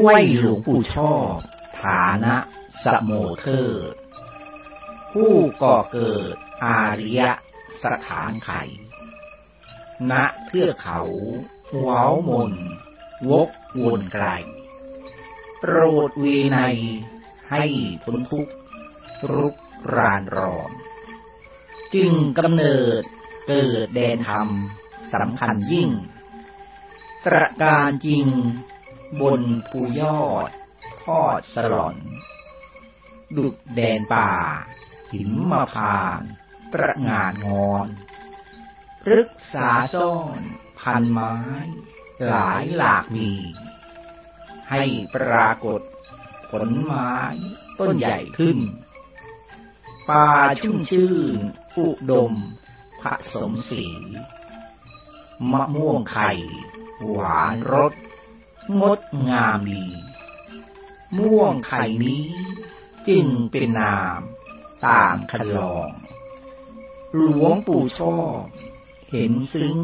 ไหวหลวงปู่ชอบฐานะสมโมเทอดผู้ก่อเกิดอาริยสถานไข่ณเทือกเขาเว้ามน วกวนไกล โปรดวีในให้พ้นทุกข์รุกรานรอนจึงกำเนิดเกิดแดนธรรมสำคัญยิ่ง ประการจริง บนภูยอด ทอดสลอน ดุดแดนป่า หิมมาพานตระงานงอนรึกษาซ่อน พันไม้ หลายหลากมี ให้ปรากฏ ผลไม้ ต้นใหญ่ขึ้น ป่าชุ่มชื่น อุดมผสมสี มะม่วงไข่ หวานรส งดงามดีม่วงไข่นี้จึงเป็นนามตามคันลอง หลวงปู่ชอบเห็นซึ้ง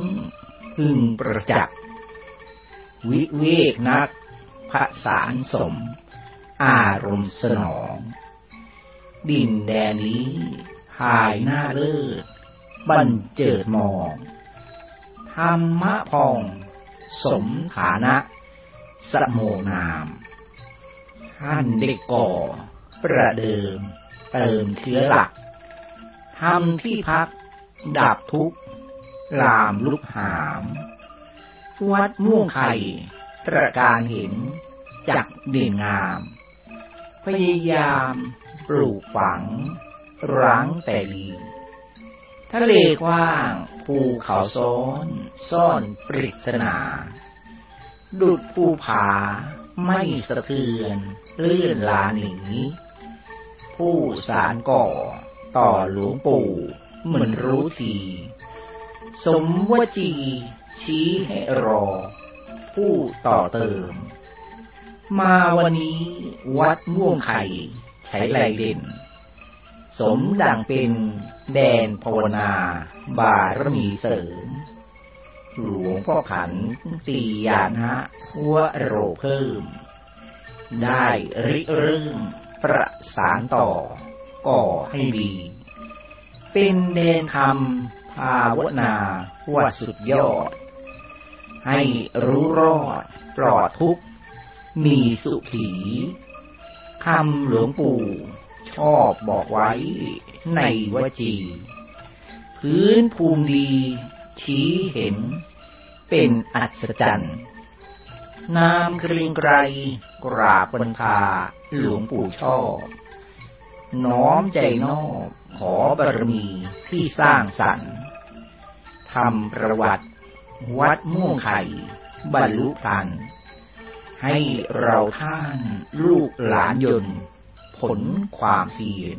พึงประจักษ์วิเวกนักพระสารสม อารมณ์สนอง ดินแดนนี้หายหน้าเลิศบันเจิดมองธรรมะพอง สมฐานะ สโมนามท่านเด็กก่อ ประเดิม เติมเชื้อหลักทำที่พัก ดับทุกข์ลามลุกหามวัดม่วงไข่ตระการเห็นจักเด่นงาม พยายามปลูกฝัง รังแต่ดีทะเลกว้างภูเขาซ้อน ซ่อนปริศนา ดุดภูผา ไม่สะเทือนเลื่อนลาหนีผู้สารก่อ ต่อหลวงปู่เหมือนรู้ที สมวจี ชี้ให้รอ ผู้ต่อเติม มาวันนี้วัดม่วงไข่ใช้ไรเด่น สมดังเป็นแดนภาวนา บารมีเสริม หลวงพ่อขันตียานะวโรเพิ่ม ได้ริเริ่มประสานต่อ ก่อให้ดี เป็นแดนธรรมภาวนาว่าสุดยอด ให้รู้รอดปลอดทุกข์ มีสุขีคำหลวงปู่ชอบบอกไว้ในวจี พื้นภูมิดี ชี้เห็น เป็นอัศจรรย์นามเกรงไกรกราบบันทาหลวงปู่ชอบน้อมใจนอบขอบารมีที่สร้างสรรค์ทำประวัติ วัดม่วงไข่บรรลุพัน ให้เราท่านลูกหลานยนผลความเพียร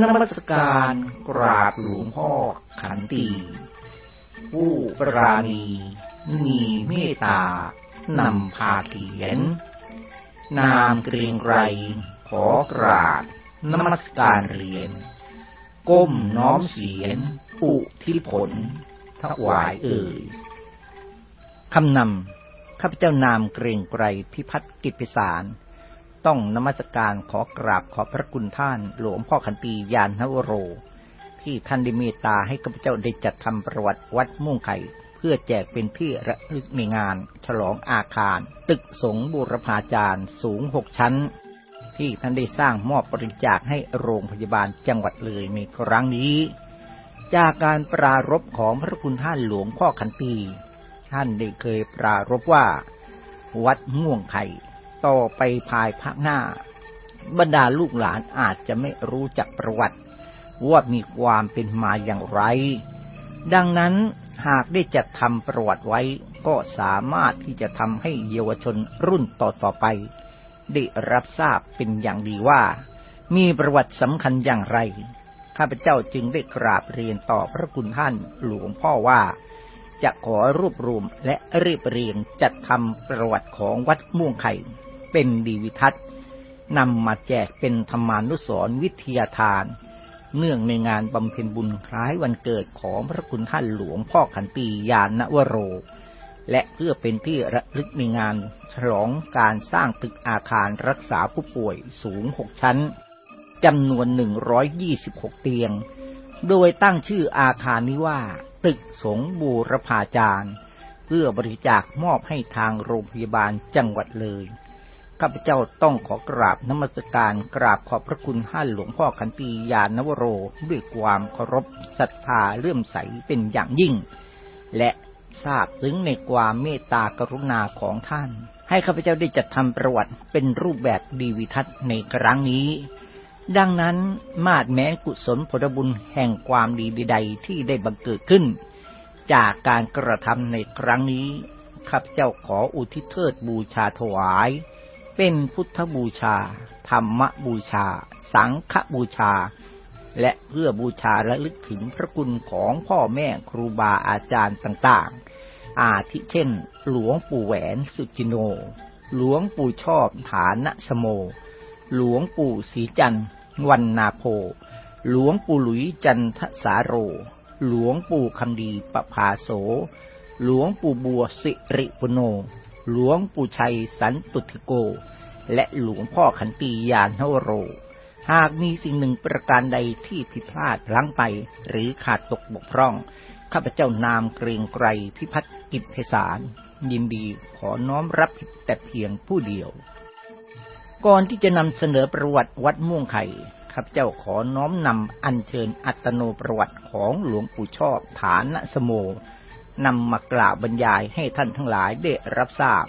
นมัสการกราบหลวงพ่อขันตี ผู้ปราณีมีเมตตานำพาเขียน นามเกรียงไกรขอกราบนมัสการเรียน ก้มน้อมเสียนปุทิผลถวายเอ่ยคำนำข้าพเจ้านามเกรงไกรพิพัฒน์กิจพิสาร ต้องนมัสการขอกราบขอพระคุณท่านหลวงพ่อขันตียานนวโร ที่ท่านได้เมตตาให้ข้าพเจ้าได้จัดทำประวัติวัดม่วงไข่เพื่อแจกเป็นที่ระลึกในงาน ฉลองอาคาร ตึกสงบูรพาจารย์สูงหกชั้น ที่ท่านได้สร้างมอบบริจาคให้โรงพยาบาลจังหวัดเลยในครั้งนี้ จากการปรารบของพระคุณท่านหลวงพ่อขันตีท่านได้เคยปรารบว่า วัดม่วงไข่ต่อไปภายภาคหน้า บรรดาลูกหลานอาจจะไม่รู้จักประวัติ ว่ามีความเป็นมาอย่างไร ดังนั้นหากได้จัดทำประวัติไว้ก็สามารถที่จะทำให้เยาวชนรุ่นต่อๆไป ได้รับทราบเป็นอย่างดีว่า มีประวัติสำคัญอย่างไร ข้าพเจ้าจึงได้กราบเรียนต่อพระคุณท่านหลวงพ่อว่า จะขอรวบรวมและเรียบเรียงจัดทำประวัติของวัดม่วงไข่ เป็นดีวิทัศน์นำมาแจกเป็นธรรมานุสรวิทยาทาน เนื่องในงานบำเพ็ญบุญคล้ายวันเกิดของพระคุณท่านหลวงพ่อขันตียานนวโร และเพื่อเป็นที่ระลึกในงานฉลองการสร้างตึกอาคารรักษาผู้ป่วยสูง 6 ชั้นจำนวน 126 เตียง โดยตั้งชื่ออาคารนี้ว่า ตึกสงบูรพาจารย์ เพื่อบริจาคมอบให้ทางโรงพยาบาลจังหวัดเลย ข้าพเจ้าต้องขอกราบนมัสการกราบขอบพระคุณท่านหลวงพ่อขันตียานวโร ด้วยความเคารพศรัทธาเลื่อมใสเป็นอย่างยิ่ง และทราบซึ้งในความเมตตากรุณาของท่าน ให้ข้าพเจ้าได้จัดทำประวัติเป็นรูปแบบดีวิทัศน์ในครั้งนี้ ดังนั้นมาดแม้กุศลผลบุญแห่งความดีใดที่ได้บังเกิดขึ้น จากการกระทำในครั้งนี้ข้าพเจ้าขออุทิศเทิดบูชาถวาย เป็นพุทธบูชา ธรรมบูชา สังฆบูชา และเพื่อบูชาและลึกถึงพระคุณของพ่อแม่ครูบาอาจารย์ต่างๆ อาทิเช่น หลวงปู่แหวนสุจิโน หลวงปู่ชอบฐานะสโม หลวงปู่ศรีจันทร์วันนาโพ หลวงปู่หลุยจันทสาโร หลวงปู่คำดีปภาโส หลวงปู่บัวสิริปุโน หลวงปู่ชัยสันตุทิโก และหลวงพ่อขันตียานโร หากมีสิ่งหนึ่งประการใดที่ผิดพลาดพลั้งไป หรือขาดตกบกพร่อง ข้าพเจ้านามเกรงไกรพิพัฒนกิจเพสาร ยินดีขอน้อมรับผิดแต่เพียงผู้เดียว ก่อนที่จะนำเสนอประวัติวัดม่วงไข่ข้าพเจ้าขอน้อมนำอัญเชิญอัตโนประวัติของหลวงปู่ชอบฐานสโม นำมากล่าวบรรยายให้ท่านทั้งหลายได้รับทราบ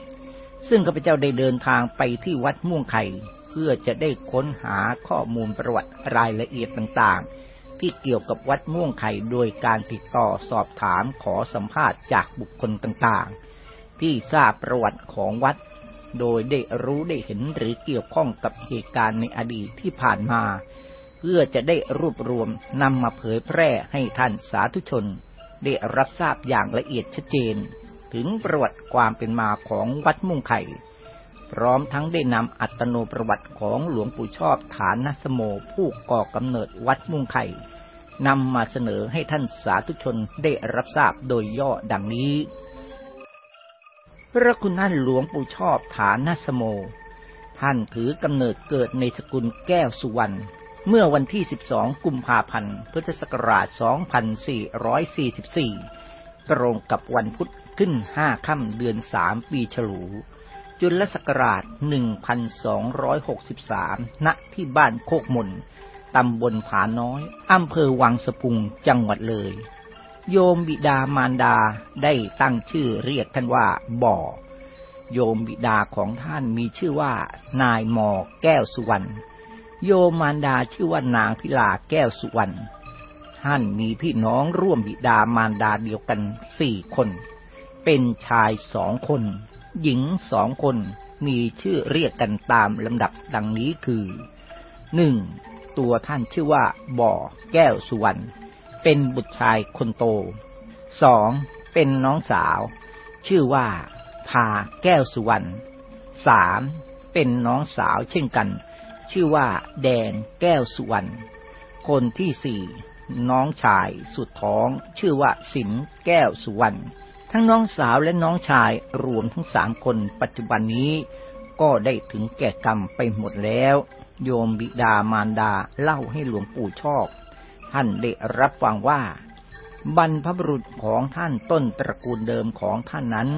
ซึ่งข้าพเจ้าได้เดินทางไปที่วัดม่วงไข่เพื่อจะได้ค้นหาข้อมูลประวัติรายละเอียดต่างๆ ที่เกี่ยวกับวัดม่วงไข่โดยการติดต่อสอบถามขอสัมภาษณ์จากบุคคลต่างๆ ที่ทราบประวัติของวัด โดยได้รู้ได้เห็นหรือเกี่ยวข้องกับเหตุการณ์ในอดีตที่ผ่านมา เพื่อจะได้รวบรวมนำมาเผยแพร่ให้ท่านสาธุชน ได้รับทราบอย่างละเอียดชัดเจน ถึงประวัติความเป็นมาของวัดมุ่งไข่ พร้อมทั้งได้นำอัตโนประวัติของหลวงปู่ชอบฐานนสโมผู้ก่อกำเนิดวัดมุ่งไข่นำมาเสนอให้ท่านสาธุชนได้รับทราบโดยย่อดังนี้ พระคุณท่านหลวงปู่ชอบฐานนสโม ท่านถือกำเนิดเกิดในสกุลแก้วสุวรรณ เมื่อวันที่ 12 กุมภาพันธ์ พุทธศักราช 2444 ตรงกับวันพุธขึ้น 5 ค่ำเดือน 3 ปีฉลู จุลศักราช 1263 ณ ที่บ้านโคกมน ตำบลผาน้อย อำเภอวังสะพุง จังหวัดเลย โยมบิดามารดาได้ตั้งชื่อเรียกท่านว่า บ่อ โยมบิดาของท่านมีชื่อว่า นายมอแก้วสุวรรณ โยมารดาชื่อว่านางพิลาแก้วสุวรรณท่านมีพี่น้องร่วมบิดามารดาเดียวกันสี่คน เป็นชายสองคน หญิงสองคนมีชื่อเรียกกันตามลำดับดังนี้คือหนึ่งตัวท่านชื่อว่า บ่อ แก้วสุวรรณเป็นบุตรชายคนโตสองเป็นน้องสาว ชื่อว่าพาแก้วสุวรรณสามเป็นน้องสาวเช่นกัน ชื่อว่าแดงแก้วสุวรรณ คนที่สี่น้องชายสุดท้อง ชื่อว่าสินแก้วสุวรรณ ทั้งน้องสาวและน้องชายรวมทั้งสามคนปัจจุบันนี้ก็ได้ถึงแก่กรรมไปหมดแล้ว โยมบิดามารดาเล่าให้หลวงปู่ชอบ ท่านได้รับฟังว่า บรรพบุรุษของท่านต้นตระกูลเดิมของท่านนั้น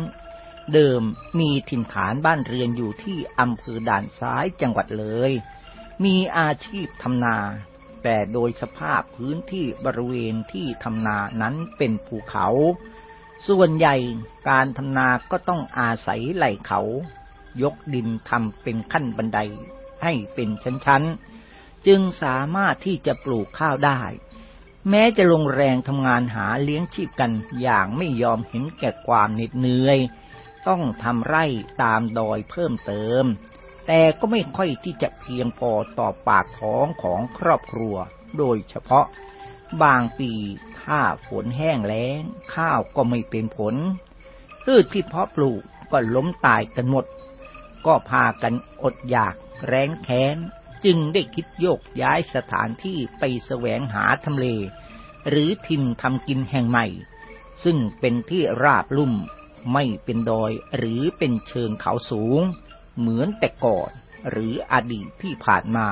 เดิมมีถิ่นฐานบ้านเรือนอยู่ที่อำเภอด่านซ้ายจังหวัดเลย มีอาชีพทำนา แต่โดยสภาพพื้นที่บริเวณที่ทำนานั้นเป็นภูเขา ส่วนใหญ่การทำนาก็ต้องอาศัยไหลเขา ยกดินทำเป็นขั้นบันไดให้เป็นชั้นๆ จึงสามารถที่จะปลูกข้าวได้ แม้จะลงแรงทำงานหาเลี้ยงชีพกันอย่างไม่ยอมเห็นแก่ความเหน็ดเหนื่อย ต้องทำไร่ตามดอยเพิ่มเติม แต่ก็ไม่ค่อยที่จะเพียงพอต่อปากท้องของครอบครัว โดยเฉพาะ บางปีถ้าฝนแห้งแล้ง ข้าวก็ไม่เป็นผลพืชที่เพาะปลูกก็ล้มตายกันหมด ก็พากันอดอยากแรงแค้น จึงได้คิดโยกย้ายสถานที่ไปแสวงหาทำเล หรือทินทำกินแห่งใหม่ ซึ่งเป็นที่ราบลุ่มไม่เป็นดอยหรือเป็นเชิงเขาสูง เหมือนแต่ก่อน หรืออดีตที่ผ่านมา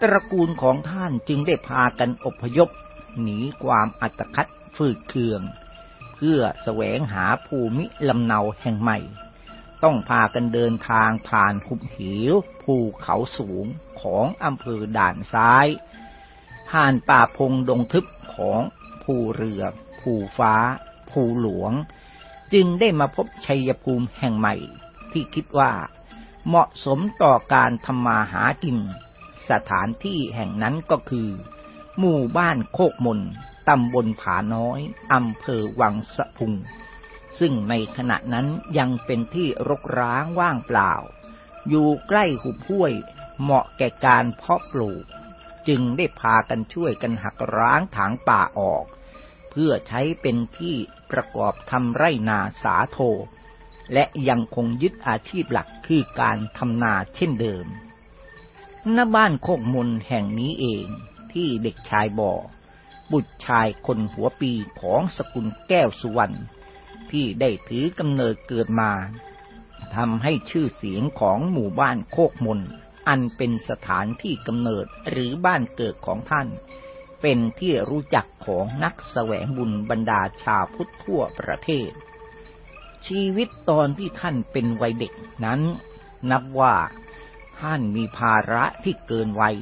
ตระกูลของท่านจึงได้พากันอพยพ หนีความอัตคัดฝืดเคือง เพื่อแสวงหาภูมิลำเนาแห่งใหม่ ต้องพากันเดินทางผ่านหุบเหวภูเขาสูงของอำเภอด่านซ้าย ผ่านป่าพงดงทึบของภูเรือ ภูฟ้า ภูหลวง จึงได้มาพบชัยภูมิแห่งใหม่ที่คิดว่า เหมาะสมต่อการทำมาหากิน สถานที่แห่งนั้นก็คือ หมู่บ้านโคกมนตำบลผาน้อยอำเภอวังสะพุง ซึ่งในขณะนั้นยังเป็นที่รกร้างว่างเปล่า อยู่ใกล้หุบห้วยเหมาะแก่การเพาะปลูก จึงได้พากันช่วยกันหักร้างถางป่าออก เพื่อใช้เป็นที่ประกอบทำไรนาสาโท และยังคงยึดอาชีพหลักคือการทำนาเช่นเดิมณบ้านโคกมนแห่งนี้เองที่เด็กชายบ่อ บุตรชายคนหัวปีของสกุลแก้วสุวรรณที่ได้ถือกำเนิดเกิดมาทำให้ชื่อเสียงของหมู่บ้านโคกมนอันเป็นสถานที่กำเนิดหรือบ้านเกิดของท่าน เป็นที่รู้จักของนักแสวงบุญบรรดาชาวพุทธทั่วประเทศ ชีวิตตอนที่ท่านเป็นวัยเด็กนั้น นับว่าท่านมีภาระที่เกินวัย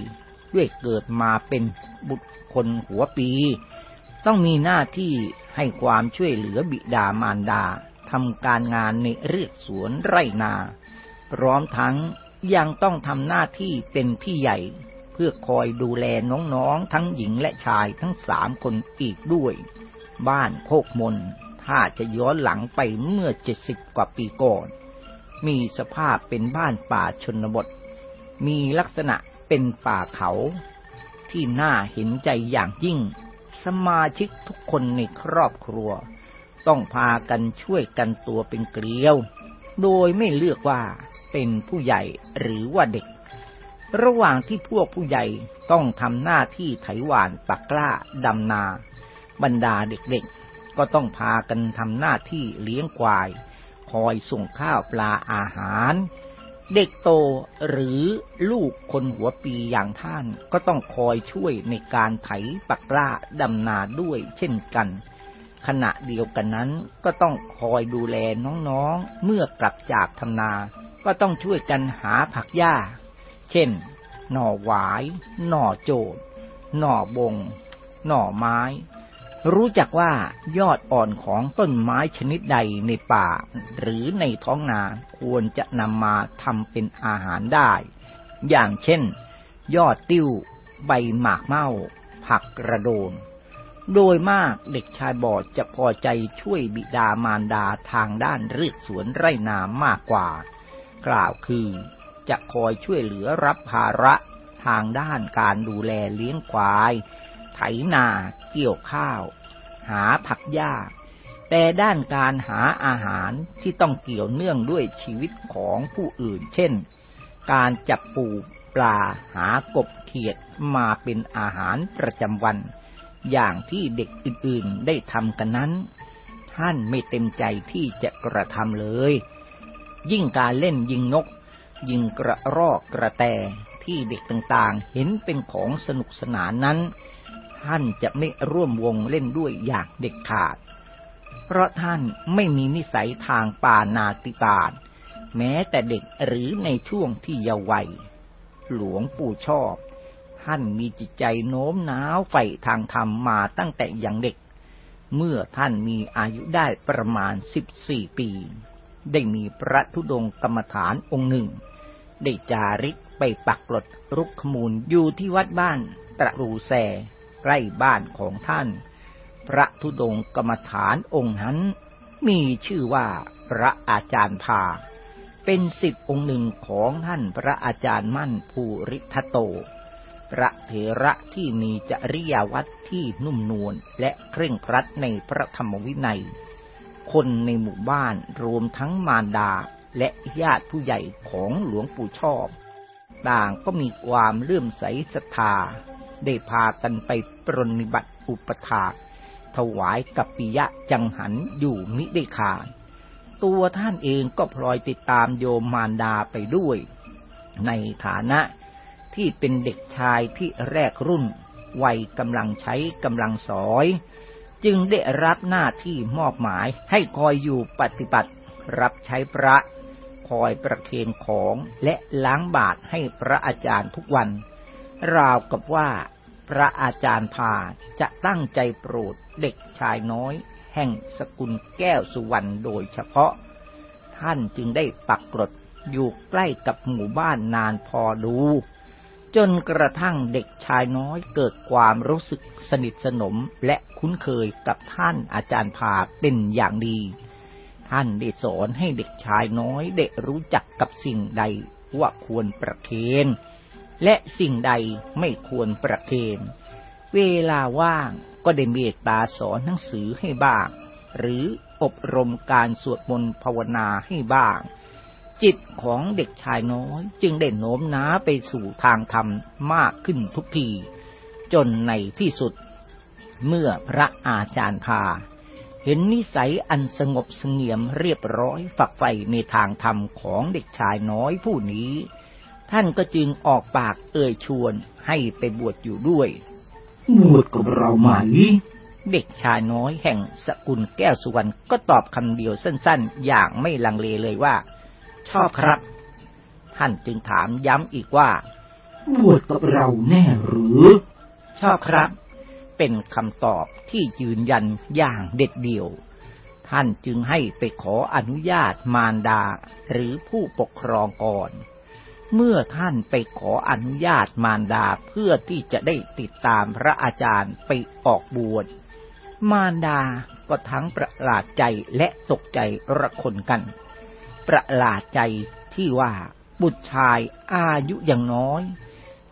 ด้วยเกิดมาเป็นบุตรคนหัวปี ต้องมีหน้าที่ให้ความช่วยเหลือบิดามารดาทำการงานในเรือกสวนไร่นา พร้อมทั้งยังต้องทำหน้าที่เป็นพี่ใหญ่ เพื่อคอยดูแลน้องๆทั้งหญิงและชายทั้งสามคนอีกด้วย บ้านโคกมน ถ้าจะย้อนหลังไปเมื่อเจ็ดสิบกว่าปีก่อน มีสภาพเป็นบ้านป่าชนบท มีลักษณะเป็นป่าเขา ที่น่าเห็นใจอย่างยิ่ง สมาชิกทุกคนในครอบครัว ต้องพากันช่วยกันตัวเป็นเกลียว โดยไม่เลือกว่าเป็นผู้ใหญ่หรือว่าเด็ก ระหว่างที่พวกผู้ใหญ่ต้องทำหน้าที่ไถหวานปักกล้าดำนา บรรดาเด็ก ก็ต้องพากันทำหน้าที่เลี้ยงควาย คอยส่งข้าวปลาอาหาร เด็กโตหรือลูกคนหัวปีอย่างท่านก็ต้องคอยช่วยในการไถปักล้าดำนาด้วยเช่นกัน ขณะเดียวกันนั้นก็ต้องคอยดูแลน้องๆ เมื่อกลับจากทำนา ก็ต้องช่วยกันหาผักหญ้า เช่น หน่อหวาย หน่อโจดหน่อบง หน่อไม้ รู้จักว่ายอดอ่อนของต้นไม้ชนิดใดในป่า หรือในท้องนาควรจะนำมาทำเป็นอาหารได้ อย่างเช่น ยอดติ้ว ใบหมากเม่า ผักกระโดน โดยมากเด็กชายบอดจะพอใจช่วยบิดามารดาทางด้านเรือกสวนไร่นามากกว่า กล่าวคือจะคอยช่วยเหลือรับภาระทางด้านการดูแลเลี้ยงควาย ไถนาเกี่ยวข้าว หาผักหญ้า แต่ด้านการหาอาหารที่ต้องเกี่ยวเนื่องด้วยชีวิตของผู้อื่น เช่น การจับปูปลาหากบเขียดมาเป็นอาหารประจำวัน อย่างที่เด็กอื่นๆได้ทำกันนั้น ท่านไม่เต็มใจที่จะกระทำเลย ยิ่งการเล่นยิงนก ยิงกระรอกกระแตที่เด็กต่างๆ เห็นเป็นของสนุกสนานนั้น ท่านจะไม่ร่วมวงเล่นด้วยอย่างเด็ดขาด เพราะท่านไม่มีนิสัยทางปานาติปาตแม้แต่เด็กหรือในช่วงที่เยาว์วัย หลวงปู่ชอบ ท่านมีจิตใจโน้มน้าวใฝ่ทางธรรมมาตั้งแต่อยังเด็ก เมื่อท่านมีอายุได้ประมาณสิบสี่ปี ได้มีพระธุดงกรรมฐานองค์หนึ่ง ได้จาริกไปปักกลดรุกขมูลอยู่ที่วัดบ้านตระรูแซ ใกล้บ้านของท่าน พระธุดงกรรมฐานองค์นั้น มีชื่อว่าพระอาจารย์พา เป็นสิทธิองค์หนึ่งของท่านพระอาจารย์มั่นภูริทัตโต พระเถระที่มีจริยวัตรที่นุ่มนวลและเคร่งครัดในพระธรรมวินัย คนในหมู่บ้านรวมทั้งมารดาและญาติผู้ใหญ่ของหลวงปู่ชอบต่างก็มีความเลื่อมใสศรัทธา ได้พากันไป ปรนิบัติอุปถาถวายกับปิยะจังหันอยู่มิได้ขาดตัวท่านเองก็พลอยติดตามโยมมารดาไปด้วย ในฐานะที่เป็นเด็กชายที่แรกรุ่น วัยกำลังใช้กำลังสอย จึงได้รับหน้าที่มอบหมายให้คอยอยู่ปฏิบัติ รับใช้พระ คอยประเคนของและล้างบาตรให้พระอาจารย์ทุกวัน ราวกับว่า พระอาจารย์พาจะตั้งใจโปรดเด็กชายน้อย แห่งสกุลแก้วสุวรรณโดยเฉพาะ ท่านจึงได้ปักกรดอยู่ใกล้กับหมู่บ้านนานพอดู จนกระทั่งเด็กชายน้อยเกิดความรู้สึกสนิทสนมและคุ้นเคยกับท่านอาจารย์พาเป็นอย่างดี ท่านได้สอนให้เด็กชายน้อยได้รู้จักกับสิ่งใดว่าควรประเคน และสิ่งใดไม่ควรประเคนเวลาว่างก็ได้เมตตาสอนหนังสือให้บ้าง หรืออบรมการสวดมนต์ภาวนาให้บ้าง จิตของเด็กชายน้อยจึงได้โน้มน้าไปสู่ทางธรรมมากขึ้นทุกที จนในที่สุด เมื่อพระอาจารย์พา เห็นนิสัยอันสงบเสงี่ยมเรียบร้อยฝักใฝ่ในทางธรรมของเด็กชายน้อยผู้นี้ ท่านก็จึงออกปากเอ่ยชวนให้ไปบวชอยู่ด้วยบวชกับเราไหมเด็กชายน้อยแห่งสกุลแก้วสุวรรณก็ตอบคำเดียวสั้นๆ อย่างไม่ลังเลเลยว่า ชอบครับ ท่านจึงถามย้ำอีกว่า บวชกับเราแน่หรือ ชอบครับ เป็นคำตอบที่ยืนยันอย่างเด็ดเดี่ยว ท่านจึงให้ไปขออนุญาตมารดาหรือผู้ปกครองก่อน เมื่อท่านไปขออนุญาตมารดาเพื่อที่จะได้ติดตามพระอาจารย์ไปออกบวช มารดาก็ทั้งประหลาดใจและตกใจระคนกัน ประหลาดใจที่ว่าบุตรชายอายุยังน้อย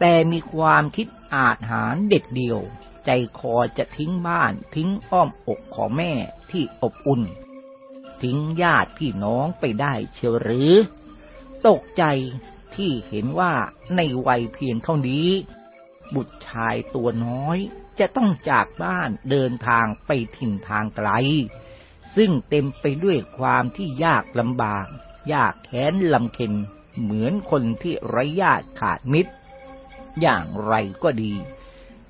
แต่มีความคิดอาจหารเด็ดเดียว ใจคอจะทิ้งบ้านทิ้งอ้อมอกของแม่ที่อบอุ่น ทิ้งญาติพี่น้องไปได้เชียวหรือ ตกใจ ที่เห็นว่าในวัยเพียงเท่านี้ บุตรชายตัวน้อยจะต้องจากบ้านเดินทางไปถิ่นทางไกล ซึ่งเต็มไปด้วยความที่ยากลำบาก ยากแค้นลำเค็นเหมือนคนที่ไร้ญาติขาดมิตร อย่างไรก็ดี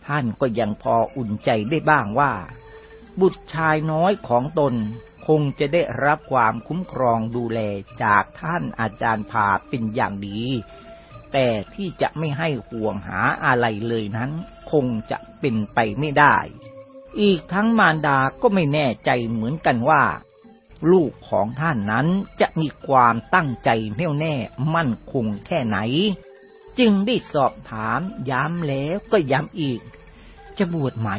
ท่านก็ยังพออุ่นใจได้บ้างว่า บุตรชายน้อยของตน คงจะได้รับความคุ้มครองดูแลจากท่านอาจารย์พาเป็นอย่างดี แต่ที่จะไม่ให้ห่วงหาอะไรเลยนั้น คงจะเป็นไปไม่ได้ อีกทั้งมารดาก็ไม่แน่ใจเหมือนกันว่า ลูกของท่านนั้นจะมีความตั้งใจแน่วแน่มั่นคงแค่ไหน จึงได้สอบถามย้ำแล้วก็ย้ำอีก จะบวชไหม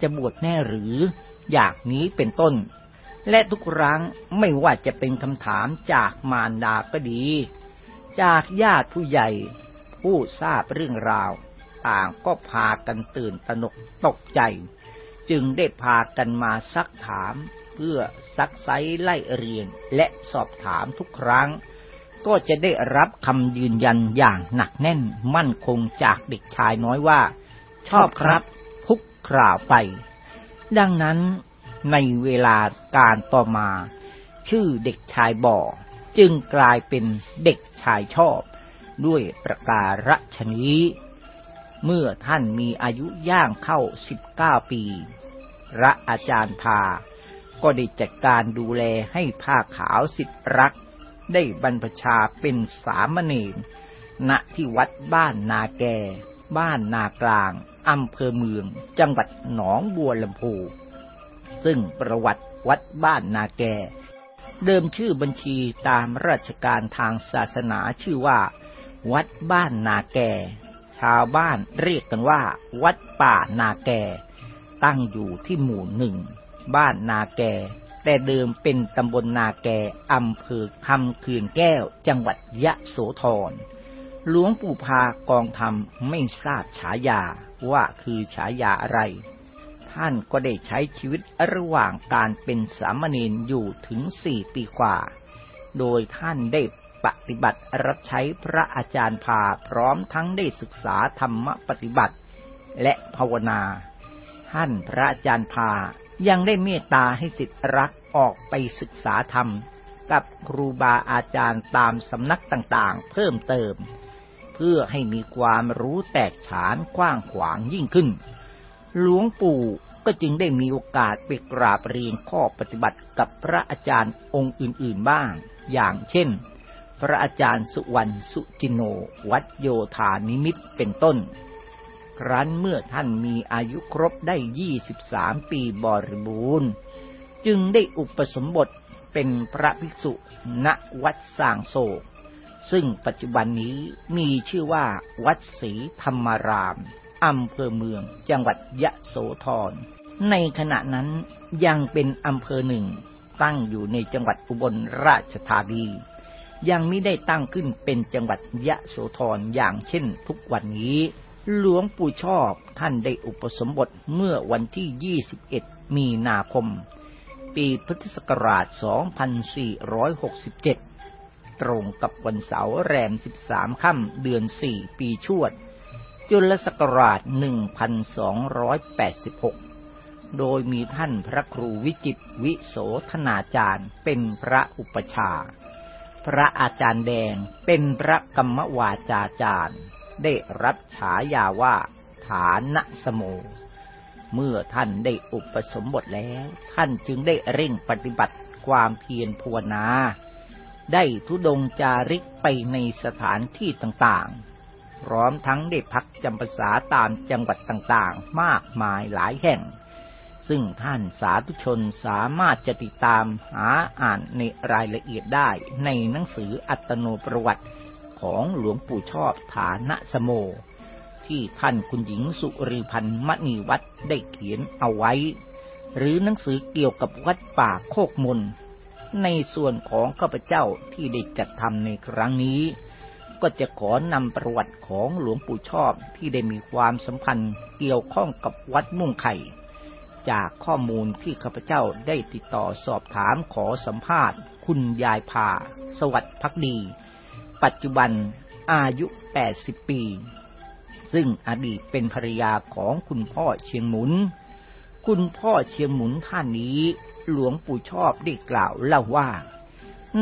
จะบวชแน่หรือ อยากนี้เป็นต้น และทุกครั้งไม่ว่าจะเป็นคำถามจากมารดาก็ดี จากญาติผู้ใหญ่ ผู้ทราบเรื่องราว ต่างก็พากันตื่นตระหนกตกใจ จึงได้พากันมาซักถามเพื่อซักไซไล่เรียนและสอบถามทุกครั้ง ก็จะได้รับคำยืนยันอย่างหนักแน่นมั่นคงจากเด็กชายน้อยว่า ชอบครับทุกคราวไป ดังนั้น ในเวลาการต่อมา ชื่อเด็กชายบ่อ จึงกลายเป็นเด็กชายชอบ ด้วยประการฉนี้ เมื่อท่านมีอายุย่างเข้าสิบเก้าปี พระอาจารย์พา ก็ได้จัดการดูแลให้ผ้าขาวสิทธิรัก ได้บรรพชาเป็นสามเณรณที่วัดบ้านนาแก บ้านนากลางอำเภอเมือง จังหวัดหนองบัวลำพู ซึ่งประวัติวัดบ้านนาแก เดิมชื่อบัญชีตามราชการทางศาสนาชื่อว่า วัดบ้านนาแก ชาวบ้านเรียกกันว่า วัดป่านาแก ตั้งอยู่ที่หมู่หนึ่ง บ้านนาแก แต่เดิมเป็นตำบลนาแกอำเภอคำคืนแก้ว จังหวัดยะโสธรหลวงปู่พากองธรรมไม่ทราบฉายาว่าคือฉายาอะไร ท่านก็ได้ใช้ชีวิตระหว่างการเป็นสามเณรอยู่ถึงสี่ปีกว่า โดยท่านได้ปฏิบัติรับใช้พระอาจารย์พาพร้อมทั้งได้ศึกษาธรรมปฏิบัติ และภาวนา ท่านพระอาจารย์พายังได้เมตตาให้สิทธิรักออกไปศึกษาธรรม กับครูบาอาจารย์ตามสำนักต่างๆ เพิ่มเติม เพื่อให้มีความรู้แตกฉานกว้างขวางยิ่งขึ้น หลวงปู่ ก็จึงได้มีโอกาสไปกราบเรียนข้อปฏิบัติกับพระอาจารย์องค์อื่นๆบ้าง อย่างเช่น พระอาจารย์สุวรรณสุจิโน วัดโยธานิมิตเป็นต้น ครั้นเมื่อท่านมีอายุครบได้ 23 ปีบริบูรณ์ จึงได้อุปสมบทเป็นพระภิกษุณวัดสางโศก ซึ่งปัจจุบันนี้มีชื่อว่าวัดศรีธรรมารามอำเภอเมืองจังหวัดยะโสธร ในขณะนั้นยังเป็นอำเภอหนึ่ง ตั้งอยู่ในจังหวัดอุบลราชธานี ยังไม่ได้ตั้งขึ้นเป็นจังหวัดยะโสธรอย่างเช่นทุกวันนี้ หลวงปู่ชอบท่านได้อุปสมบทเมื่อวันที่ 21 มีนาคม ปีพุทธศักราช 2467 ตรงกับวันเสาร์แรม 13 ค่ำเดือน 4 ปีชวด จุลศักราช 1286 โดยมีท่านพระครูวิจิตวิโสธนาจารย์เป็นพระอุปชา พระอาจารย์แดงเป็นพระกรรมวาจาจารย์ ได้รับฉายาว่าฐานะสโม เมื่อท่านได้อุปสมบทแล้ว ท่านจึงได้เร่งปฏิบัติความเพียรภาวนา ได้ทุดงจาริกไปในสถานที่ต่างๆ พร้อมทั้งได้พักจำพรรษาตามจังหวัดต่างๆ มากมายหลายแห่ง ซึ่งท่านสาธุชนสามารถจะติดตามหาอ่านในรายละเอียดได้ในหนังสืออัตโนประวัติของหลวงปู่ชอบฐานะสโม ที่ท่านคุณหญิงสุริพันธ์มณีวัดได้เขียนเอาไว้ หรือหนังสือเกี่ยวกับวัดป่าโคกมนในส่วนของข้าพเจ้าที่ได้จัดทำในครั้งนี้ ก็จะขอนำประวัติของหลวงปู่ชอบที่ได้มีความสัมพันธ์เกี่ยวข้องกับวัดมุ่งไข่ จากข้อมูลที่ข้าพเจ้าได้ติดต่อสอบถามขอสัมภาษณ์ คุณยายพา สวัสดิ์พักดี ปัจจุบันอายุ 80 ปี ซึ่งอดีตเป็นภรรยาของคุณพ่อเชียงหมุน คุณพ่อเชียงหมุนท่านนี้หลวงปู่ชอบได้กล่าวเล่าว่า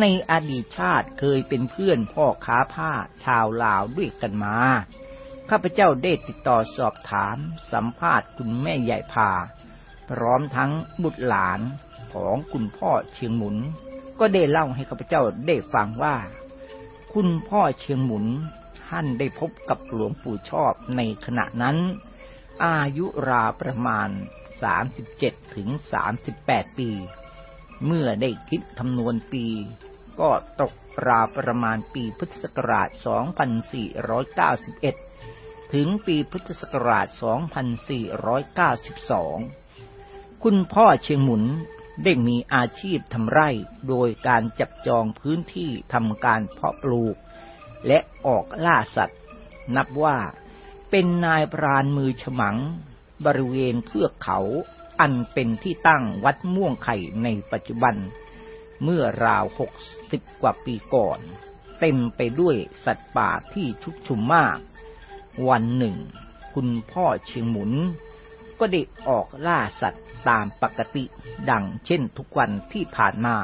ในอดีตชาติเคยเป็นเพื่อนพ่อค้าผ้าชาวลาวด้วยกันมาข้าพเจ้าได้ติดต่อสอบถามสัมภาษณ์คุณแม่ใหญ่พา พร้อมทั้งบุตรหลานของคุณพ่อเชียงหมุน ก็ได้เล่าให้ข้าพเจ้าได้ฟังว่า คุณพ่อเชียงหมุนท่านได้พบกับหลวงปู่ชอบในขณะนั้น อายุราวประมาณ 37ถึง38 ปี เมื่อได้คิดคำนวณปี ก็ตกราวประมาณปีพุทธศักราช 2491 ถึงปีพุทธศักราช 2492 คุณพ่อเชียงหมุนได้มีอาชีพทำไร่โดยการจับจองพื้นที่ทำการเพาะปลูก และออกล่าสัตว์ นับว่าเป็นนายพรานมือฉมัง บริเวณเทือกเขาอันเป็นที่ตั้งวัดม่วงไข่ในปัจจุบัน เมื่อราวหกสิบกว่าปีก่อน เต็มไปด้วยสัตว์ป่าที่ชุกชุมมาก วันหนึ่ง คุณพ่อเชียงหมุน ก็ได้ออกล่าสัตว์ตามปกติดังเช่นทุกวันที่ผ่านมา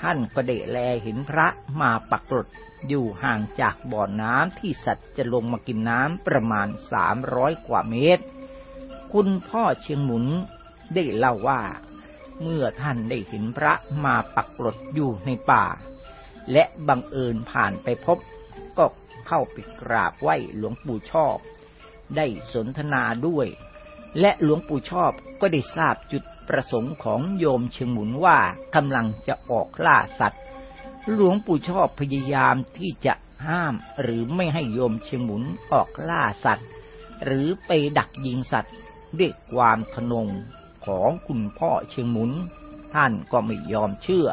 ท่านก็ได้แลเห็นพระมาปักรดอยู่ห่างจากบ่อน้ำที่สัตว์จะลงมากินน้ำประมาณสามร้อยกว่าเมตร คุณพ่อเชียงหมุนได้เล่าว่า เมื่อท่านได้เห็นพระมาปักกรดอยู่ในป่า และบังเอิญผ่านไปพบ ก็เข้าไปกราบไหว้หลวงปู่ชอบ ได้สนทนาด้วย และหลวงปู่ชอบก็ได้ทราบจุดประสงค์ของโยมเชียงหมุนว่ากำลังจะออกล่าสัตว์ หลวงปู่ชอบพยายามที่จะห้ามหรือไม่ให้โยมเชียงหมุนออกล่าสัตว์ หรือไปดักยิงสัตว์ด้วยความทนงของคุณพ่อเชียงหมุน ท่านก็ไม่ยอมเชื่อ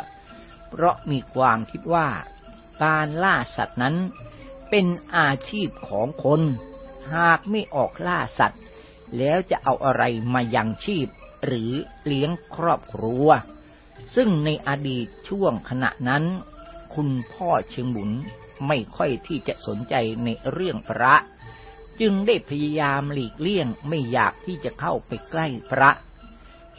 เพราะมีความคิดว่าการล่าสัตว์นั้นเป็นอาชีพของคน หากไม่ออกล่าสัตว์ แล้วจะเอาอะไรมายังชีพ หรือเลี้ยงครอบครัว ซึ่งในอดีตช่วงขณะนั้น คุณพ่อเชียงหมุนไม่ค่อยที่จะสนใจในเรื่องพระ จึงได้พยายามหลีกเลี่ยงไม่อยากที่จะเข้าไปใกล้พระ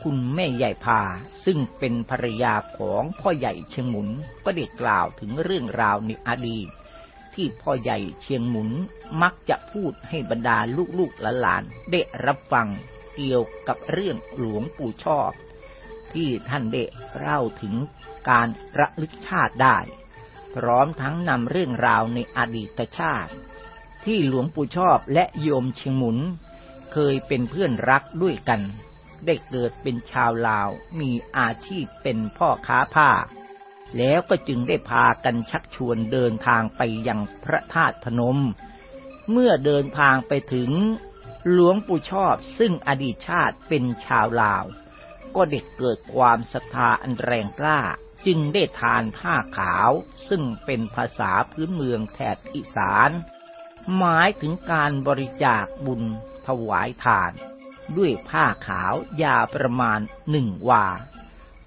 คุณแม่ใหญ่พาซึ่งเป็นภรรยาของพ่อใหญ่เชียงหมุนก็ได้กล่าวถึงเรื่องราวในอดีต ที่พ่อใหญ่เชียงหมุนมักจะพูดให้บรรดาลูกๆหลานได้รับฟังเกี่ยวกับเรื่องหลวงปู่ชอบ ที่ท่านได้เล่าถึงการระลึกชาติได้ พร้อมทั้งนำเรื่องราวในอดีตชาติ ที่หลวงปู่ชอบและโยมเชียงหมุน เคยเป็นเพื่อนรักด้วยกัน ได้เกิดเป็นชาวลาวมีอาชีพเป็นพ่อค้าผ้า แล้วก็จึงได้พากันชักชวนเดินทางไปยังพระธาตุพนม เมื่อเดินทางไปถึงหลวงปู่ชอบซึ่งอดีตชาติเป็นชาวลาว ก็เด็กเกิดความศรัทธาอันแรงกล้า จึงได้ทานผ้าขาว ซึ่งเป็นภาษาพื้นเมืองแถบอีสาน หมายถึงการบริจาคบุญถวายทาน ด้วยผ้าขาว ยาประมาณหนึ่งวา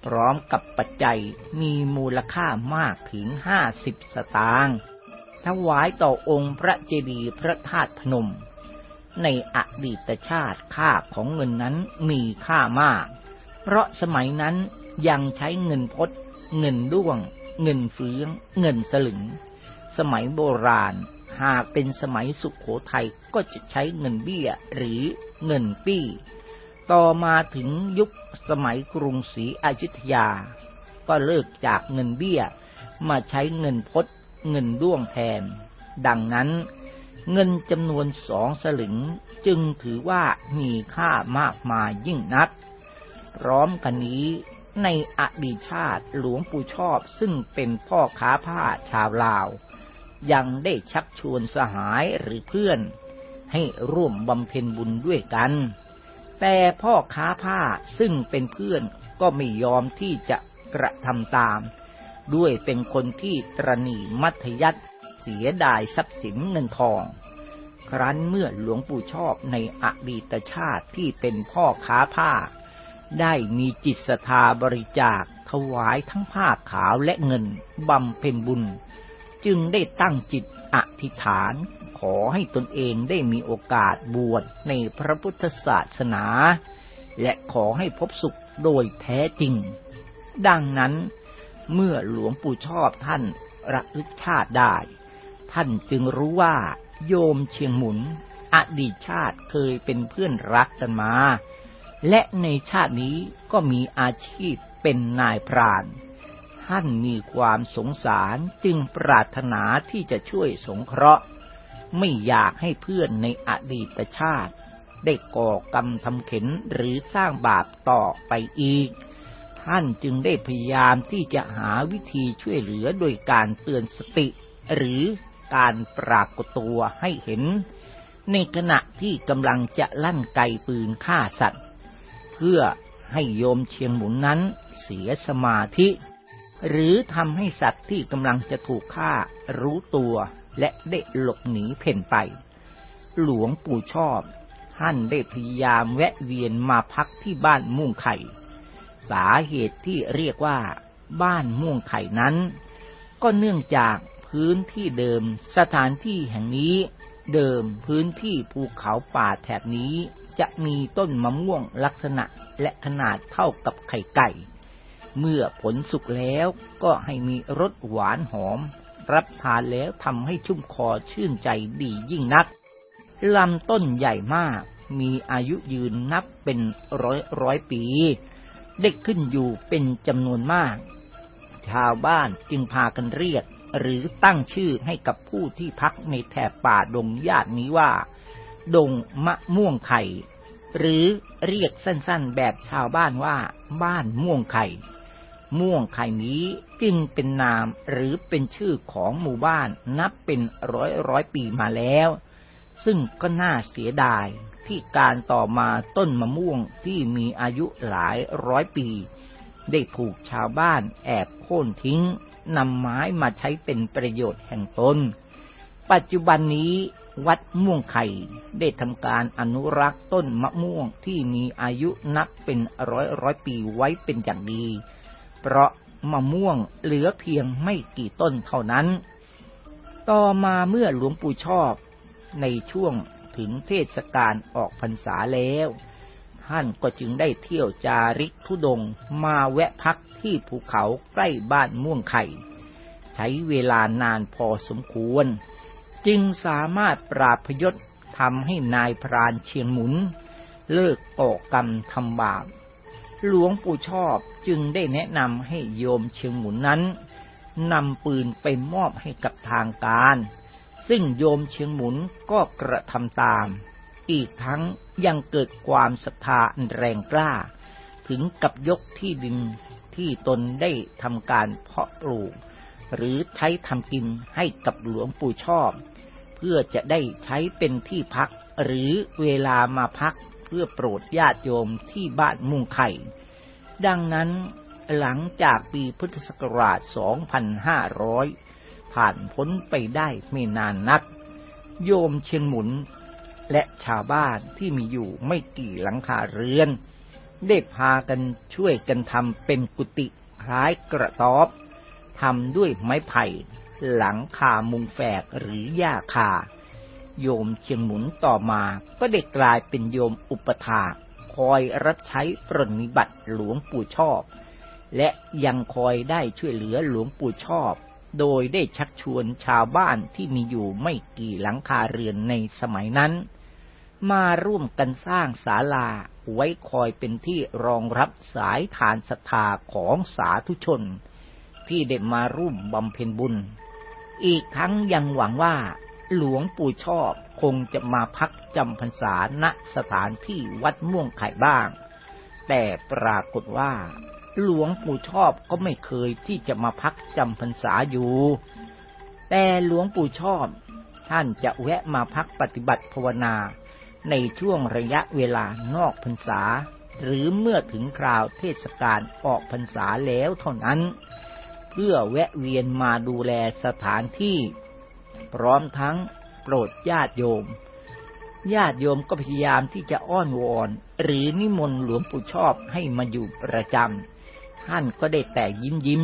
พร้อมกับปัจจัยมีมูลค่ามากถึงห้าสิบสตางค์ถวายต่อองค์พระเจดีย์พระธาตุพนม ในอดีตชาติค่าของเงินนั้นมีค่ามาก เพราะสมัยนั้นยังใช้เงินพด เงินด้วง เงินเฟือง เงินสลึง สมัยโบราณ หากเป็นสมัยสุขโขทัยก็จะใช้เงินเบี้ยหรือเงินปี้ ต่อมาถึงยุคสมัยกรุงศรีอยุธยา ก็เลิกจากเงินเบี้ย มาใช้เงินพดเงินด้วงแทน ดังนั้นเงินจำนวนสองสลึงจึงถือว่ามีค่ามากมายยิ่งนัก พร้อมกันนี้ในอดีตชาติหลวงปู่ชอบซึ่งเป็นพ่อค้าผ้าชาวลาว ยังได้ชักชวนสหายหรือเพื่อน ให้ร่วมบำเพ็ญบุญด้วยกัน แต่พ่อค้าผ้าซึ่งเป็นเพื่อนก็ไม่ยอมที่จะกระทำตาม ด้วยเป็นคนที่ตรณีมัธยัติเสียดายทรัพย์สินเงินทอง ครั้นเมื่อหลวงปู่ชอบในอดีตชาติที่เป็นพ่อค้าผ้า ได้มีจิตศรัทธาบริจาคถวายทั้งผ้าขาวและเงินบำเพ็ญบุญ จึงได้ตั้งจิตอธิษฐาน ขอให้ตนเองได้มีโอกาสบวชในพระพุทธศาสนา และขอให้พบสุขโดยแท้จริง ดังนั้นเมื่อหลวงปู่ชอบท่านระลึกชาติได้ ท่านจึงรู้ว่า โยมเชียงหมุน อดีตชาติเคยเป็นเพื่อนรักกันมา และในชาตินี้ก็มีอาชีพเป็นนายพรานท่านมีความสงสารจึงปรารถนาที่จะช่วยสงเคราะห์ ไม่อยากให้เพื่อนในอดีตชาติ ได้ก่อกรรมทำเข็นหรือสร้างบาปต่อไปอีก ท่านจึงได้พยายามที่จะหาวิธีช่วยเหลือโดยการเตือนสติ หรือการปรากฏตัวให้เห็น ในขณะที่กำลังจะลั่นไกปืนฆ่าสัตว์ เพื่อให้โยมเชียงหมุนนั้นเสียสมาธิ หรือทำให้สัตว์ที่กำลังจะถูกฆ่ารู้ตัว และได้หลบหนีเพ่นไป หลวงปู่ชอบท่านได้พยายามแวะเวียนมาพักที่บ้านม่วงไข่ สาเหตุที่เรียกว่า บ้านม่วงไข่นั้น ก็เนื่องจากพื้นที่เดิมสถานที่แห่งนี้ เดิมพื้นที่ภูเขาป่าแถบนี้จะมีต้นมะม่วงลักษณะและขนาดเท่ากับไข่ไก่ เมื่อผลสุกแล้วก็ให้มีรสหวานหอม รับทานแล้วทำให้ชุ่มคอชื่นใจดียิ่งนักลำต้นใหญ่มาก มีอายุยืนนับเป็นร้อยร้อยปี ได้ขึ้นอยู่เป็นจำนวนมาก ชาวบ้านจึงพากันเรียก หรือตั้งชื่อให้กับผู้ที่พักในแถบป่าดงญาตินี้ว่า ดงมะม่วงไข่ หรือเรียกสั้นๆแบบชาวบ้านว่าบ้านม่วงไข่ ม่วงไข่นี้จึงเป็นนามหรือเป็นชื่อของหมู่บ้านนับเป็นร้อยร้อยปีมาแล้ว ซึ่งก็น่าเสียดายที่การต่อมาต้นมะม่วงที่มีอายุหลายร้อยปี ได้ถูกชาวบ้านแอบโค่นทิ้งนำไม้มาใช้เป็นประโยชน์แห่งตนปัจจุบันนี้วัดม่วงไข่ได้ทำการอนุรักษ์ต้นมะม่วงที่มีอายุนับเป็นร้อยร้อยปีไว้เป็นอย่างดี เพราะมะม่วงเหลือเพียงไม่กี่ต้นเท่านั้น ต่อมาเมื่อหลวงปู่ชอบในช่วงถึงเทศกาลออกพรรษาแล้ว ท่านก็จึงได้เที่ยวจาริกทุดงมาแวะพักที่ภูเขาใกล้บ้านม่วงไข่ ใช้เวลานานพอสมควร จึงสามารถปราบพยศทำให้นายพรานเชียงหมุน เลิกก่อกรรมทำบาป หลวงปู่ชอบจึงได้แนะนำให้โยมเชียงหมุนนั้นนำปืนไปมอบให้กับทางการ ซึ่งโยมเชียงหมุนก็กระทำตาม อีกทั้งยังเกิดความศรัทธาแรงกล้า ถึงกับยกที่ดินที่ตนได้ทำการเพาะปลูก หรือใช้ทำกินให้กับหลวงปู่ชอบ เพื่อจะได้ใช้เป็นที่พักหรือเวลามาพัก เพื่อโปรดญาติโยมที่บ้านมุงไข่ ดังนั้นหลังจากปีพุทธศักราช 2500 ผ่านพ้นไปได้ไม่นานนัก โยมเชียงหมุนและชาวบ้านที่มีอยู่ไม่กี่หลังคาเรือน ได้พากันช่วยกันทำเป็นกุฏิคล้ายกระต๊อบทำด้วยไม้ไผ่ หลังคามุงแฝกหรือหญ้าคา โยมเชียงหมุนต่อมาก็ได้กลายเป็นโยมอุปถาคอยรับใช้ปรนิบัติหลวงปู่ชอบ และยังคอยได้ช่วยเหลือหลวงปู่ชอบ โดยได้ชักชวนชาวบ้านที่มีอยู่ไม่กี่หลังคาเรือนในสมัยนั้น มาร่วมกันสร้างศาลาไว้คอยเป็นที่รองรับสายฐานศรัทธาของสาธุชน ที่ได้มาร่วมบำเพ็ญบุญ อีกทั้งยังหวังว่า หลวงปู่ชอบคงจะมาพักจำพรรษาณสถานที่วัดม่วงไข่บ้าง แต่ปรากฏว่า หลวงปู่ชอบก็ไม่เคยที่จะมาพักจำพรรษาอยู่ แต่หลวงปู่ชอบ ท่านจะแวะมาพักปฏิบัติภาวนา ในช่วงระยะเวลานอกพรรษา หรือเมื่อถึงคราวเทศกาลออกพรรษาแล้วเท่านั้น เพื่อแวะเวียนมาดูแลสถานที่ พร้อมทั้งโปรดญาติโยม ญาติโยมก็พยายามที่จะอ้อนวอน หรือนิมนต์หลวงปู่ชอบให้มาอยู่ประจำท่านก็ได้แต่ยิ้มยิ้ม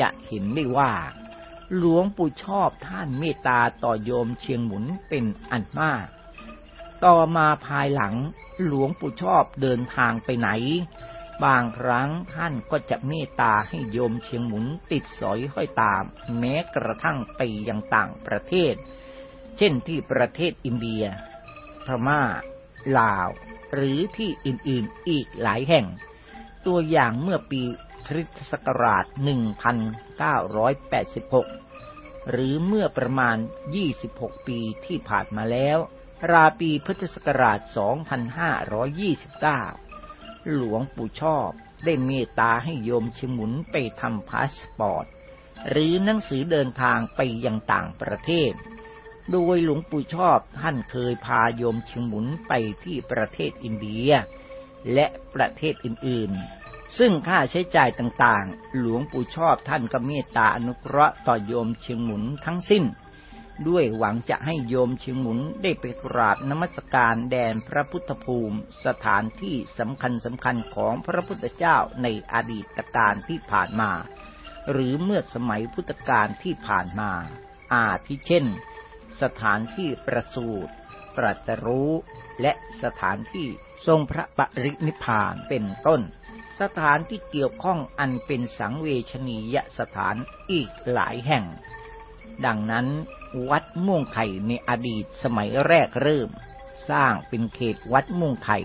จะเห็นได้ว่า หลวงปู่ชอบท่านเมตตาต่อโยมเชียงหมุนเป็นอันมาก ต่อมาภายหลังหลวงปู่ชอบเดินทางไปไหน บางครั้งท่านก็จะเมตตาให้โยมเชียงหมุนติดสอยห้อยตาม แม้กระทั่งไปยังต่างประเทศ เช่นที่ประเทศอินเดีย พม่า ลาว หรือที่อื่นๆอีกหลายแห่ง ตัวอย่างเมื่อปีคริสตศักราช 1986 หรือเมื่อประมาณ 26 ปีที่ผ่านมาแล้ว ราปีพุทธศักราช 2529 หลวงปู่ชอบได้เมตตาให้โยมเชียงหมุนไปทำพาสปอร์ต หรือหนังสือเดินทางไปยังต่างประเทศ โดยหลวงปู่ชอบท่านเคยพาโยมเชียงหมุนไปที่ประเทศอินเดีย และประเทศอื่นๆ ซึ่งค่าใช้จ่ายต่างๆ หลวงปู่ชอบท่านก็เมตตาอนุเคราะห์ต่อโยมเชียงหมุนทั้งสิ้น ด้วยหวังจะให้โยมเชียงหมุนได้ไปกราบนมัสการแดนพระพุทธภูมิ สถานที่สำคัญสำคัญของพระพุทธเจ้าในอดีตการที่ผ่านมา หรือเมื่อสมัยพุทธกาลที่ผ่านมา อาทิเช่น สถานที่ประสูติตรัสรู้และสถานที่ทรงพระปรินิพานเป็นต้น สถานที่เกี่ยวข้องอันเป็นสังเวชนียสถานอีกหลายแห่ง ดังนั้นวัดม่วงไข่ในอดีตสมัยแรกเริ่ม สร้างเป็นเขตวัดม่วงไข่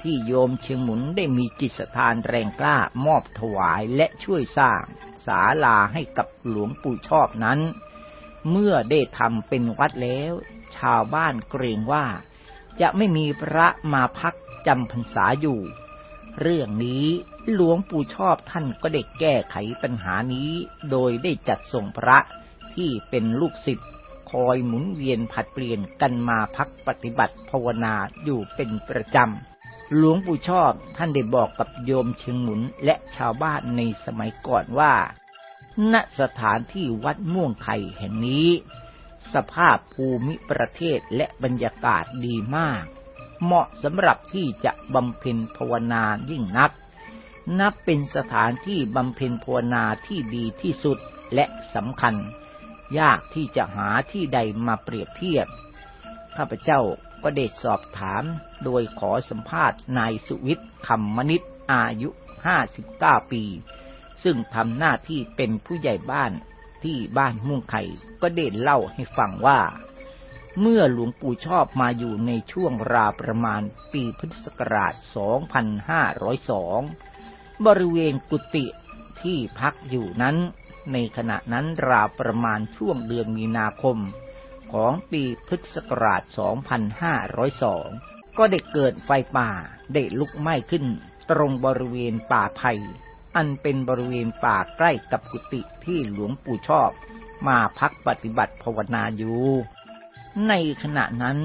ที่โยมเชียงหมุนได้มีจิตสถานแรงกล้ามอบถวายและช่วยสร้างศาลาให้กับหลวงปู่ชอบนั้น เมื่อได้ทำเป็นวัดแล้ว ชาวบ้านเกรงว่า จะไม่มีพระมาพักจำพรรษาอยู่ เรื่องนี้หลวงปู่ชอบท่านก็ได้แก้ไขปัญหานี้ โดยได้จัดส่งพระ ที่เป็นลูกศิษย์คอยหมุนเวียนผัดเปลี่ยนกันมาพักปฏิบัติภาวนาอยู่เป็นประจำ หลวงปู่ชอบท่านได้บอกกับโยมเชียงหมุนและชาวบ้านในสมัยก่อนว่า ณสถานที่วัดม่วงไข่แห่งนี้ สภาพภูมิประเทศและบรรยากาศดีมาก เหมาะสำหรับที่จะบำเพ็ญภาวนายิ่งนัก นับเป็นสถานที่บำเพ็ญภาวนาที่ดีที่สุดและสำคัญ ยากที่จะหาที่ใดมาเปรียบเทียบ ข้าพเจ้าก็ได้สอบถามโดยขอสัมภาษณ์นายสุวิทย์คำมนิตอายุ 59 ปี ซึ่งทำหน้าที่เป็นผู้ใหญ่บ้านที่บ้านม่วงไข่ก็ได้เล่าให้ฟังว่า เมื่อหลวงปู่ชอบมาอยู่ในช่วงราวประมาณปีพุทธศักราช 2502 บริเวณกุฏิที่พักอยู่นั้น ในขณะนั้นราวประมาณช่วงเดือนมีนาคม ของปีพุทธศักราช 2502 ก็ได้เกิดไฟป่าได้ลุกไหม้ขึ้น ตรงบริเวณป่าไผ่อันเป็นบริเวณป่าใกล้กับกุฏิที่หลวงปู่ชอบ มาพักปฏิบัติภาวนาอยู่ ในขณะนั้น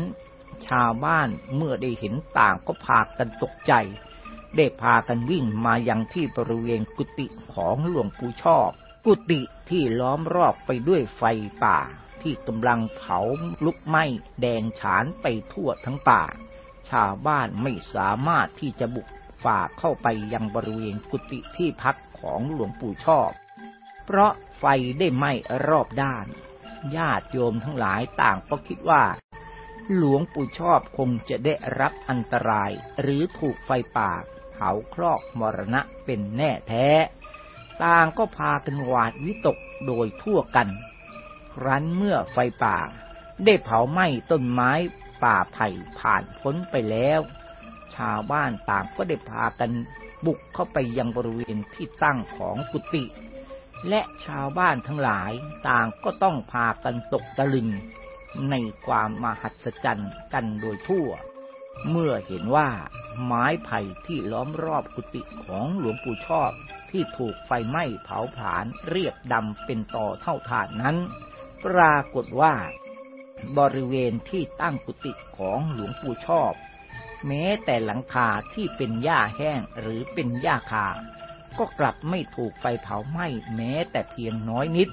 ชาวบ้านเมื่อได้เห็นต่างก็พากันตกใจ ได้พากันวิ่งมายังที่บริเวณกุฏิของหลวงปู่ชอบ กุฏิที่ล้อมรอบไปด้วยไฟป่าที่กำลังเผาลุกไหม้แดงฉานไปทั่วทั้งป่า ชาวบ้านไม่สามารถที่จะบุกฝ่าเข้าไปยังบริเวณกุฏิที่พักของหลวงปู่ชอบ เพราะไฟได้ไหม้รอบด้าน ญาติโยมทั้งหลายต่างก็คิดว่า หลวงปู่ชอบคงจะได้รับอันตรายหรือถูกไฟป่าเผาคลอกมรณะเป็นแน่แท้ ต่างก็พากันหวาดวิตกโดยทั่วกันครั้นเมื่อไฟป่า ได้เผาไหม้ต้นไม้ป่าไผ่ผ่านพ้นไปแล้ว ชาวบ้านต่างก็ได้พากันบุกเข้าไปยังบริเวณที่ตั้งของกุฏิและชาวบ้านทั้งหลายต่างก็ต้องพากันตกตะลึงในความมหัศจรรย์กันโดยทั่ว เมื่อเห็นว่าไม้ไผ่ที่ล้อมรอบกุฏิของหลวงปู่ชอบ ที่ถูกไฟไหม้เผาผลาญเรียบดำเป็นต่อเท่าฐานนั้น ปรากฏว่า บริเวณที่ตั้งกุฏิของหลวงปู่ชอบ แม้แต่หลังคาที่เป็นหญ้าแห้งหรือเป็นหญ้าคา ก็กลับไม่ถูกไฟเผาไหม้แม้แต่เพียงน้อยนิด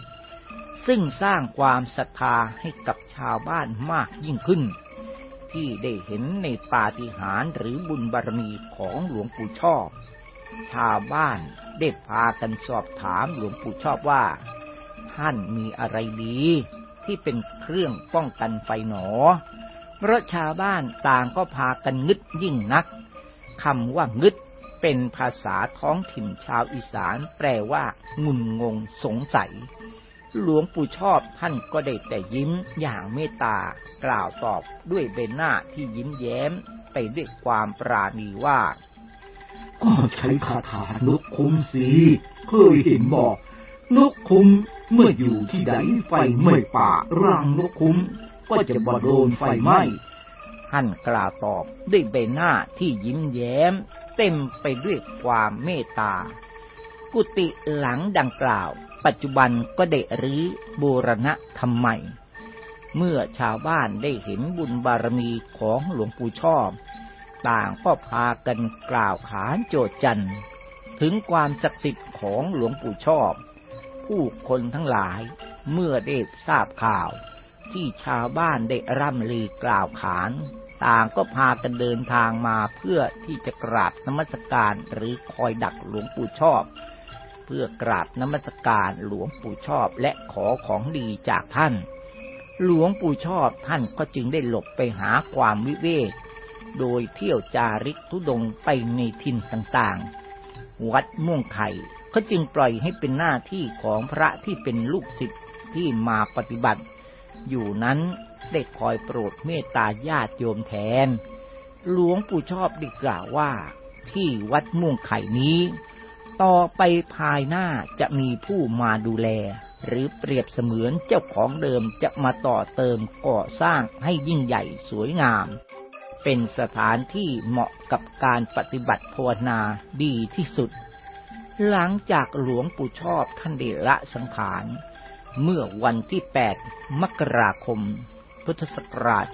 ซึ่งสร้างความศรัทธาให้กับชาวบ้านมากยิ่งขึ้นที่ได้เห็นในปาฏิหาริย์หรือบุญบารมีของหลวงปู่ชอบ ชาวบ้านได้พากันสอบถามหลวงปู่ชอบว่า ท่านมีอะไรดีที่เป็นเครื่องป้องกันไฟหนอ เพราะชาวบ้านต่างก็พากันงึดยิ่งนักคำว่างึดเป็นภาษาท้องถิ่นชาวอีสานแปลว่างุนงงสงสัย หลวงปู่ชอบท่านก็ได้แต่ยิ้มอย่างเมตตากล่าวตอบด้วยเบหน้าที่ยิ้มแย้มไปด้วยความปราณีว่า ก็ใช้คาถานกคุ้มสีเคยเห็นบอก นกคุ้มเมื่ออยู่ที่ใดไฟไม่ป่าร่างนกคุ้มก็จะบ่โดนไฟไหม้ท่านกล่าวตอบด้วยใบหน้าที่ยิ้มแย้ม เต็มไปด้วยความเมตตา กุฏิหลังดังกล่าว ปัจจุบันก็ได้รื้อบูรณะทำใหม่ เมื่อชาวบ้านได้เห็นบุญบารมีของหลวงปู่ชอบ ต่างก็พากันกล่าวขานโจดจันถึงความศักดิ์สิทธิ์ของหลวงปู่ชอบ ผู้คนทั้งหลายเมื่อได้ทราบข่าว ที่ชาวบ้านได้ร่ำลือกล่าวขาน ต่างก็พากันเดินทางมาเพื่อที่จะกราบนมัสการหรือคอยดักหลวงปู่ชอบ เพื่อกราบนมัสการหลวงปู่ชอบและขอของดีจากท่าน หลวงปู่ชอบท่านก็จึงได้หลบไปหาความวิเวก โดยเที่ยวจาริกทุดงไปในทินต่างๆ วัดม่วงไข่ก็จึงปล่อยให้เป็นหน้าที่ของพระที่เป็นลูกศิษย์ที่มาปฏิบัติ อยู่นั้นได้คอยโปรดเมตตาญาติโยมแทน หลวงปู่ชอบด้กล่าวว่า ที่วัดม่วงไข่นี้ ต่อไปภายหน้าจะมีผู้มาดูแล หรือเปรียบเสมือนเจ้าของเดิมจะมาต่อเติมก่อสร้างให้ยิ่งใหญ่สวยงาม เป็นสถานที่เหมาะกับการปฏิบัติภาวนาดีที่สุด หลังจากหลวงปู่ชอบท่านเดละสังขาร เมื่อวันที่ 8 มกราคม พุทธศักราช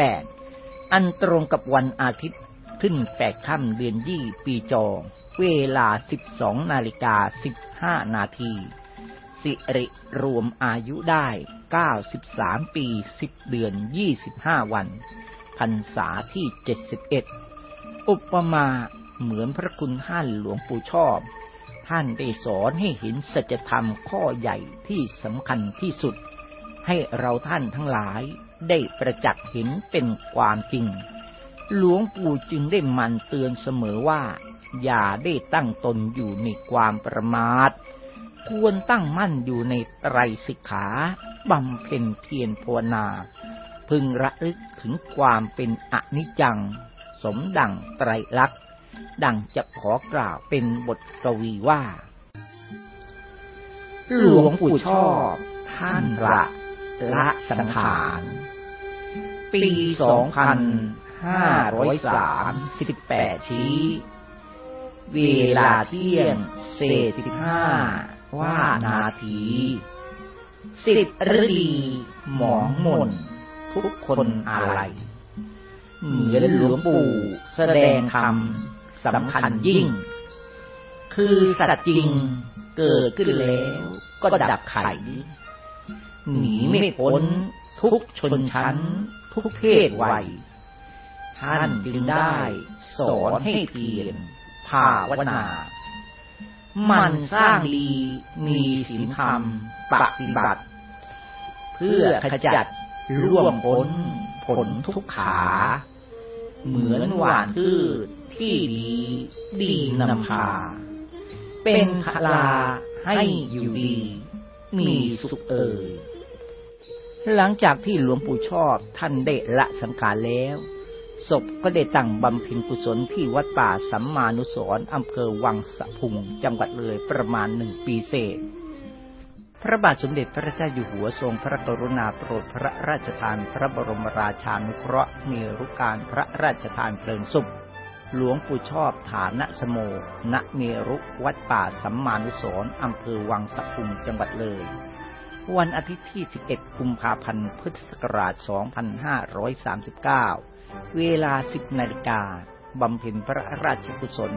2538 อันตรงกับวันอาทิตย์ขึ้นแปดค่ำเดือนยี่ปีจอ เวลา 12 นาฬิกา 15 นาที สิริ รวมอายุได้ 93 ปี 10 เดือน 25 วันพรรษาที่ 71 อุปมาเหมือนพระคุณท่านหลวงปู่ชอบ ท่านได้สอนให้เห็นสัจธรรมข้อใหญ่ที่สำคัญที่สุด ให้เราท่านทั้งหลายได้ประจักษ์เห็นเป็นความจริง หลวงปู่จึงได้มันเตือนเสมอว่า อย่าได้ตั้งตนอยู่ในความประมาท ควรตั้งมั่นอยู่ในไตรสิกขาบำเพ็ญเพียรภาวนา พึงระลึกถึงความเป็นอนิจจัง สมดังไตรลักษณ์ดังจะขอกล่าวเป็นบทกวีว่า หลวงปู่ชอบท่านละละสังขาร ปีสองพันห้าร้อยสามสิบแปดชี้ เวลาเที่ยงเศษสิบห้า ว่านาทีสิทธิฤดี หมองมนทุกคนอะไร เหมือนหลวงปู่แสดงธรรมสำคัญยิ่ง คือสัจจริงเกิดขึ้นแล้วก็ดับไขหนีไม่พ้นทุกชนชั้น ทุกเพศวัย ท่านจึงได้สอนให้เพียรภาวนา มันสร้างดีมีศีลธรรมปฏิบัติ เพื่อขจัดร่วมพ้นผลทุกขา เหมือนหวานพืชที่ดีดีนำพา เป็นคลาให้อยู่ดี มีสุขเอ่ยหลังจากที่หลวงปู่ชอบท่านได้ละสังขารแล้ว ศพก็ได้ตั้งบำเพ็ญกุศลที่วัดป่าสัมมานุสร์อำเภอวังสะพุง จังหวัดเลยประมาณหนึ่งปีเศษ พระบาทสมเด็จพระเจ้าอยู่หัวทรงพระกรุณาโปรดพระราชทานพระบรมราชานุเคราะห์มีรุการพระราชทานเพลิงศพหลวงปู่ชอบฐานะสโม ณเมรุ วัดป่าสัมมานุสร์อำเภอวังสะพุง จังหวัดเลย วันอาทิตย์ที่ 11 กุมภาพันธ์ พุทธศักราช 2539 เวลา10นาฬิกาบำเพ็ญพระราชกุศล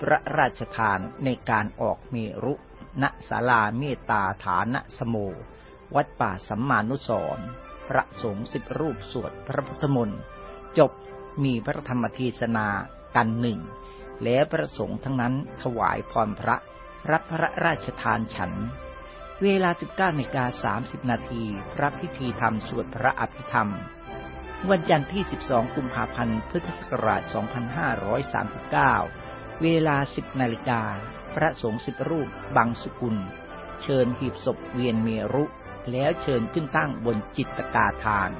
พระราชทานในการออกเมรุณศาลาเมตตาฐานะสโม วัดป่าสัมมานุสรณ์พระสงฆ์สิบรูปสวดพระพุทธมนต์จบมีพระธรรมเทศนากันหนึ่ง และพระสงฆ์ทั้งนั้นถวายพรพระ รับพระราชทานฉัน เวลา 19นาฬิกา30 นาทีพระพิธีธรรมสวดพระอภิธรรม วันจันทร์ที่ 12 กุมภาพันธ์ พุทธศักราช 2539 เวลา 10 นาฬิกา พระสงฆ์สิบรูปบังสุกุล เชิญหีบศพเวียนเมรุ แล้วเชิญขึ้นตั้งบนจิตตกาทาน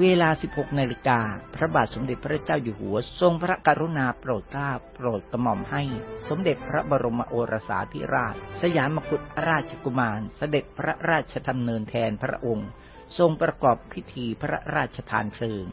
เวลา 16 นาฬิกา พระบาทสมเด็จพระเจ้าอยู่หัว ทรงพระกรุณาโปรดเกล้าโปรดกระหม่อมให้ สมเด็จพระบรมโอรสาธิราช สยามกุฎราชกุมาร เสด็จพระราชดำเนินแทนพระองค์ ทรงประกอบพิธีพระราชทานเพลิง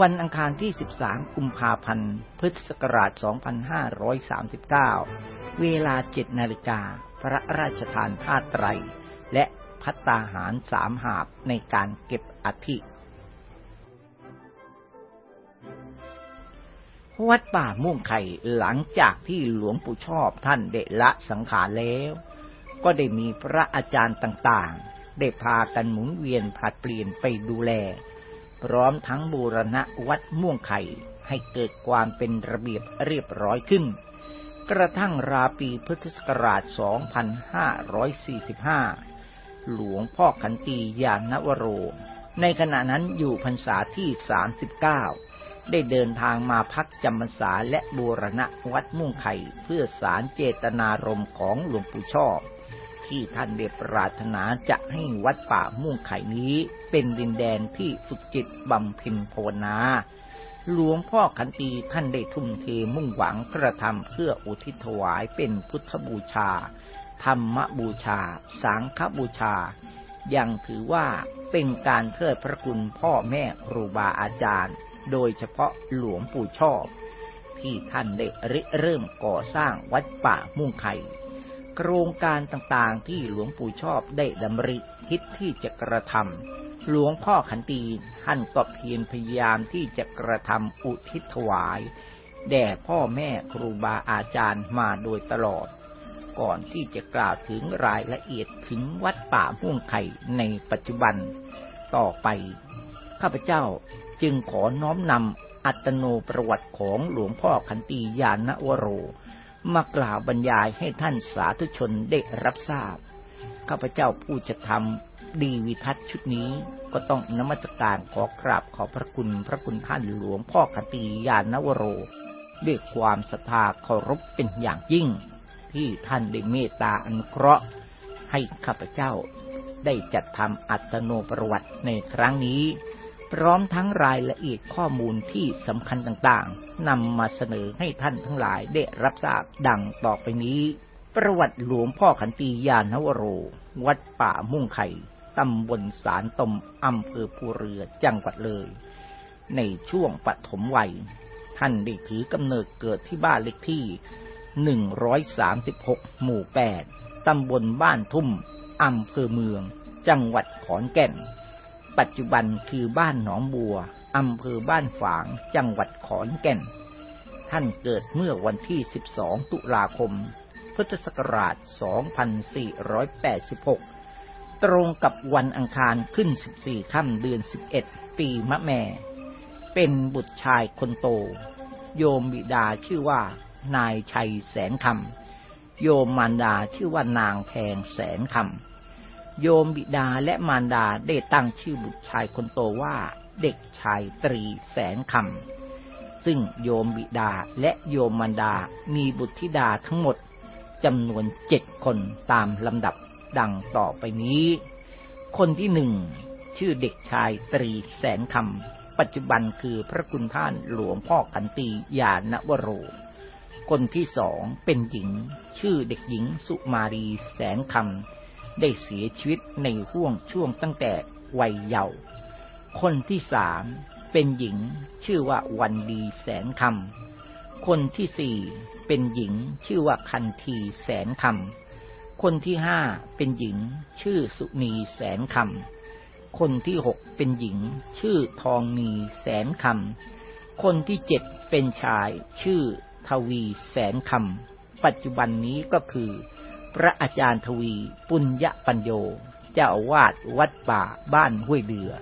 วันอังคารที่ 13 กุมภาพันธ์ พุทธศักราช 2539 เวลา 7 นาฬิกา พระราชทานผ้าไตร และพัตตาหารสามหาบในการเก็บอัฐิวัดป่าม่วงไข่หลังจากที่หลวงปู่ชอบท่านเดละสังขารแล้ว ก็ได้มีพระอาจารย์ต่างๆ ได้พากันหมุนเวียนผลัดเปลี่ยนไปดูแล พร้อมทั้งบูรณะวัดม่วงไข่ให้เกิดความเป็นระเบียบเรียบร้อยขึ้น กระทั่งราปีพุทธศักราช 2545 หลวงพ่อขันตียานวโร ในขณะนั้นอยู่พรรษาที่ 39 ได้เดินทางมาพักจำพรรษาและบูรณะวัดม่วงไข่เพื่อสารเจตนารมณ์ของหลวงปู่ชอบ ที่ท่านเดปรารถนาจะให้วัดป่าม่วงไข่นี้ เป็นดินแดนที่ฝึกจิตบำเพ็ญภาวนาหลวงพ่อขันตีท่านได้ทุ่มเทมุ่งหวังกระทำเพื่ออุทิศถวายเป็นพุทธบูชา ธรรมบูชา สังฆบูชา ยังถือว่าเป็นการเทิดพระคุณพ่อแม่ครูบาอาจารย์ โดยเฉพาะหลวงปู่ชอบ ที่ท่านได้ริเริ่มก่อสร้างวัดป่ามุ่งไข่ โครงการต่างๆ ที่หลวงปู่ชอบได้ดำริคิดที่จะกระทำหลวงพ่อขันตีท่านก็เพียรพยายามที่จะกระทำอุทิศถวาย แด่พ่อแม่ครูบาอาจารย์มาโดยตลอด ก่อนที่จะกล่าวถึงรายละเอียดถึงวัดป่าม่วงไข่ในปัจจุบัน ต่อไปข้าพเจ้าจึงขอน้อมนำอัตโนประวัติของหลวงพ่อขันตียานวโร มากล่าวบรรยายให้ท่านสาธุชนได้รับทราบ ข้าพเจ้าผู้จะทำดีวิทัศน์ชุดนี้ก็ต้องนมัสการขอกราบขอพระคุณพระคุณท่านหลวงพ่อคติยานวโร ด้วยความศรัทธาเคารพเป็นอย่างยิ่ง ที่ท่านได้เมตตาอนุเคราะห์ ให้ข้าพเจ้าได้จัดทำอัตโนประวัติในครั้งนี้ พร้อมทั้งรายละเอียดข้อมูลที่สำคัญต่างๆนำมาเสนอให้ท่านทั้งหลายได้รับทราบดังต่อไปนี้ ประวัติหลวงพ่อขันตียานวโร วัดป่ามุ่งไข่ตำบลสารตมอำเภอภูเรือจังหวัดเลย ในช่วงปฐมวัย ท่านได้ถือกำเนิดเกิดที่บ้านเลขที่ 136 หมู่ 8ตำบลบ้านทุ่มอำเภอเมือง จังหวัดขอนแก่น ปัจจุบันคือบ้านหนองบัวอำเภอบ้านฝาง จังหวัดขอนแก่น ท่านเกิดเมื่อวันที่ 12 ตุลาคม พุทธศักราช 2486 ตรงกับวันอังคารขึ้น 14 ค่ำเดือน 11 ปีมะแม่ เป็นบุตรชายคนโต โยมบิดาชื่อว่า นายชัยแสนคำ โยมมารดาชื่อว่านางแพงแสนคำ โยมบิดาและมารดาได้ตั้งชื่อบุตรชายคนโตว่า เด็กชายตรีแสนคำ ซึ่งโยมบิดาและโยมมารดามีบุตรธิดาทั้งหมดจำนวนเจ็ดคนตามลำดับดังต่อไปนี้ คนที่หนึ่งชื่อเด็กชายตรีแสนคำ ปัจจุบันคือพระคุณท่านหลวงพ่อขันตียานวโร คนที่สองเป็นหญิง ชื่อเด็กหญิงสุมารีแสนคำ ได้เสียชีวิตในห่วงช่วงตั้งแต่วัยเยาว์คนที่สามเป็นหญิงชื่อว่าวันดีแสนคำ คนที่สี่เป็นหญิงชื่อว่าคันทีแสนคำ คนที่ห้าเป็นหญิงชื่อสุนีแสนคำ คนที่หกเป็นหญิงชื่อทองมีแสนคำ คนที่เจ็ดเป็นชายชื่อทวีแสนคำ ปัจจุบันนี้ก็คือ พระอาจารย์ทวี ปุญญปัญโย เจ้าอาวาสวัดป่าบ้านห้วยเดือ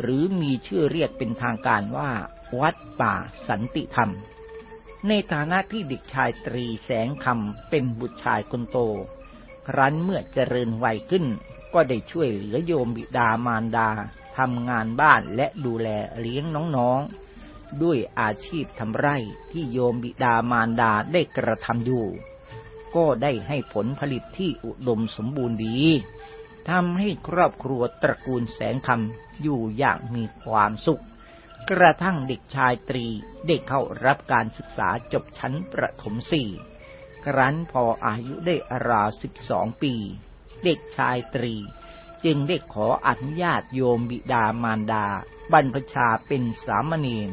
หรือมีชื่อเรียกเป็นทางการว่า วัดป่าสันติธรรม ในฐานะที่เด็กชายตรีแสงคำเป็นบุตรชายคนโต ครั้นเมื่อเจริญวัยขึ้น ก็ได้ช่วยเหลือโยมบิดามารดาทำงานบ้านและดูแลเลี้ยงน้องๆ ด้วยอาชีพทำไร่ที่โยมบิดามารดาได้กระทำอยู่ ก็ได้ให้ผลผลิตที่อุดมสมบูรณ์ดีทำให้ครอบครัวตระกูลแสงคำอยู่อย่างมีความสุข กระทั่งเด็กชายตรีได้เข้ารับการศึกษาจบชั้นประถมสี่ครั้นพออายุได้ราวสิบสองปี เด็กชายตรี จึงได้ขออนุญาตโยมบิดามารดา บรรพชาเป็นสามเณร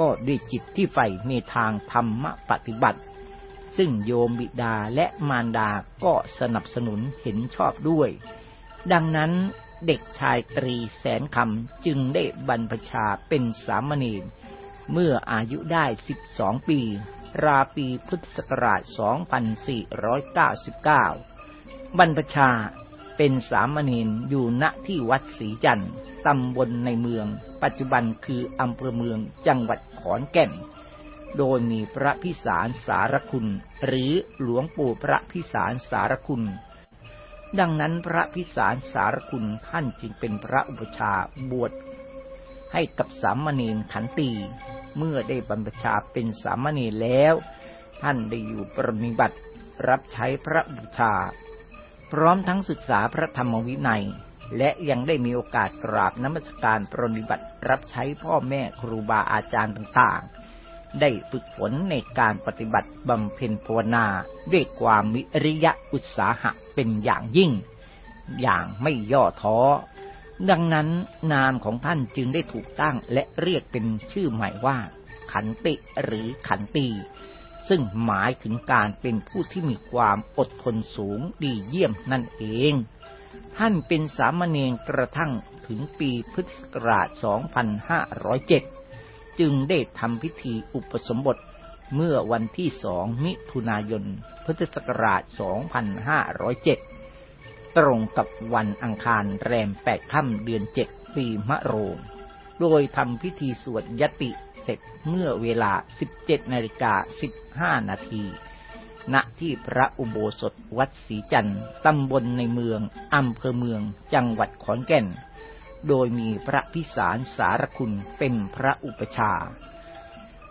ก็ด้วยจิตที่ใฝ่ในทางธรรมปฏิบัติ ซึ่งโยมบิดาและมารดาก็สนับสนุนเห็นชอบด้วย ดังนั้นเด็กชายตรีแสนคำจึงได้บรรพชาเป็นสามเณรเมื่ออายุได้สิบสองปี ราปีพุทธศักราช 2499 บรรพชาเป็นสามเณรอยู่ณที่วัดศรีจันทร์ตำบลในเมือง ปัจจุบันคืออำเภอเมืองจังหวัดขอนแก่น โดยมีพระพิสารสารคุณ หรือหลวงปู่พระพิสารสารคุณ ดังนั้นพระพิสารสารคุณท่านจึงเป็นพระอุปชาบวชให้กับสามเณรขันตีเมื่อได้บรรพชาเป็นสามเณรแล้ว ท่านได้อยู่ปรนิบัติรับใช้พระบูชา พร้อมทั้งศึกษาพระธรรมวินัย และยังได้มีโอกาสกราบนมัสการปรนิบัติรับใช้พ่อแม่ครูบาอาจารย์ต่างๆ ได้ฝึกฝนในการปฏิบัติบำเพ็ญภาวนาด้วยความวิริยะอุตสาหะเป็นอย่างยิ่ง อย่างไม่ย่อท้อ ดังนั้นนามของท่านจึงได้ถูกตั้งและเรียกเป็นชื่อใหม่ว่า ขันติหรือขันตีซึ่งหมายถึงการเป็นผู้ที่มีความอดทนสูงดีเยี่ยมนั่นเอง ท่านเป็นสามเณรกระทั่งถึงปีพุทธศักราช 2507 จึงได้ทำพิธีอุปสมบทเมื่อวันที่สองมิถุนายน พุทธศักราช 2507 ตรงกับวันอังคารแรมแปดค่ำเดือนเจ็ดปีมะโรง โดยทำพิธีสวดยติเสร็จเมื่อเวลา 17นาฬิกา15 นาที ณ ที่พระอุโบสถวัดศรีจันทร์ตำบลในเมือง อำเภอเมือง จังหวัดขอนแก่น โดยมีพระพิสารสารคุณเป็นพระอุปชา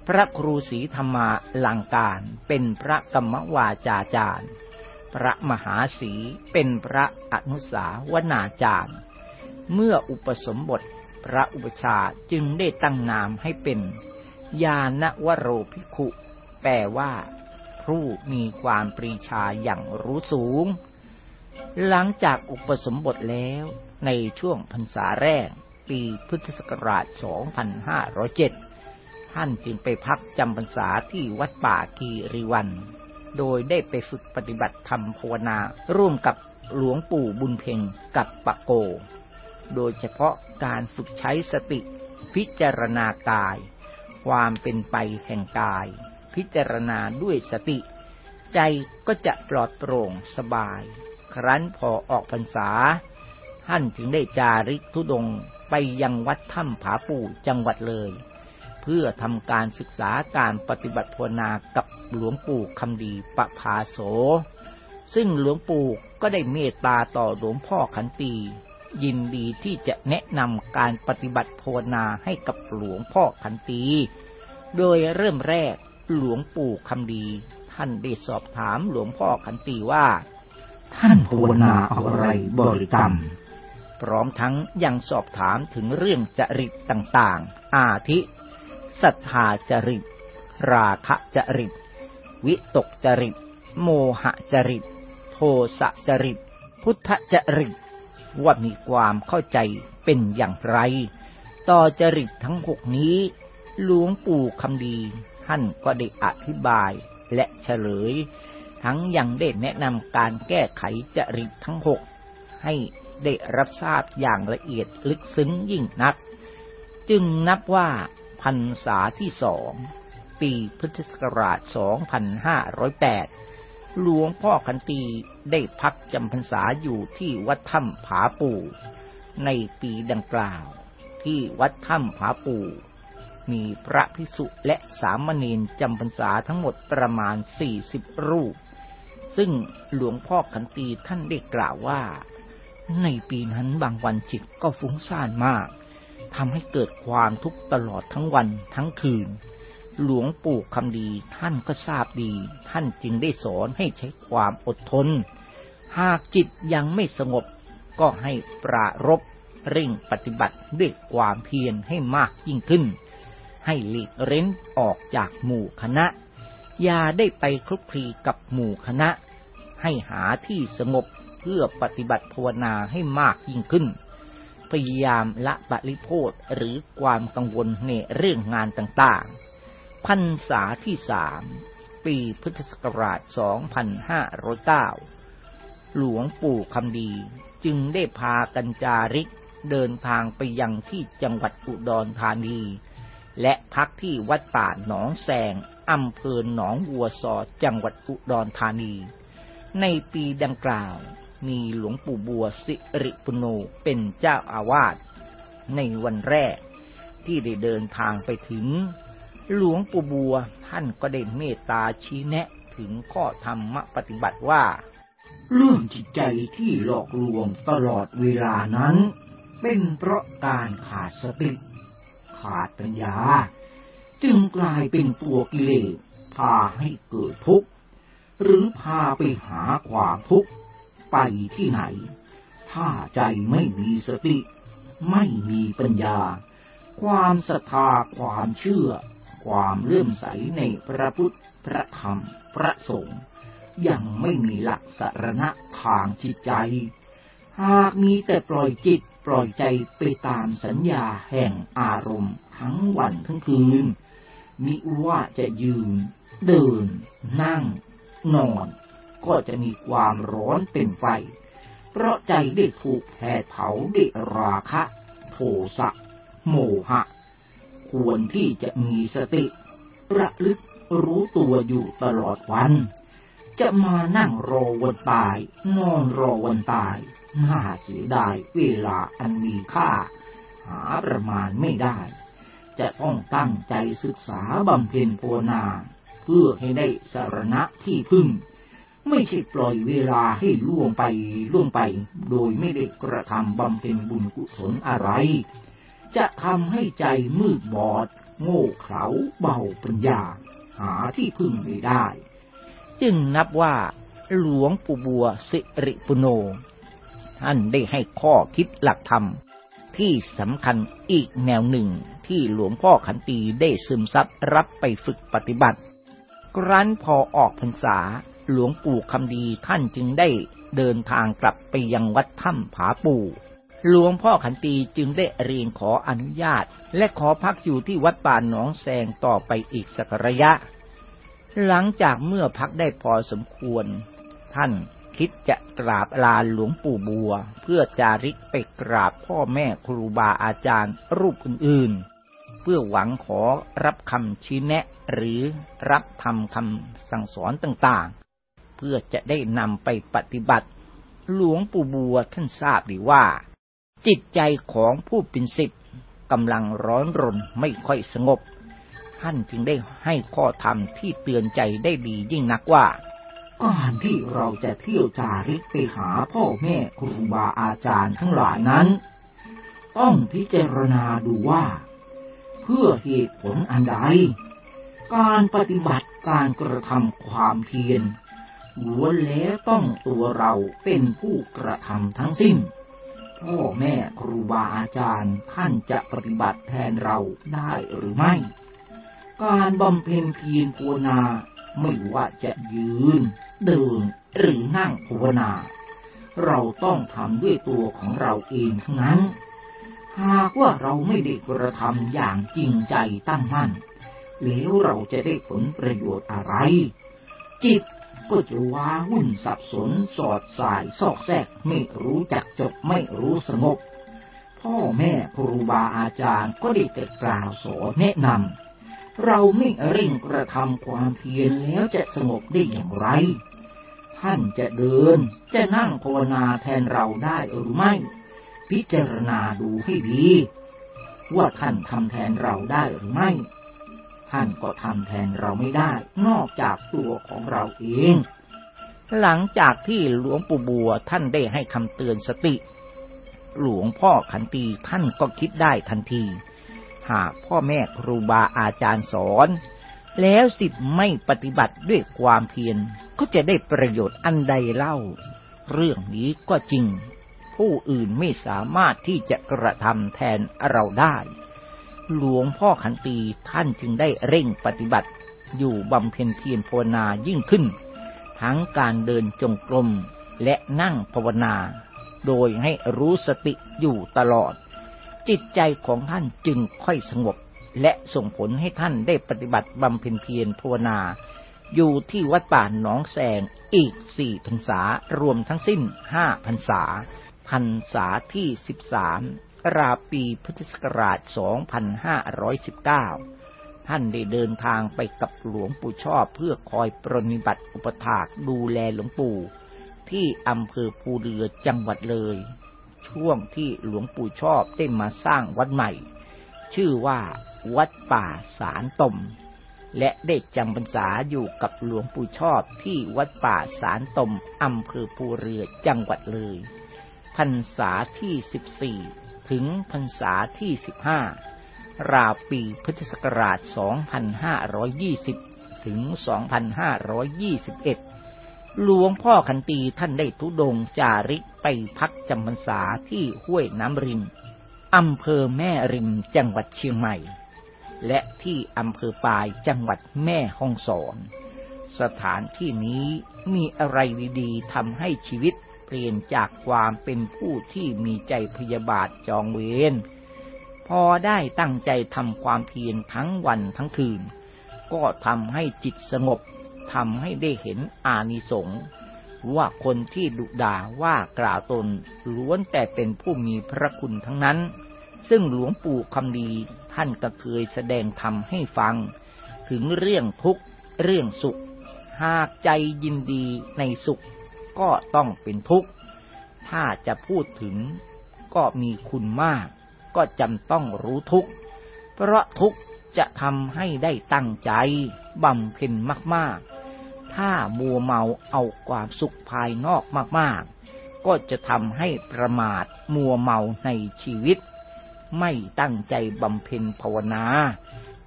พระครูศรีธรรมาลังการเป็นพระกรรมวาจาจารย์ พระมหาศีเป็นพระอนุสาวนาจารย์ เมื่ออุปสมบทพระอุปชาจึงได้ตั้งนามให้เป็นยานวโรภิกขุ แปลว่า ผู้มีความปรีชาอย่างรู้สูง หลังจากอุปสมบทแล้ว ในช่วงพรรษาแรก ปีพุทธศักราช 2507 ท่านจึงไปพักจำพรรษาที่วัดป่ากีริวัน โดยได้ไปฝึกปฏิบัติธรรมภาวนา ร่วมกับหลวงปู่บุญเพ็งกับปะโก โดยเฉพาะการฝึกใช้สติพิจารณากาย ความเป็นไปแห่งกาย พิจารณาด้วยสติ ใจก็จะปลอดโปร่งสบาย ครั้นพอออกพรรษา ท่านจึงได้จาริกทุดงไปยังวัดถ้ำผาปู่จังหวัดเลย เพื่อทำการศึกษาการปฏิบัติภาวนากับหลวงปู่คำดีปะพาโส ซึ่งหลวงปู่ก็ได้เมตตาต่อหลวงพ่อขันตียินดีที่จะแนะนำการปฏิบัติภาวนาให้กับหลวงพ่อขันตี โดยเริ่มแรกหลวงปู่คำดี ท่านได้สอบถามหลวงพ่อขันตีว่า ท่านภาวนาอะไรบริกรรม พร้อมทั้งยังสอบถามถึงเรื่องจริตต่างๆ อาทิศรัทธาจริต ราคะจริต วิตกจริต โมหจริต โทสะจริต พุทธจริต ว่ามีความเข้าใจเป็นอย่างไร ต่อจริตทั้งหกนี้หลวงปู่คำดีท่านก็ได้อธิบายและเฉลย ทั้งยังได้แนะนำการแก้ไขจริตทั้งหกให้ ได้รับทราบอย่างละเอียดลึกซึ้งยิ่งนัก จึงนับว่าพรรษาที่สอง ปีพุทธศักราช 2508 หลวงพ่อขันตีได้พักจำพรรษาอยู่ที่วัดถ้ำผาปู่ ในปีดังกล่าว ที่วัดถ้ำผาปู่ มีพระภิกษุและสามเณรจำพรรษาทั้งหมดประมาณสี่สิบรูปซึ่งหลวงพ่อขันตีท่านได้กล่าวว่า ในปีนั้นบางวันจิตก็ฟุ้งซ่านมากทำให้เกิดความทุกข์ตลอดทั้งวันทั้งคืน หลวงปู่คำดีท่านก็ทราบดี ท่านจึงได้สอนให้ใช้ความอดทน หากจิตยังไม่สงบก็ให้ปรารบเร่งปฏิบัติด้วยความเพียรให้มากยิ่งขึ้น ให้หลีกเร้นออกจากหมู่คณะ อย่าได้ไปคลุกคลีกับหมู่คณะ ให้หาที่สงบ พื่อปฏิบัติภาวนาให้มากยิ่งขึ้น พยายามละปริโภทหรือความกังวลในเรื่องงานต่างๆ พรรษาที่สามปีพุทธศักราช 2509 หลวงปู่คำดีจึงได้พากันจาริกเดินทางไปยังที่จังหวัดอุดรธานี และพักที่วัดป่าหนองแสงอำเภอหนองวัวซอจังหวัดอุดรธานี ในปีดังกล่าว มีหลวงปู่บัวสิริปุโนเป็นเจ้าอาวาสในวันแรกที่ได้เดินทางไปถึง หลวงปู่บัวท่านก็ได้เมตตาชี้แนะถึงข้อธรรมปฏิบัติว่า เรื่องจิตใจที่หลอกลวงตลอดเวลานั้น เป็นเพราะการขาดสติขาดปัญญา จึงกลายเป็นตัวกิเลสพาให้เกิดทุกข์ หรือพาไปหาความทุกข์ ไปที่ไหน ถ้าใจไม่มีสติ ไม่มีปัญญา ความศรัทธาความเชื่อ ความเลื่อมใสในพระพุทธ พระธรรม พระสงฆ์ยังไม่มีหลักสารณะทางจิตใจ หากมีแต่ปล่อยจิตปล่อยใจไปตามสัญญาแห่งอารมณ์ทั้งวันทั้งคืนมิว่าจะยืน เดิน นั่ง นอน ก็จะมีความร้อนเป็นไฟ เพราะใจได้ถูกแผดเผาด้วยราคะ โทสะ โมหะ ควรที่จะมีสติ ระลึกรู้ตัวอยู่ตลอดวัน จะมานั่งรอวันตาย นอนรอวันตาย น่าเสียดายเวลาอันมีค่า หาประมาณไม่ได้ จะต้องตั้งใจศึกษาบำเพ็ญภาวนา เพื่อให้ได้สารณะที่พึ่ง ไม่ใช่ปล่อยเวลาให้ล่วงไปล่วงไป โดยไม่ได้กระทำบำเพ็ญบุญกุศลอะไร จะทำให้ใจมืดบอด โง่เขลาเบาปัญญา หาที่พึ่งไม่ได้ จึงนับว่าหลวงปู่บัวสิริปุโน ท่านได้ให้ข้อคิดหลักธรรม ที่สำคัญอีกแนวหนึ่งที่หลวงพ่อขันตีได้ซึมซับรับไปฝึกปฏิบัติ ครั้นพอออกพรรษา หลวงปู่คำดีท่านจึงได้เดินทางกลับไปยังวัดถ้ำผาปู่หลวงพ่อขันตีจึงได้เรียนขออนุญาต และขอพักอยู่ที่วัดป่าหนองแสงต่อไปอีกสักระยะ หลังจากเมื่อพักได้พอสมควร ท่านคิดจะกราบลาหลวงปู่บัว เพื่อจาริกไปกราบพ่อแม่ครูบาอาจารย์รูปอื่นๆ เพื่อหวังขอรับคำชี้แนะ หรือรับทำคำสั่งสอนต่างๆ เพื่อจะได้นำไปปฏิบัติ หลวงปู่บัวท่านทราบดีว่า จิตใจของผู้เป็นสิทธิ์กำลังร้อนรนไม่ค่อยสงบ ท่านจึงได้ให้ข้อธรรมที่เตือนใจได้ดียิ่งนักว่าการที่เราจะเที่ยวจาริกไปหาพ่อแม่ครูบาอาจารย์ทั้งหลายนั้น ต้องพิจารณาดูว่า เพื่อเหตุผลอันใด การปฏิบัติการกระทำความเพียร ล้วนแล้วต้องตัวเราเป็นผู้กระทำทั้งสิ้น พ่อแม่ครูบาอาจารย์ท่านจะปฏิบัติแทนเราได้หรือไม่ การบำเพ็ญเพียรภาวนาไม่ว่าจะยืน เดินหรือนั่งภาวนา เราต้องทำด้วยตัวของเราเองทั้งนั้น หากว่าเราไม่ได้กระทำอย่างจริงใจตั้งมั่นแล้วเราจะได้ผลประโยชน์อะไร จิต ก็จะว้าวุ่นสับสนสอดสายซอกแซกไม่รู้จักจบไม่รู้สงบ พ่อแม่ครูบาอาจารย์ก็ได้แต่กล่าวสอนแนะนำเราไม่เร่งกระทำความเพียรแล้วจะสงบได้อย่างไร ท่านจะเดินจะนั่งภาวนาแทนเราได้หรือไม่ พิจารณาดูให้ดี ว่าท่านทำแทนเราได้หรือไม่ ท่านก็ทำแทนเราไม่ได้ นอกจากตัวของเราเอง หลังจากที่หลวงปู่บัวท่านได้ให้คำเตือนสติ หลวงพ่อขันตีท่านก็คิดได้ทันที หากพ่อแม่ครูบาอาจารย์สอน แล้วสิทธิ์ไม่ปฏิบัติด้วยความเพียรก็จะได้ประโยชน์อันใดเล่า เรื่องนี้ก็จริง ผู้อื่นไม่สามารถที่จะกระทำแทนเราได้ หลวงพ่อขันตีท่านจึงได้เร่งปฏิบัติ อยู่บำเพ็ญเพียรภาวนายิ่งขึ้น ทั้งการเดินจงกรมและนั่งภาวนา โดยให้รู้สติอยู่ตลอด จิตใจของท่านจึงค่อยสงบ และส่งผลให้ท่านได้ปฏิบัติบำเพ็ญเพียรภาวนา อยู่ที่วัดป่าหนองแสงอีกสี่พรรษารวมทั้งสิ้นห้าพรรษาพรรษาที่สิบสาม ราปีพุทธศักราชสองพันห้าร้อยสิบเก้าท่านได้เดินทางไปกับหลวงปู่ชอบเพื่อคอยปรนิบัติอุปถากดูแลหลวงปู่ ที่อำเภอภูเรือจังหวัดเลย ช่วงที่หลวงปู่ชอบได้มาสร้างวัดใหม่ ชื่อว่าวัดป่าสารตม และได้จำพรรษาอยู่กับหลวงปู่ชอบที่วัดป่าสารตมอำเภอภูเรือจังหวัดเลยพรรษาที่14 ถึงพรรษาที่ 15 ราวปีพุทธศักราช 2520 ถึง 2521 หลวงพ่อคันตีท่านได้ทุดงจาริกไปพักจำพรรษาที่ห้วยน้ำริมอำเภอแม่ริมจังหวัดเชียงใหม่ และที่อำเภอปายจังหวัดแม่ฮ่องสอน สถานที่นี้มีอะไรดีๆทำให้ชีวิต เปลี่ยนจากความเป็นผู้ที่มีใจพยาบาทจองเวรพอได้ตั้งใจทำความเพียรทั้งวันทั้งคืน ก็ทำให้จิตสงบทำให้ได้เห็นอานิสงส์ว่าคนที่ดุด่าว่ากล่าวตนล้วนแต่เป็นผู้มีพระคุณทั้งนั้น ซึ่งหลวงปู่คำดีท่านก็เคยแสดงธรรมให้ฟัง ถึงเรื่องทุกข์เรื่องสุข หากใจยินดีในสุข ก็ต้องเป็นทุกข์ ถ้าจะพูดถึงก็มีคุณมาก ก็จำต้องรู้ทุกข์ เพราะทุกข์จะทำให้ได้ตั้งใจบำเพ็ญมากๆ ถ้ามัวเมาเอาความสุขภายนอกมากๆ ก็จะทำให้ประมาทมัวเมาในชีวิต ไม่ตั้งใจบำเพ็ญภาวนา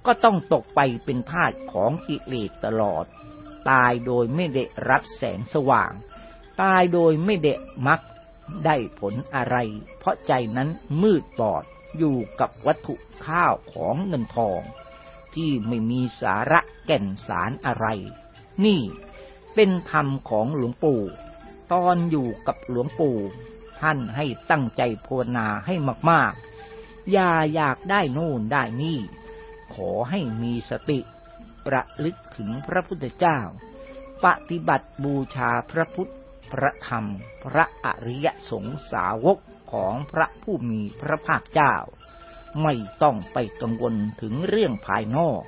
ก็ต้องตกไปเป็นทาสของกิเลสตลอด ตายโดยไม่ได้รับแสงสว่าง ตายโดยไม่เดะมักได้ผลอะไร เพราะใจนั้นมืดบอดอยู่กับวัตถุข้าวของเงินทอง ที่ไม่มีสาระแก่นสารอะไร นี่เป็นธรรมของหลวงปู่ ตอนอยู่กับหลวงปู่ ท่านให้ตั้งใจภาวนาให้มากๆ อย่าอยากได้โน่นได้นี่ ขอให้มีสติ ประลึกถึงพระพุทธเจ้า ปฏิบัติบูชาพระพุทธ พระธรรม พระอริยสงสาวกของพระผู้มีพระภาคเจ้า ไม่ต้องไปกังวลถึงเรื่องภายนอก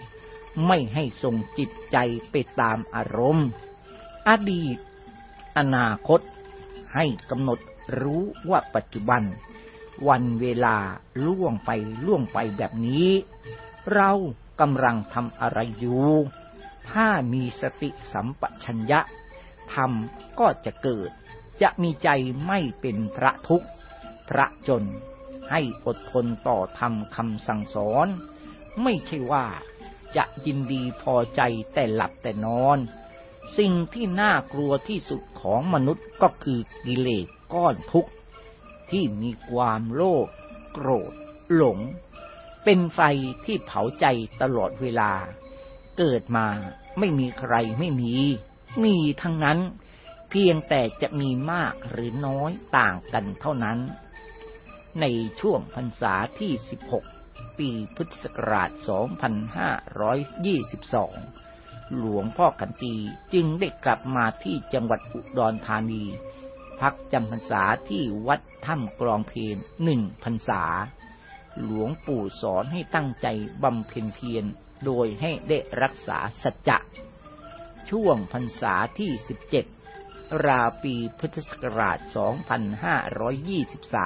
ไม่ให้ส่งจิตใจไปตามอารมณ์ อดีต อนาคต ให้กำหนดรู้ว่าปัจจุบัน วันเวลาล่วงไปล่วงไปแบบนี้ เรากำลังทำอะไรอยู่ ถ้ามีสติสัมปชัญญะ ธรรมก็จะเกิด จะมีใจไม่เป็นพระทุกข์ พระจน ให้อดทนต่อธรรมคำสั่งสอน ไม่ใช่ว่าจะยินดีพอใจแต่หลับแต่นอน สิ่งที่น่ากลัวที่สุดของมนุษย์ก็คือกิเลสก้อนทุกข์ ที่มีความโลภโกรธ หลง เป็นไฟที่เผาใจตลอดเวลา เกิดมาไม่มีใครไม่มี มีทั้งนั้น เพียงแต่จะมีมากหรือน้อยต่างกันเท่านั้น ในช่วงพรรษาที่ 16 ปีพุทธศักราช 2522 หลวงพ่อขันตีจึงได้กลับมาที่จังหวัดอุดรธานี พักจำพรรษาที่วัดถ้ำกรองเพนหนึ่งพรรษา หลวงปู่สอนให้ตั้งใจบำเพ็ญเพียรโดยให้ได้รักษาสัจจะ ช่วงพรรษาที่ 17 ราปีพุทธศักราช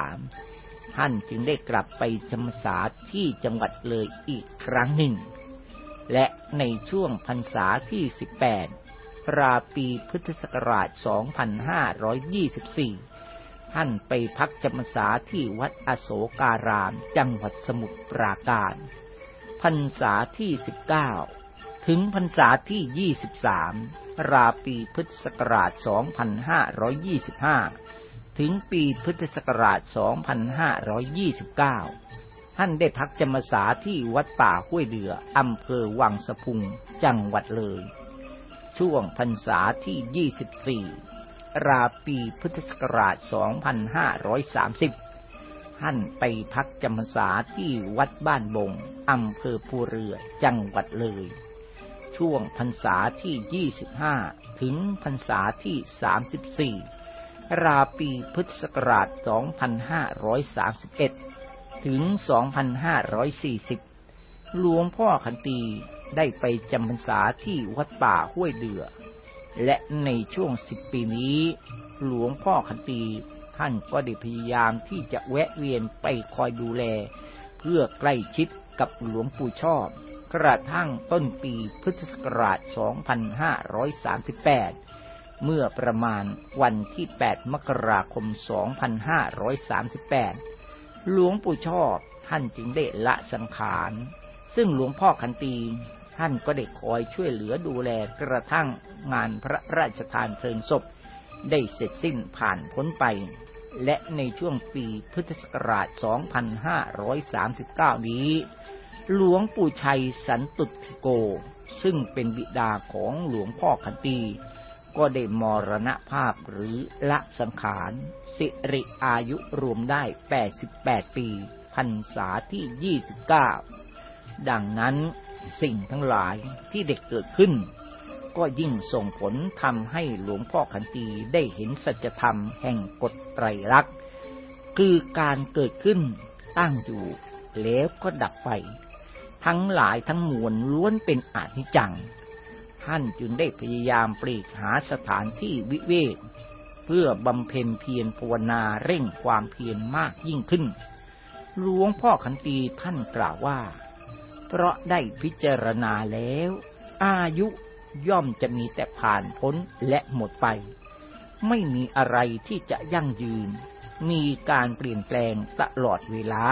2523 ท่านจึงได้กลับไปจำสาที่จังหวัดเลยอีกครั้งหนึ่ง และในช่วงพรรษาที่ 18 ราปีพุทธศักราช 2524ท่านไปพักจำสาที่วัดอโศการาม จังหวัดสมุทรปราการ พรรษาที่19 ถึงพรรษาที่ 23 ราปีพุทธศักราช 2525 ถึงปีพุทธศักราช 2529 ท่านได้พักจำสาที่วัดป่าห้วยเดืออำเภอวังสะพุง จังหวัดเลย ช่วงพรรษาที่ 24 ราปีพุทธศักราช 2530ท่านไปพักจำสาที่วัดบ้านบง อำเภอภูเรือ จังหวัดเลย ช่วงพรรษาที่ 25 ถึงพรรษาที่ 34 ราปีพุทธศักราช 2531 ถึง 2540 หลวงพ่อขันตีได้ไปจำพรรษาที่วัดป่าห้วยเดือ และในช่วงสิบปีนี้ หลวงพ่อขันตีท่านก็ได้พยายามที่จะแวะเวียนไปคอยดูแล เพื่อใกล้ชิดกับหลวงปู่ชอบ กระทั่งต้นปีพุทธศักราช 2538 เมื่อประมาณวันที่ 8 มกราคม 2538 หลวงปู่ชอบท่านจึงได้ละสังขาร ซึ่งหลวงพ่อขันตีท่านก็ได้คอยช่วยเหลือดูแลกระทั่งงานพระราชทานเพลิงศพ ได้เสร็จสิ้นผ่านพ้นไป และในช่วงปีพุทธศักราช 2539 นี้ หลวงปู่ชัยสันตุโก ซึ่งเป็นบิดาของหลวงพ่อขันตีก็ได้มรณภาพหรือละสังขาร สิริอายุรวมได้ 88 ปีพรรษาที่ 29 ดังนั้นสิ่งทั้งหลายที่เด็กเกิดขึ้น ก็ยิ่งส่งผลทำให้หลวงพ่อขันตีได้เห็นสัจธรรมแห่งกฎไตรลักษณ์ คือการเกิดขึ้นตั้งอยู่แล้วก็ดับไป ทั้งหลายทั้งมวลล้วนเป็นอานิจัง ท่านจึงได้พยายามปลีกหาสถานที่วิเวกเพื่อบำเพ็ญเพียรภาวนาเร่งความเพียรมากยิ่งขึ้น หลวงพ่อขันตีท่านกล่าวว่า เพราะได้พิจารณาแล้ว อายุย่อมจะมีแต่ผ่านพ้นและหมดไป ไม่มีอะไรที่จะยั่งยืน มีการเปลี่ยนแปลงตลอดเวลา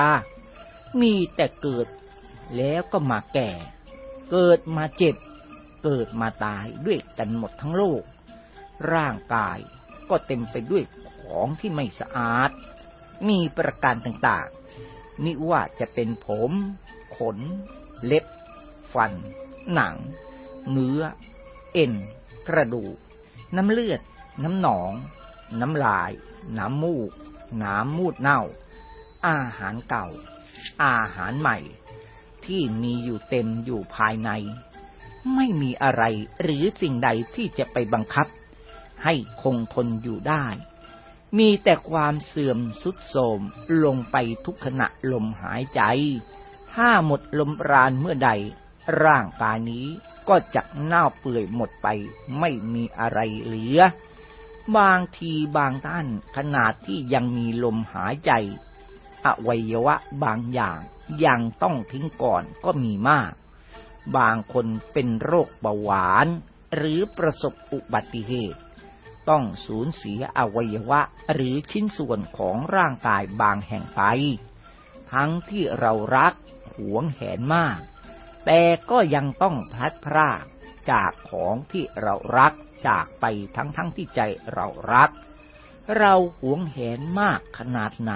มีแต่เกิด แล้วก็มาแก่ เกิดมาเจ็บ เกิดมาตายด้วยกันหมดทั้งโลก ร่างกายก็เต็มไปด้วยของที่ไม่สะอาด มีประการต่างๆมิว่าจะเป็นผม ขน เล็บ ฟัน หนัง เนื้อ เอ็น กระดูก น้ำเลือด น้ำหนอง น้ำลาย น้ำมูก น้ำมูดเน่า อาหารเก่า อาหารใหม่ ที่มีอยู่เต็มอยู่ภายใน ไม่มีอะไรหรือสิ่งใดที่จะไปบังคับ ให้คงทนอยู่ได้ มีแต่ความเสื่อมสุดโทมลงไปทุกขณะลมหายใจ ถ้าหมดลมปราณเมื่อใด ร่างกายนี้ก็จะเน่าเปื่อยหมดไปไม่มีอะไรเหลือ บางทีบางท่านขนาดที่ยังมีลมหายใจ อวัยวะบางอย่าง ยังต้องทิ้งก่อนก็มีมาก บางคนเป็นโรคเบาหวาน หรือประสบอุบัติเหตุ ต้องสูญเสียอวัยวะหรือชิ้นส่วนของร่างกายบางแห่งไป ทั้งที่เรารักหวงแหนมาก แต่ก็ยังต้องพลัดพรากจากของที่เรารักจากไปทั้งทั้งที่ใจเรารัก เราหวงแหนมากขนาดไหน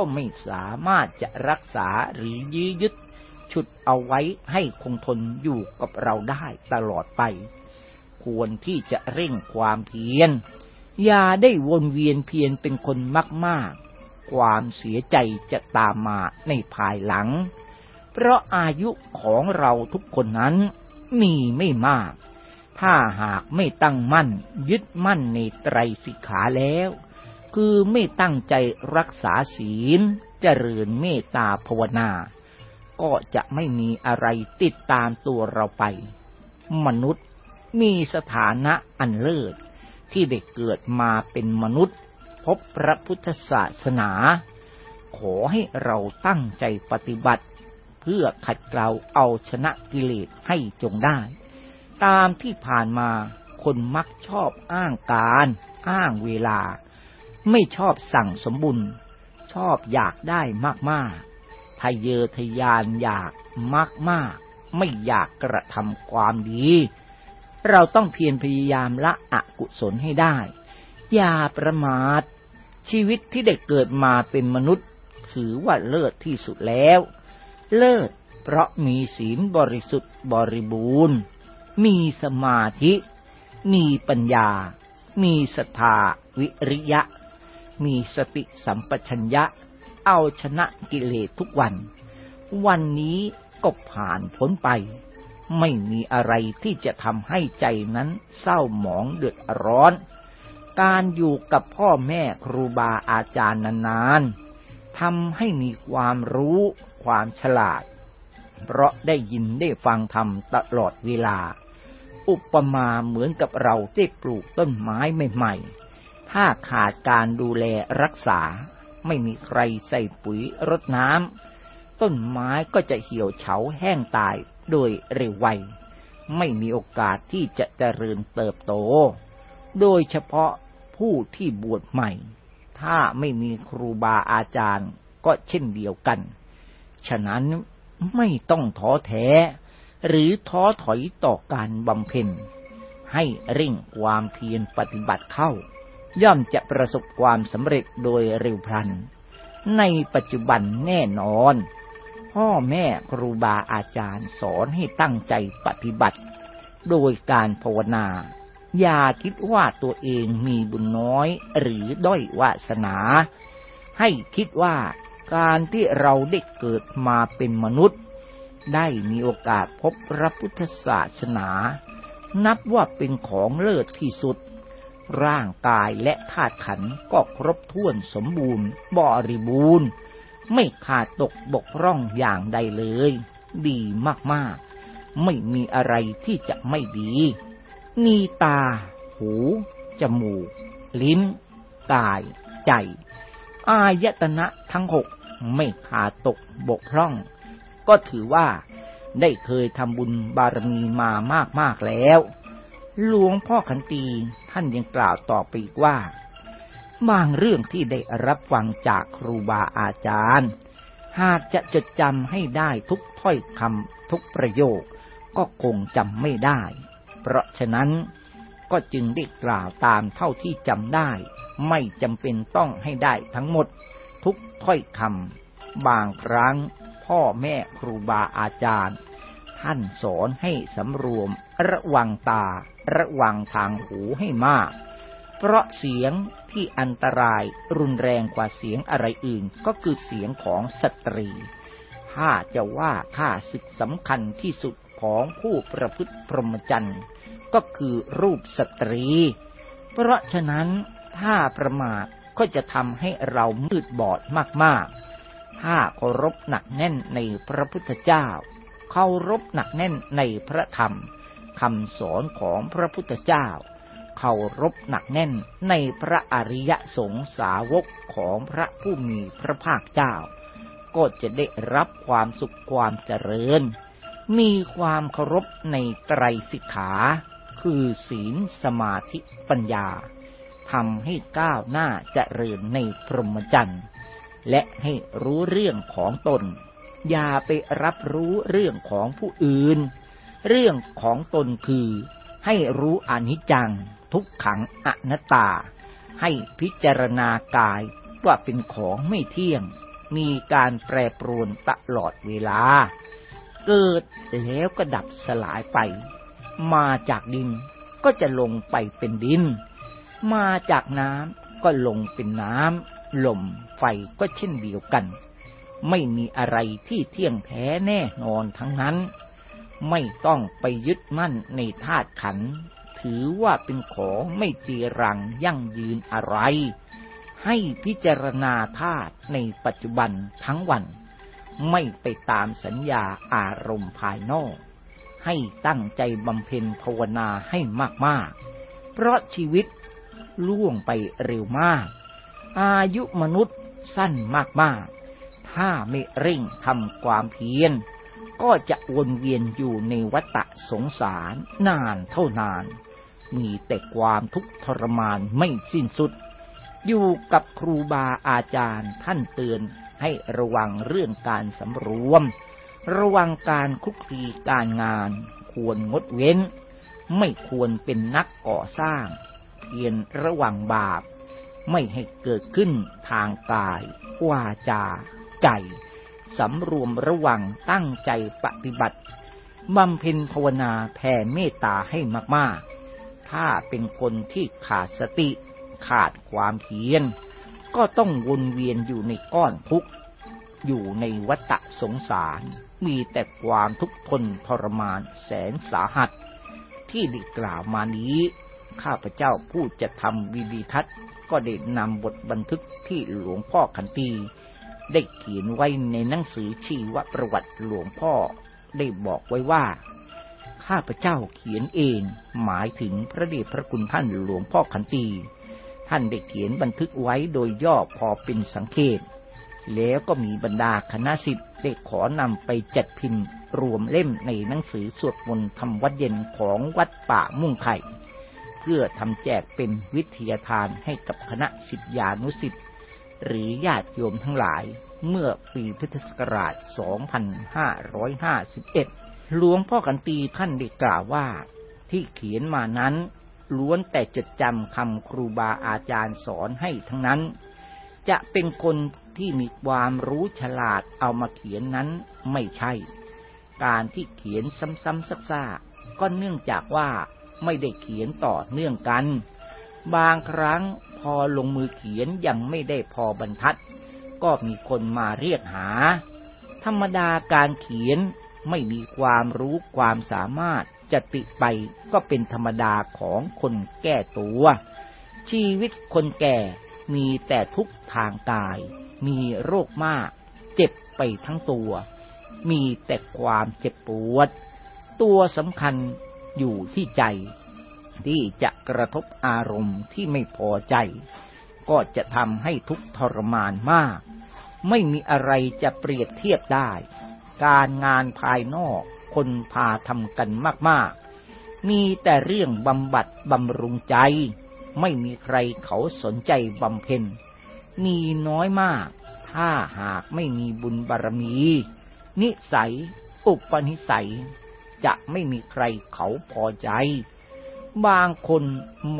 ก็ไม่สามารถจะรักษาหรือยื้อยึดฉุดเอาไว้ให้คงทนอยู่กับเราได้ตลอดไป ควรที่จะเร่งความเพียรอย่าได้วนเวียนเพียรเป็นคนมาก ๆ ความเสียใจจะตามมาในภายหลัง เพราะอายุของเราทุกคนนั้นมีไม่มาก ถ้าหากไม่ตั้งมั่นยึดมั่นในไตรสิกขาแล้ว คือไม่ตั้งใจรักษาศีล เจริญเมตตาภาวนา ก็จะไม่มีอะไรติดตามตัวเราไป มนุษย์มีสถานะอันเลิศ ที่ได้เกิดมาเป็นมนุษย์ พบพระพุทธศาสนา ขอให้เราตั้งใจปฏิบัติ เพื่อขัดเกลาเอาชนะกิเลสให้จงได้ ตามที่ผ่านมาคนมักชอบอ้างการ อ้างเวลา ไม่ชอบสั่งสมบุญ ชอบอยากได้มากๆทะเยอทะยานอยากมากๆ ไม่อยากกระทำความดี เราต้องเพียรพยายามละอกุศลให้ได้ อย่าประมาท ชีวิตที่ได้เกิดมาเป็นมนุษย์ ถือว่าเลิศที่สุดแล้ว เลิศเพราะมีศีลบริสุทธิ์บริบูรณ์ มีสมาธิ มีปัญญา มีศรัทธาวิริยะ มีสติสัมปชัญญะ เอาชนะกิเลสทุกวัน วันนี้ก็ผ่านพ้นไป ไม่มีอะไรที่จะทำให้ใจนั้นเศร้าหมองเดือดร้อน การอยู่กับพ่อแม่ครูบาอาจารย์นานๆทำให้มีความรู้ความฉลาด เพราะได้ยินได้ฟังธรรมตลอดเวลา อุปมาเหมือนกับเราได้ปลูกต้นไม้ใหม่ๆ ถ้าขาดการดูแลรักษา ไม่มีใครใส่ปุ๋ยรดน้ำต้นไม้ก็จะเหี่ยวเฉาแห้งตายโดยเร็วไว ไม่มีโอกาสที่จะเจริญเติบโต โดยเฉพาะผู้ที่บวชใหม่ ถ้าไม่มีครูบาอาจารย์ก็เช่นเดียวกัน ฉะนั้นไม่ต้องท้อแท้ หรือท้อถอยต่อการบำเพ็ญ ให้เร่งความเพียรปฏิบัติเข้า ย่อมจะประสบความสำเร็จโดยเร็วพลัน ในปัจจุบันแน่นอน พ่อแม่ครูบาอาจารย์สอนให้ตั้งใจปฏิบัติ โดยการภาวนา อย่าคิดว่าตัวเองมีบุญน้อยหรือด้อยวาสนา ให้คิดว่าการที่เราได้เกิดมาเป็นมนุษย์ ได้มีโอกาสพบพระพุทธศาสนา นับว่าเป็นของเลิศที่สุด ร่างกายและธาตุขันก็ครบถ้วนสมบูรณ์ บริบูรณ์ ไม่ขาดตกบกพร่องอย่างใดเลย ดีมากๆ ไม่มีอะไรที่จะไม่ดีมีตา หู จมูก ลิ้น กาย ใจ อายตนะทั้งหกไม่ขาดตกบกพร่อง ก็ถือว่าได้เคยทำบุญบารมีมามากมากแล้ว หลวงพ่อขันตีท่านยังกล่าวต่อไปอีกว่า บางเรื่องที่ได้รับฟังจากครูบาอาจารย์ หากจะจดจำให้ได้ทุกถ้อยคำทุกประโยค ก็คงจำไม่ได้ เพราะฉะนั้นก็จึงได้กล่าวตามเท่าที่จำได้ ไม่จำเป็นต้องให้ได้ทั้งหมด ทุกถ้อยคำบางครั้งพ่อแม่ครูบาอาจารย์ ท่านสอนให้สำรวมระวังตา ระวังทางหูให้มาก เพราะเสียงที่อันตรายรุนแรงกว่าเสียงอะไรอื่นก็คือเสียงของสตรี ถ้าจะว่าค่าศึกสำคัญที่สุดของผู้ประพฤติพรหมจรรย์ก็คือรูปสตรี เพราะฉะนั้นถ้าประมาทก็จะทำให้เรามืดบอดมากๆ ถ้าเคารพหนักแน่นในพระพุทธเจ้า เคารพหนักแน่นในพระธรรมคำสอนของพระพุทธเจ้า เคารพหนักแน่นในพระอริยสงสาวกของพระผู้มีพระภาคเจ้า ก็จะได้รับความสุขความเจริญ มีความเคารพในไตรสิกขา คือศีลสมาธิปัญญาทำให้ก้าวหน้าจเจริญในพรหมจรรย์และให้รู้เรื่องของตน อย่าไปรับรู้เรื่องของผู้อื่น เรื่องของตนคือให้รู้อนิจจัง ทุกขังอนัตตา ให้พิจารณากายว่าเป็นของไม่เที่ยง มีการแปรปรวนตลอดเวลา เกิดแล้วก็ดับสลายไป มาจากดินก็จะลงไปเป็นดิน มาจากน้ำก็ลงเป็นน้ำลมไฟก็เช่นเดียวกัน ไม่มีอะไรที่เที่ยงแท้แน่นอนทั้งนั้น ไม่ต้องไปยึดมั่นในธาตุขัน ถือว่าเป็นของไม่จีรังยั่งยืนอะไร ให้พิจารณาธาตุในปัจจุบันทั้งวัน ไม่ไปตามสัญญาอารมณ์ภายนอก ให้ตั้งใจบำเพ็ญภาวนาให้มาก ๆ เพราะชีวิตล่วงไปเร็วมาก อายุมนุษย์สั้นมาก ๆ ถ้าไม่เร่งทำความเพียร ก็จะวนเวียนอยู่ในวัฏสงสารนานเท่านาน มีแต่ความทุกข์ทรมานไม่สิ้นสุด อยู่กับครูบาอาจารย์ท่านเตือนให้ระวังเรื่องการสำรวม ระวังการคุกคีการงาน ควรงดเว้น ไม่ควรเป็นนักก่อสร้าง เพียรระวังบาปไม่ให้เกิดขึ้นทางกายวาจา ใจ สำรวมระวังตั้งใจปฏิบัติบำเพ็ญภาวนาแผ่เมตตาให้มากๆ ถ้าเป็นคนที่ขาดสติ ขาดความเพียร ก็ต้องวนเวียนอยู่ในก้อนทุกข์อยู่ในวัฏสงสาร มีแต่ความทุกข์ทนทรมานแสนสาหัส ที่ได้กล่าวมานี้ ข้าพเจ้าผู้จะทำวิดีทัศน์ก็ได้นำบทบันทึกที่หลวงพ่อขันตี ได้เขียนไว้ในหนังสือชีวประวัติหลวงพ่อได้บอกไว้ว่า ข้าพเจ้าเขียนเองหมายถึงพระเดชพระคุณท่านหลวงพ่อขันตีท่านได้เขียนบันทึกไว้โดยย่อพอเป็นสังเกตแล้วก็มีบรรดาคณะสิทธิ์ได้ขอนำไปจัดพิมพ์ รวมเล่มในหนังสือสวดมนต์ทำวัดเย็นของวัดป่ามุ่งไข่ เพื่อทำแจกเป็นวิทยาทานให้กับคณะสิทธิานุสิทธิ์ หรือญาติโยมทั้งหลายเมื่อปีพุทธศักราช 2551 หลวงพ่อกันตีท่านได้กล่าวว่า ที่เขียนมานั้น ล้วนแต่จดจำคำครูบาอาจารย์สอนให้ทั้งนั้น จะเป็นคนที่มีความรู้ฉลาดเอามาเขียนนั้นไม่ใช่ การที่เขียนซ้ำๆซักๆก็เนื่องจากว่าไม่ได้เขียนต่อเนื่องกัน บางครั้งพอลงมือเขียนยังไม่ได้พอบรรทัด ก็มีคนมาเรียกหา ธรรมดาการเขียนไม่มีความรู้ความสามารถจะติไปก็เป็นธรรมดาของคนแก่ตัว ชีวิตคนแก่มีแต่ทุกทางกาย มีโรคมาก เจ็บไปทั้งตัว มีแต่ความเจ็บปวด ตัวสำคัญอยู่ที่ใจ ที่จะกระทบอารมณ์ที่ไม่พอใจ ก็จะทำให้ทุกทรมานมาก ไม่มีอะไรจะเปรียบเทียบได้ การงานภายนอกคนพาทำกันมากๆ มีแต่เรื่องบำบัดบำรุงใจ ไม่มีใครเขาสนใจบำเพ็ญ มีน้อยมาก ถ้าหากไม่มีบุญบารมี นิสัย อุปนิสัย จะไม่มีใครเขาพอใจ บางคน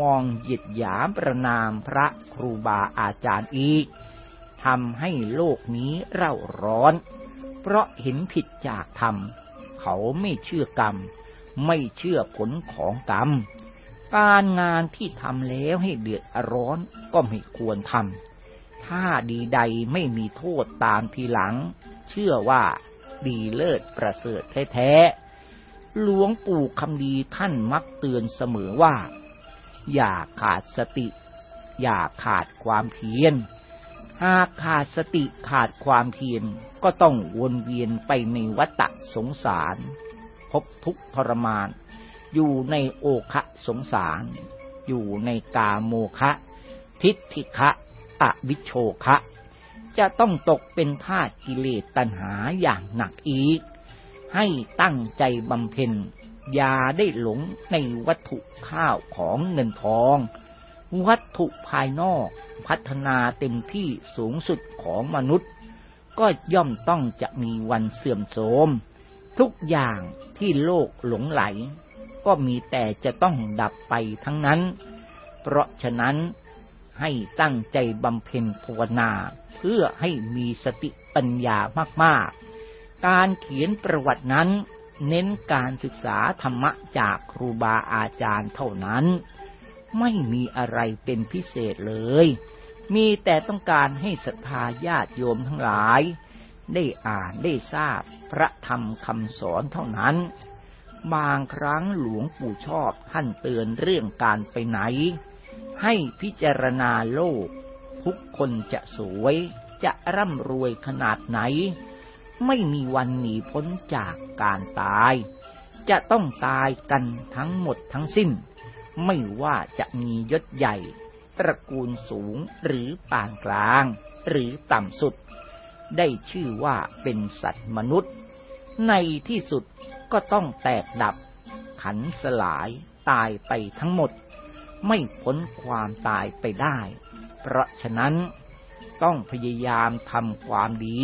มองหยิดหยามประนามพระครูบาอาจารย์อีกทำให้โลกนี้เร่าร้อน เพราะเห็นผิดจากธรรม เขาไม่เชื่อกรรม ไม่เชื่อผลของกรรม การงานที่ทำแล้วให้เดือดร้อนก็ไม่ควรทำ ถ้าดีใดไม่มีโทษตามทีหลัง เชื่อว่าดีเลิศประเสริฐแท้ หลวงปู่คำดีท่านมักเตือนเสมอว่า อย่าขาดสติ อย่าขาดความเพียร หากขาดสติขาดความเพียรก็ต้องวนเวียนไปในวัฏสงสาร พบทุกทรมาน อยู่ในโอคะสงสาร อยู่ในกาโมคะ ทิฏฐิคะอวิโชคะ จะต้องตกเป็นทาสกิเลสตัณหาอย่างหนักอีก ให้ตั้งใจบำเพ็ญอย่าได้หลงในวัตถุข้าวของเงินทอง วัตถุภายนอกพัฒนาเต็มที่สูงสุดของมนุษย์ ก็ย่อมต้องจะมีวันเสื่อมโทรมทุกอย่างที่โลกหลงไหล ก็มีแต่จะต้องดับไปทั้งนั้น เพราะฉะนั้นให้ตั้งใจบำเพ็ญภาวนาเพื่อให้มีสติปัญญามากๆ การเขียนประวัตินั้น เน้นการศึกษาธรรมะจากครูบาอาจารย์เท่านั้น ไม่มีอะไรเป็นพิเศษเลย มีแต่ต้องการให้ศรัทธาญาติโยมทั้งหลาย ได้อ่านได้ทราบพระธรรมคำสอนเท่านั้น บางครั้งหลวงปู่ชอบท่านเตือนเรื่องการไปไหน ให้พิจารณาโลก ทุกคนจะสวยจะร่ำรวยขนาดไหน ไม่มีวันหนีพ้นจากการตาย จะต้องตายกันทั้งหมดทั้งสิ้น ไม่ว่าจะมียศใหญ่ ตระกูลสูงหรือปานกลาง หรือต่ำสุด ได้ชื่อว่าเป็นสัตว์มนุษย์ ในที่สุดก็ต้องแตกดับ ขันสลายตายไปทั้งหมด ไม่พ้นความตายไปได้ เพราะฉะนั้นต้องพยายามทำความดี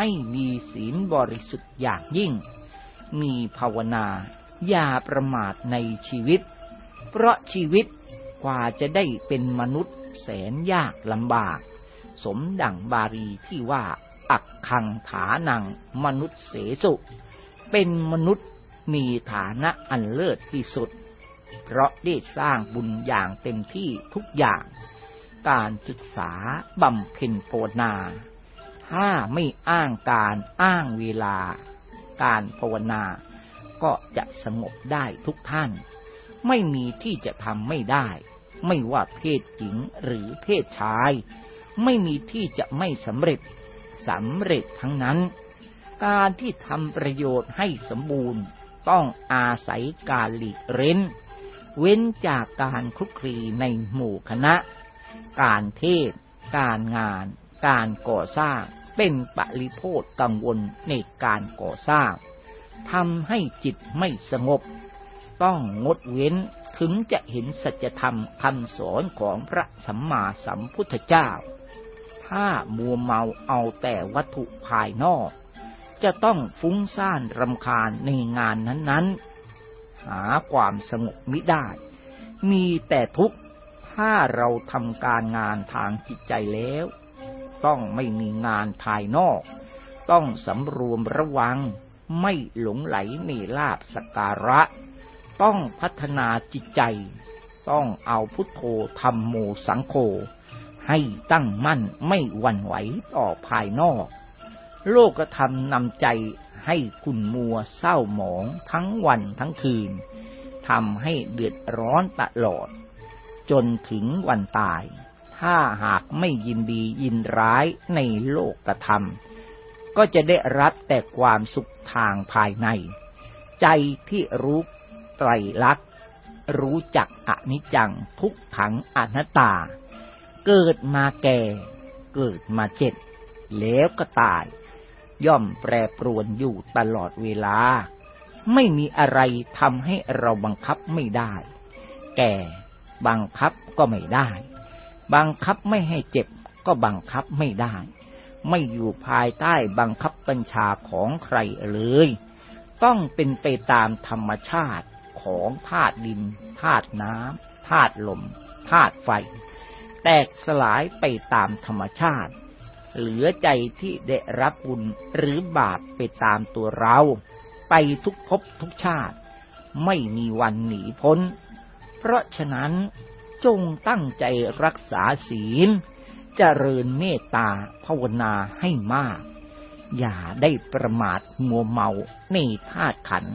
ให้มีศีลบริสุทธิ์อย่างยิ่ง มีภาวนาอย่าประมาทในชีวิต เพราะชีวิตกว่าจะได้เป็นมนุษย์แสนยากลำบาก สมดังบาลีที่ว่า อักคังฐานังมนุษย์เสสุ เป็นมนุษย์มีฐานะอันเลิศที่สุด เพราะได้สร้างบุญอย่างเต็มที่ทุกอย่าง การศึกษาบำเพ็ญโปนา ถ้าไม่อ้างการอ้างเวลา การภาวนา ก็จะสงบได้ทุกท่าน ไม่มีที่จะทำไม่ได้ ไม่ว่าเพศหญิงหรือเพศชาย ไม่มีที่จะไม่สำเร็จสำเร็จทั้งนั้น การที่ทำประโยชน์ให้สมบูรณ์ต้องอาศัยการหลีกเร้น เว้นจากการคลุกคลีในหมู่คณะ การเทศ การงาน การก่อสร้าง เป็นปริโภทกังวลในการก่อสร้างทำให้จิตไม่สงบ ต้องงดเว้นถึงจะเห็นสัจธรรมคำสอนของพระสัมมาสัมพุทธเจ้า ถ้ามัวเมาเอาแต่วัตถุภายนอก จะต้องฟุ้งซ่านรำคาญในงานนั้นๆ หาความสงบมิได้ มีแต่ทุกข์ ถ้าเราทำการงานทางจิตใจแล้ว ต้องไม่มีงานภายนอก ต้องสำรวมระวัง ไม่หลงไหลในลาบสการะ ต้องพัฒนาจิตใจ ต้องเอาพุทโธธรรมโมสังโฆให้ตั้งมั่นไม่หวั่นไหวต่อภายนอก โลกธรรมนำใจให้คุณมัวเศร้าหมองทั้งวันทั้งคืนทำให้เดือดร้อนตลอด จนถึงวันตาย ถ้าหากไม่ยินดียินร้ายในโลกธรรม ก็จะได้รับแต่ความสุขทางภายใน ใจที่รู้ไตรลักษณ์รู้จักอนิจจังทุกขังอนัตตา เกิดมาแก่ เกิดมาเจ็บแล้วก็ตาย ย่อมแปรปรวนอยู่ตลอดเวลา ไม่มีอะไรทำให้เราบังคับไม่ได้ แก่บังคับก็ไม่ได้ บังคับไม่ให้เจ็บก็บังคับไม่ได้ ไม่อยู่ภายใต้บังคับบัญชาของใครเลย ต้องเป็นไปตามธรรมชาติของธาตุดินธาตุน้ำธาตุลมธาตุไฟ แตกสลายไปตามธรรมชาติ เหลือใจที่ได้รับบุญหรือบาปไปตามตัวเรา ไปทุกภพทุกชาติ ไม่มีวันหนีพ้น เพราะฉะนั้น จงตั้งใจรักษาศีล เจริญเมตตาภาวนาให้มาก อย่าได้ประมาทมัวเมาในธาตุขัน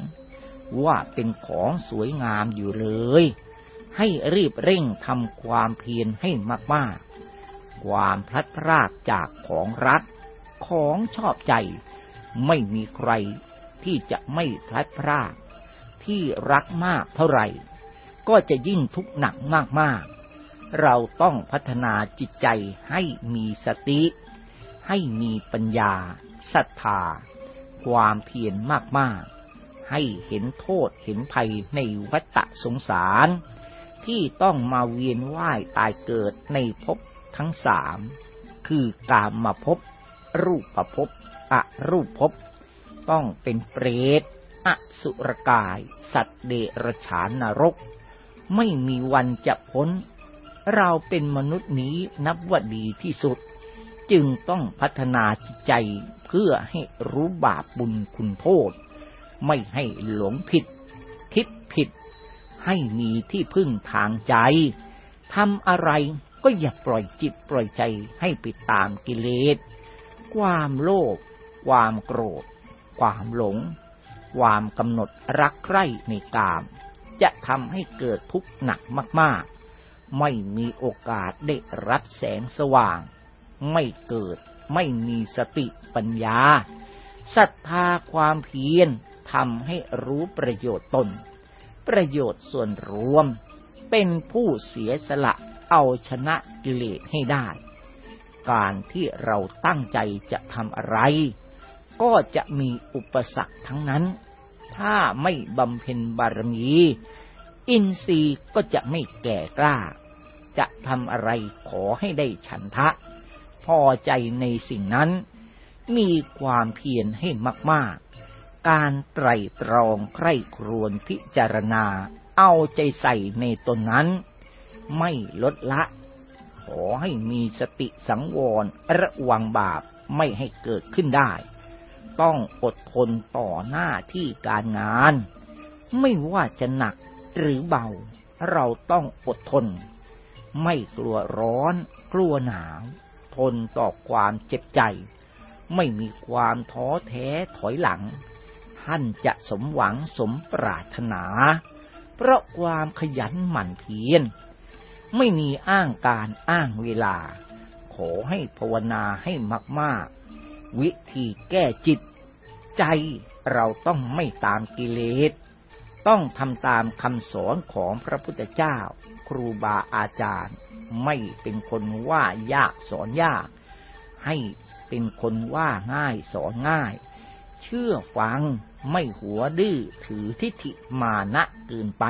ว่าเป็นของสวยงามอยู่เลย ให้รีบเร่งทำความเพียรให้มากๆ ความพลัดพรากจากของรักของชอบใจ ไม่มีใครที่จะไม่พลัดพราก ที่รักมากเท่าไหร่ ก็จะยิ่งทุกข์หนักมากๆ เราต้องพัฒนาจิตใจให้มีสติ ให้มีปัญญาศรัทธา ความเพียรมากๆ ให้เห็นโทษเห็นภัยในวัฏสงสาร ที่ต้องมาเวียนว่ายตายเกิดในภพทั้งสาม คือกามมาภพรูปประภพอรูปภพต้องเป็นเปรตอสุรกาย สัตว์เดรัจฉานนรก ไม่มีวันจะพ้น เราเป็นมนุษย์นี้นับว่าดีที่สุด จึงต้องพัฒนาจิตใจเพื่อให้รู้บาปบุญคุณโทษ ไม่ให้หลงผิด คิดผิด ให้มีที่พึ่งทางใจทำอะไรก็อย่าปล่อยจิตปล่อยใจให้ไปตามกิเลส ความโลภ ความโกรธ ความหลง ความกำหนดรักใคร่ในกาม จะทำให้เกิดทุกข์หนักมาก ๆ ไม่มีโอกาสได้รับแสงสว่าง ไม่เกิดไม่มีสติปัญญาศรัทธาความเพียรทำให้รู้ประโยชน์ตน ประโยชน์ส่วนรวม เป็นผู้เสียสละเอาชนะกิเลสให้ได้ การที่เราตั้งใจจะทำอะไร ก็จะมีอุปสรรคทั้งนั้น ถ้าไม่บำเพ็ญบารมี อินทรีย์ก็จะไม่แก่กล้า จะทำอะไรขอให้ได้ฉันทะ พอใจในสิ่งนั้น มีความเพียรให้มาก ๆ การไตรตรองใคร่ครวญพิจารณา เอาใจใส่ในตนนั้น ไม่ลดละ ขอให้มีสติสังวรระวังบาปไม่ให้เกิดขึ้นได้ ต้องอดทนต่อหน้าที่การงาน ไม่ว่าจะหนักหรือเบา เราต้องอดทน ไม่กลัวร้อน กลัวหนาว ทนต่อความเจ็บใจ ไม่มีความท้อแท้ถอยหลัง ท่านจะสมหวังสมปรารถนา เพราะความขยันหมั่นเพียรไม่มีอ้างการอ้างเวลา ขอให้ภาวนาให้มาก ๆ วิธีแก้จิต ใจเราต้องไม่ตามกิเลส ต้องทำตามคำสอนของพระพุทธเจ้า ครูบาอาจารย์ ไม่เป็นคนว่ายากสอนยาก ให้เป็นคนว่าง่ายสอนง่าย เชื่อฟังไม่หัวดื้อถือทิฏฐิมานะเกินไป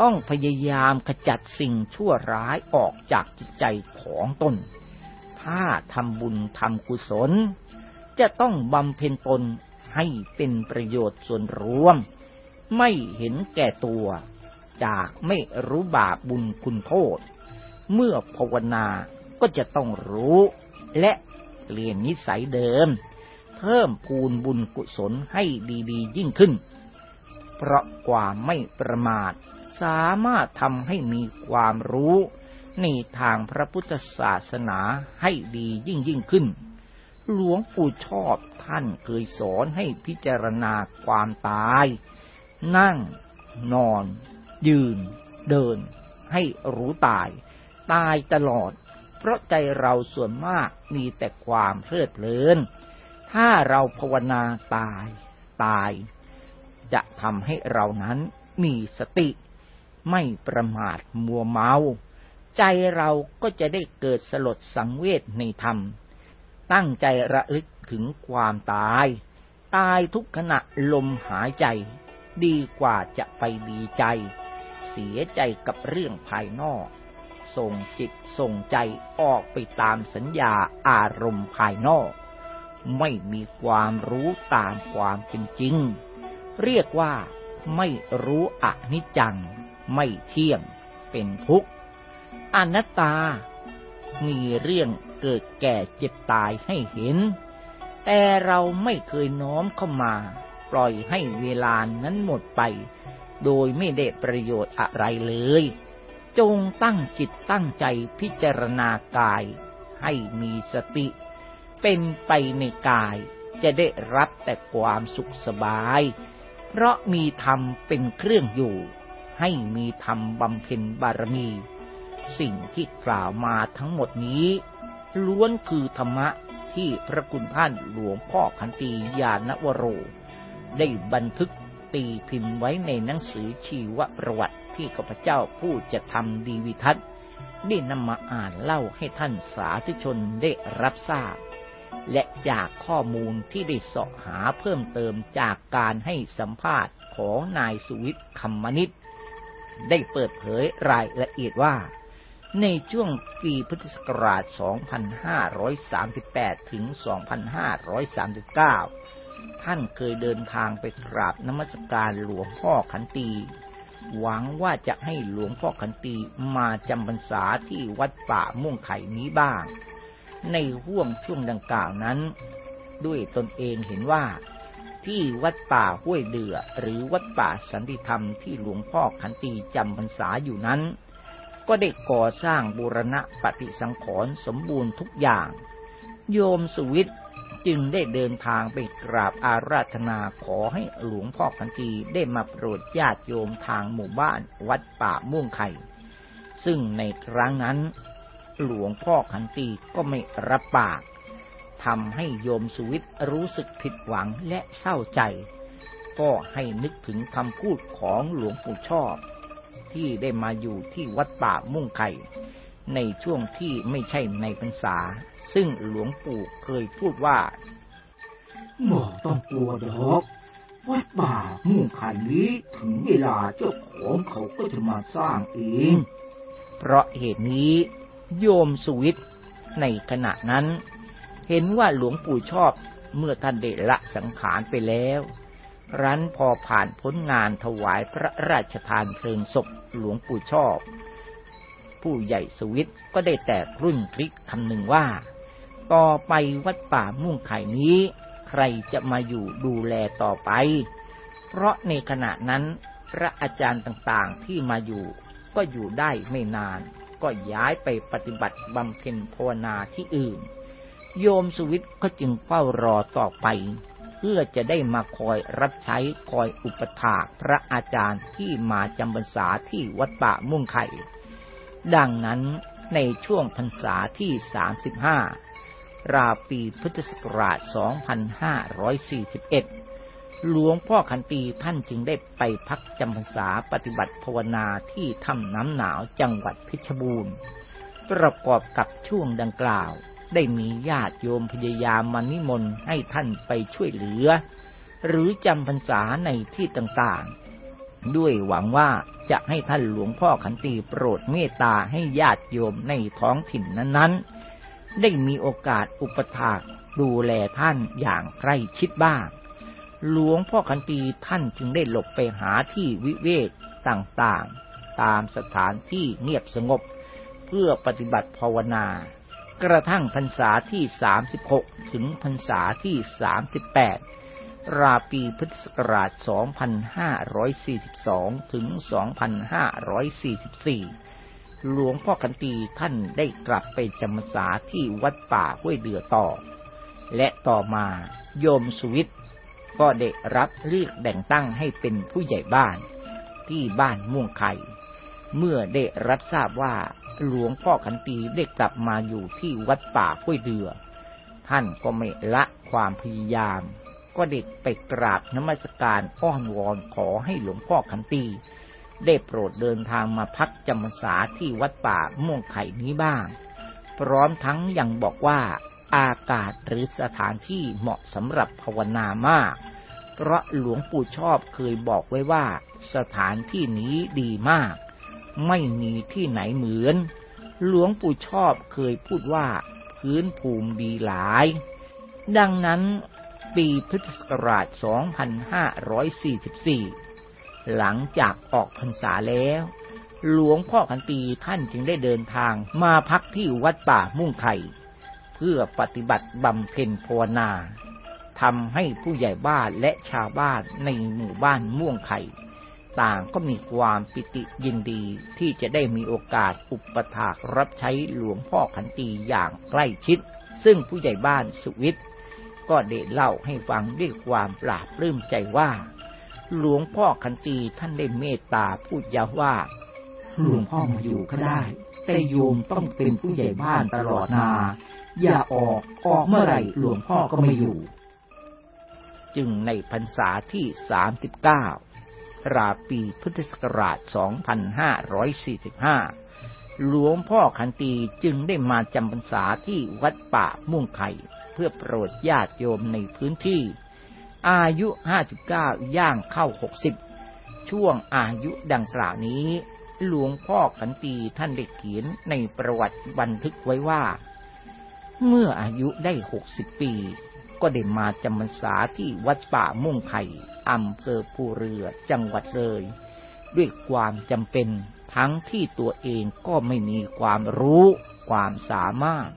ต้องพยายามขจัดสิ่งชั่วร้ายออกจากจิตใจของตนถ้าทำบุญทำกุศล จะต้องบำเพ็ญตนให้เป็นประโยชน์ส่วนรวม ไม่เห็นแก่ตัว จากไม่รู้บาปบุญคุณโทษ เมื่อภาวนาก็จะต้องรู้ และเปลี่ยนนิสัยเดิม เพิ่มพูนบุญกุศลให้ดีๆ ยิ่งขึ้น เพราะความไม่ประมาทสามารถทำให้มีความรู้ในทางพระพุทธศาสนาให้ดียิ่งยิ่งขึ้น หลวงปู่ชอบท่านเคยสอนให้พิจารณาความตาย นั่ง นอน ยืน เดิน ให้รู้ตาย ตายตลอด เพราะใจเราส่วนมากมีแต่ความเพลิดเพลิน ถ้าเราภาวนาตาย ตาย จะทำให้เรานั้นมีสติ ไม่ประมาทมัวเมา ใจเราก็จะได้เกิดสลดสังเวชในธรรม ตั้งใจระลึกถึงความตาย ตายทุกขณะลมหายใจ ดีกว่าจะไปดีใจ เสียใจกับเรื่องภายนอก ส่งจิตส่งใจออกไปตามสัญญาอารมณ์ภายนอก ไม่มีความรู้ตามความเป็นจริง เรียกว่าไม่รู้อนิจจัง ไม่เที่ยง เป็นทุกข์อนัตตา มีเรื่อง เกิดแก่เจ็บตายให้เห็น แต่เราไม่เคยน้อมเข้ามา ปล่อยให้เวลานั้นหมดไป โดยไม่ได้ประโยชน์อะไรเลย จงตั้งจิตตั้งใจพิจารณากาย ให้มีสติ เป็นไปในกายจะได้รับแต่ความสุขสบาย เพราะมีธรรมเป็นเครื่องอยู่ ให้มีธรรมบำเพ็ญบารมี สิ่งที่กล่าวมาทั้งหมดนี้ ล้วนคือธรรมะที่พระคุณท่านหลวงพ่อคันตียานวโร ได้บันทึกตีพิมพ์ไว้ในหนังสือชีวประวัติที่ข้าพเจ้าผู้จะทำดีวิทัศน์ได้นำมาอ่านเล่าให้ท่านสาธุชนได้รับทราบ และจากข้อมูลที่ได้เสาะหาเพิ่มเติมจากการให้สัมภาษณ์ของนายสุวิทย์คำมนิตได้เปิดเผยรายละเอียดว่า ในช่วงปีพุทธศักราช 2538 ถึง 2539 ท่านเคยเดินทางไปกราบนมัสการหลวงพ่อขันตี หวังว่าจะให้หลวงพ่อขันตีมาจำพรรษาที่วัดป่าม่วงไข่นี้บ้าง ในห่วงช่วงดังกล่าวนั้น ด้วยตนเองเห็นว่าที่วัดป่าห้วยเดือ หรือวัดป่าสันติธรรมที่หลวงพ่อขันตีจำพรรษาอยู่นั้น ก็ได้ก่อสร้างบูรณะปฏิสังขรณ์สมบูรณ์ทุกอย่าง โยมสุวิทย์จึงได้เดินทางไปกราบอาราธนาขอให้หลวงพ่อขันตีได้มาโปรดญาติโยมทางหมู่บ้านวัดป่าม่วงไข่ ซึ่งในครั้งนั้น หลวงพ่อขันตีก็ไม่รับปากทำให้โยมสุวิทย์รู้สึกผิดหวังและเศร้าใจ ก็ให้นึกถึงคำพูดของหลวงปู่ชอบ ที่ได้มาอยู่ที่วัดป่ามุ่งไข่ในช่วงที่ไม่ใช่ในพรรษา ซึ่งหลวงปู่เคยพูดว่าหมอต้องกลัวดอกวัดป่ามุ่งไข่นี้ถึงเวลาเจ้าของเขาก็จะมาสร้างเอง เพราะเหตุนี้โยมสุวิทย์ในขณะนั้น เห็นว่าหลวงปู่ชอบเมื่อท่านได้ละสังขารไปแล้ว รั้นพอผ่านพ้นงานถวายพระราชทานเพลิงศพหลวงปู่ชอบ ผู้ใหญ่สวิทก็ได้แต่รุ่นคลิกคำหนึ่งว่า ต่อไปวัดป่ามุ่งไข่นี้ ใครจะมาอยู่ดูแลต่อไป เพราะในขณะนั้นพระอาจารย์ต่างๆที่มาอยู่ก็อยู่ได้ไม่นาน ก็ย้ายไปปฏิบัติบำเพ็ญภาวนาที่อื่น โยมสุวิทย์ก็จึงเฝ้ารอต่อไป เพื่อจะได้มาคอยรับใช้คอยอุปถากพระอาจารย์ที่มาจำพรรษาที่วัดป่ามุ่งไข่ ดังนั้นในช่วงพรรษาที่ 35 ราวปีพุทธศักราช 2541 หลวงพ่อขันตีท่านจึงได้ไปพักจำพรรษาปฏิบัติภาวนาที่ถ้ำน้ำหนาวจังหวัดเพชรบูรณ์ ประกอบกับช่วงดังกล่าว ได้มีญาติโยมพยายามมานิมนต์ให้ท่านไปช่วยเหลือ หรือจำพรรษาในที่ต่างๆ ด้วยหวังว่าจะให้ท่านหลวงพ่อขันตีโปรดเมตตาให้ญาติโยมในท้องถิ่นนั้นๆ ได้มีโอกาสอุปถากดูแลท่านอย่างใกล้ชิดบ้าง หลวงพ่อขันตีท่านจึงได้หลบไปหาที่วิเวกต่างๆ ตามสถานที่เงียบสงบ เพื่อปฏิบัติภาวนา กระทั่งพรรษาที่36ถึงพรรษาที่38ราปีพุทธศักราช 2542 ถึง 2544 หลวงพ่อขันตีท่านได้กลับไปจำพรรษาที่วัดป่าห้วยเดือต่อ และต่อมาโยมสุวิทย์ก็ได้รับเลือกแต่งตั้งให้เป็นผู้ใหญ่บ้านที่บ้านม่วงไข่ เมื่อได้รับทราบว่า หลวงพ่อขันตีได้กลับมาอยู่ที่วัดป่าห้วยเดือ ท่านก็ไม่ละความพยายาม ก็เด็กไปกราบนมัสการอ้อนวอนขอให้หลวงพ่อขันตีได้โปรดเดินทางมาพักจำพรรษาที่วัดป่าม่วงไข่นี้บ้าง พร้อมทั้งยังบอกว่าอากาศหรือสถานที่เหมาะสำหรับภาวนามาก เพราะหลวงปู่ชอบเคยบอกไว้ว่า สถานที่นี้ดีมาก ไม่มีที่ไหนเหมือน หลวงปู่ชอบเคยพูดว่าพื้นภูมิดีหลาย ดังนั้นปีพุทธศักราช 2544 หลังจากออกพรรษาแล้ว หลวงพ่อขันตีท่านจึงได้เดินทางมาพักที่วัดป่ามุ่งไข่พื่อปฏิบัติบำเพ็ญภาวนาทำให้ผู้ใหญ่บ้านและชาวบ้านในหมู่บ้านม่วงไข่ ต่างก็มีความปิติยินดีที่จะได้มีโอกาสอุปถากรับใช้หลวงพ่อขันตีอย่างใกล้ชิด ซึ่งผู้ใหญ่บ้านสุวิทย์ก็ได้เล่าให้ฟังด้วยความปราบปลื้มใจว่า หลวงพ่อขันตีท่านได้เมตตาพูดยาว่า หลวงพ่อมาอยู่ก็ได้ แต่โยมต้องเป็นผู้ใหญ่บ้านตลอดนา อย่าออกออกเมื่อไหร่หลวงพ่อก็ไม่อยู่ จึงในพรรษาที่สามสิบเก้า ราปีพุทธศักราชสองพันห้าร้อยสี่สิบห้าหลวงพ่อขันตีจึงได้มาจำพรรษาที่วัดป่ามุ่งไข่เพื่อโปรดญาติโยมในพื้นที่ อายุห้าสิบเก้าย่างเข้าหกสิบช่วงอายุดังกล่าวนี้ หลวงพ่อขันตีท่านได้เขียนในประวัติบันทึกไว้ว่า เมื่ออายุได้หกสิบปี ก็ได้มาจำพรรษาที่วัดป่ามุ่งไข่อำเภอภูเรือจังหวัดเลย ด้วยความจำเป็นทั้งที่ตัวเองก็ไม่มีความรู้ ความสามารถ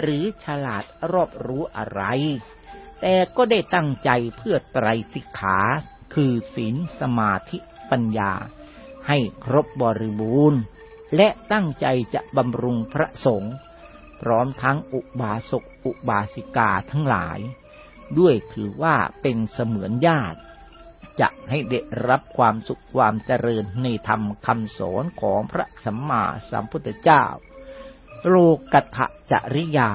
หรือฉลาดรอบรู้อะไร แต่ก็ได้ตั้งใจเพื่อไตรสิกขา คือศีลสมาธิปัญญา ให้ครบบริบูรณ์ และตั้งใจจะบำรุงพระสงฆ์ พร้อมทั้งอุบาสกอุบาสิกาทั้งหลาย ด้วยถือว่าเป็นเสมือนญาติ จะให้ได้รับความสุขความเจริญในธรรมคำสอนของพระสัมมาสัมพุทธเจ้า โลกัตจริยา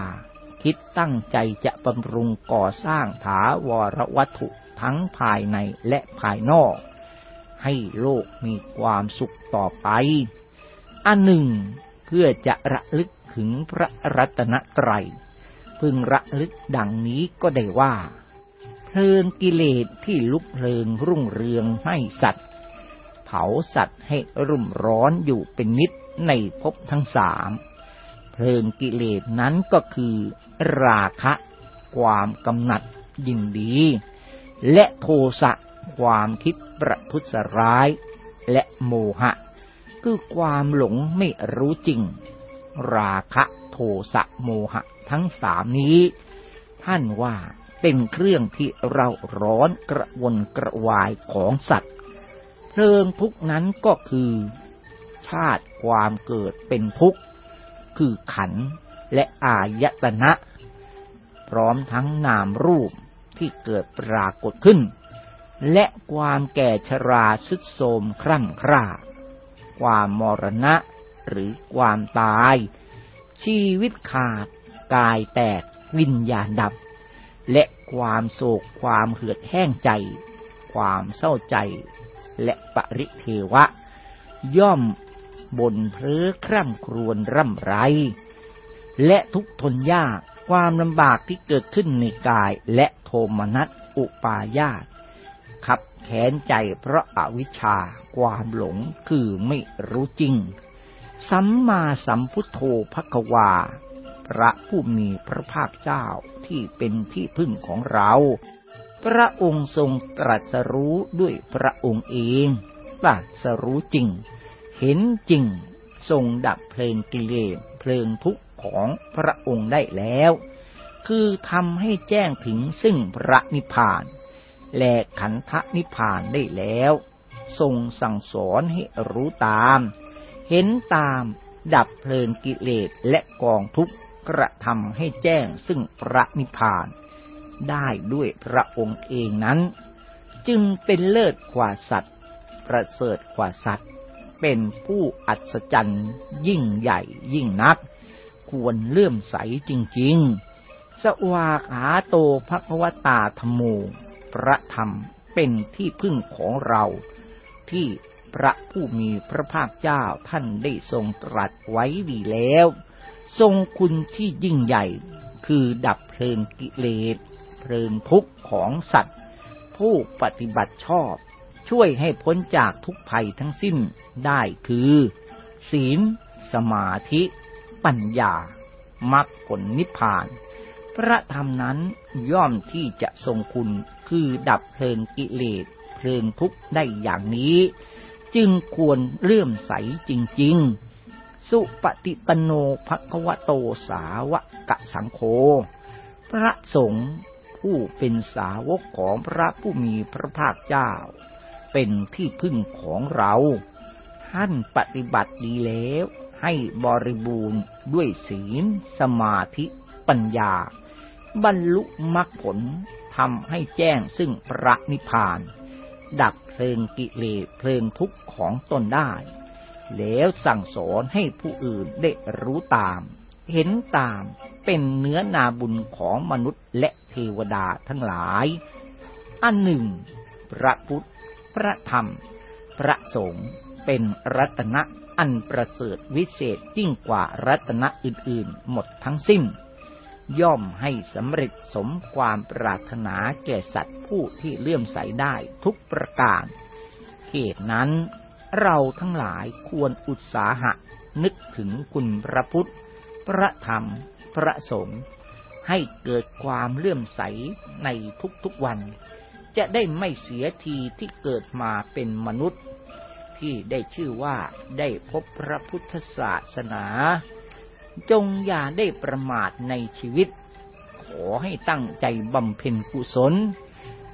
คิดตั้งใจจะบำรุงก่อสร้างถาวรวัตถุทั้งภายในและภายนอก ให้โลกมีความสุขต่อไป อันหนึ่งเพื่อจะระลึก ถึงพระรัตนตรัย พึงระลึกดังนี้ก็ได้ว่า เพลิงกิเลสที่ลุกเพลิงรุ่งเรืองให้สัตว์ เผาสัตว์ให้รุ่มร้อนอยู่เป็นนิดในภพทั้งสาม เพลิงกิเลสนั้นก็คือราคะ ความกำหนัดยินดี และโทสะความคิดประทุษร้าย และโมหะ คือความหลงไม่รู้จริง ราคะโทสะโมหะ ทั้งสามนี้ ท่านว่าเป็นเครื่องที่เราร้อนกระวนกระวายของสัตว์เพลิงทุกนั้นก็คือ ชาติความเกิดเป็นทุกข์คือขันและอายตนะ พร้อมทั้งนามรูปที่เกิดปรากฏขึ้น และความแก่ชราสุดโทมคร่ำคร่า ความมรณะ หรือความตาย ชีวิตขาด กายแตก วิญญาณดับ และความโศกความเหือดแห้งใจ ความเศร้าใจ และปริเทวะ ย่อมบนเพลอคร่ำครวญร่ำไร และทุกทนยากความลำบากที่เกิดขึ้นในกายและโทมนัสอุปายาตขับแขนใจเพราะอาวิชชาความหลงคือไม่รู้จริง สัมมาสัมพุทโธภควา พระผู้มีพระภาคเจ้าที่เป็นที่พึ่งของเรา พระองค์ทรงตรัสรู้ด้วยพระองค์เองตรัสรู้จริง เห็นจริง ทรงดับเพลิงกิเลสเพลิงทุกข์ของพระองค์ได้แล้ว คือทำให้แจ้งถึงซึ่งพระนิพพาน และขันธนิพพานได้แล้ว ทรงสั่งสอนให้รู้ตาม เห็นตามดับเพลิงกิเลสและกองทุกข์กระทำให้แจ้งซึ่งพระนิพพาน ได้ด้วยพระองค์เองนั้น จึงเป็นเลิศกว่าสัตว์ ประเสริฐกว่าสัตว์ เป็นผู้อัศจรรย์ยิ่งใหญ่ยิ่งนัก ควรเลื่อมใสจริง ๆ สวาขาโตภควตาธโมพระธรรมเป็นที่พึ่งของเราที่ พระผู้มีพระภาคเจ้าท่านได้ทรงตรัสไว้ดีแล้ว ทรงคุณที่ยิ่งใหญ่ คือดับเพลิงกิเลสเพลิงทุกข์ของสัตว์ ผู้ปฏิบัติชอบ ช่วยให้พ้นจากทุกภัยทั้งสิ้นได้คือ ศีล สมาธิ ปัญญามรรคผลนิพพาน พระธรรมนั้นย่อมที่จะทรงคุณคือดับเพลิงกิเลสเพลิงทุกข์ได้อย่างนี้ จึงควรเลื่อมใสจริง ๆ สุปฏิปโนภควโตสาวกสังโฆพระสงฆ์ผู้เป็นสาวกของพระผู้มีพระภาคเจ้า เป็นที่พึ่งของเรา ท่านปฏิบัติดีแล้วให้บริบูรณ์ด้วยศีล สมาธิปัญญา บรรลุมรรคผลทำให้แจ้งซึ่งพระนิพพาน ดับ เพลิงกิเลสเพลิงทุกข์ของตนได้ แล้วสั่งสอนให้ผู้อื่นได้รู้ตาม เห็นตามเป็นเนื้อนาบุญของมนุษย์และเทวดาทั้งหลาย อันหนึ่ง พระพุทธ พระธรรม พระสงฆ์เป็นรัตนะอันประเสริฐวิเศษยิ่งกว่ารัตนะอื่นๆ หมดทั้งสิ้น ย่อมให้สำเร็จสมความปรารถนาแก่สัตว์ผู้ที่เลื่อมใสได้ทุกประการ เหตุนั้น เราทั้งหลายควรอุตสาหะนึกถึงคุณพระพุทธ พระธรรม พระสงฆ์ให้เกิดความเลื่อมใสในทุกๆวัน จะได้ไม่เสียทีที่เกิดมาเป็นมนุษย์ ที่ได้ชื่อว่าได้พบพระพุทธศาสนา จงอย่าได้ประมาทในชีวิต ขอให้ตั้งใจบำเพ็ญกุศล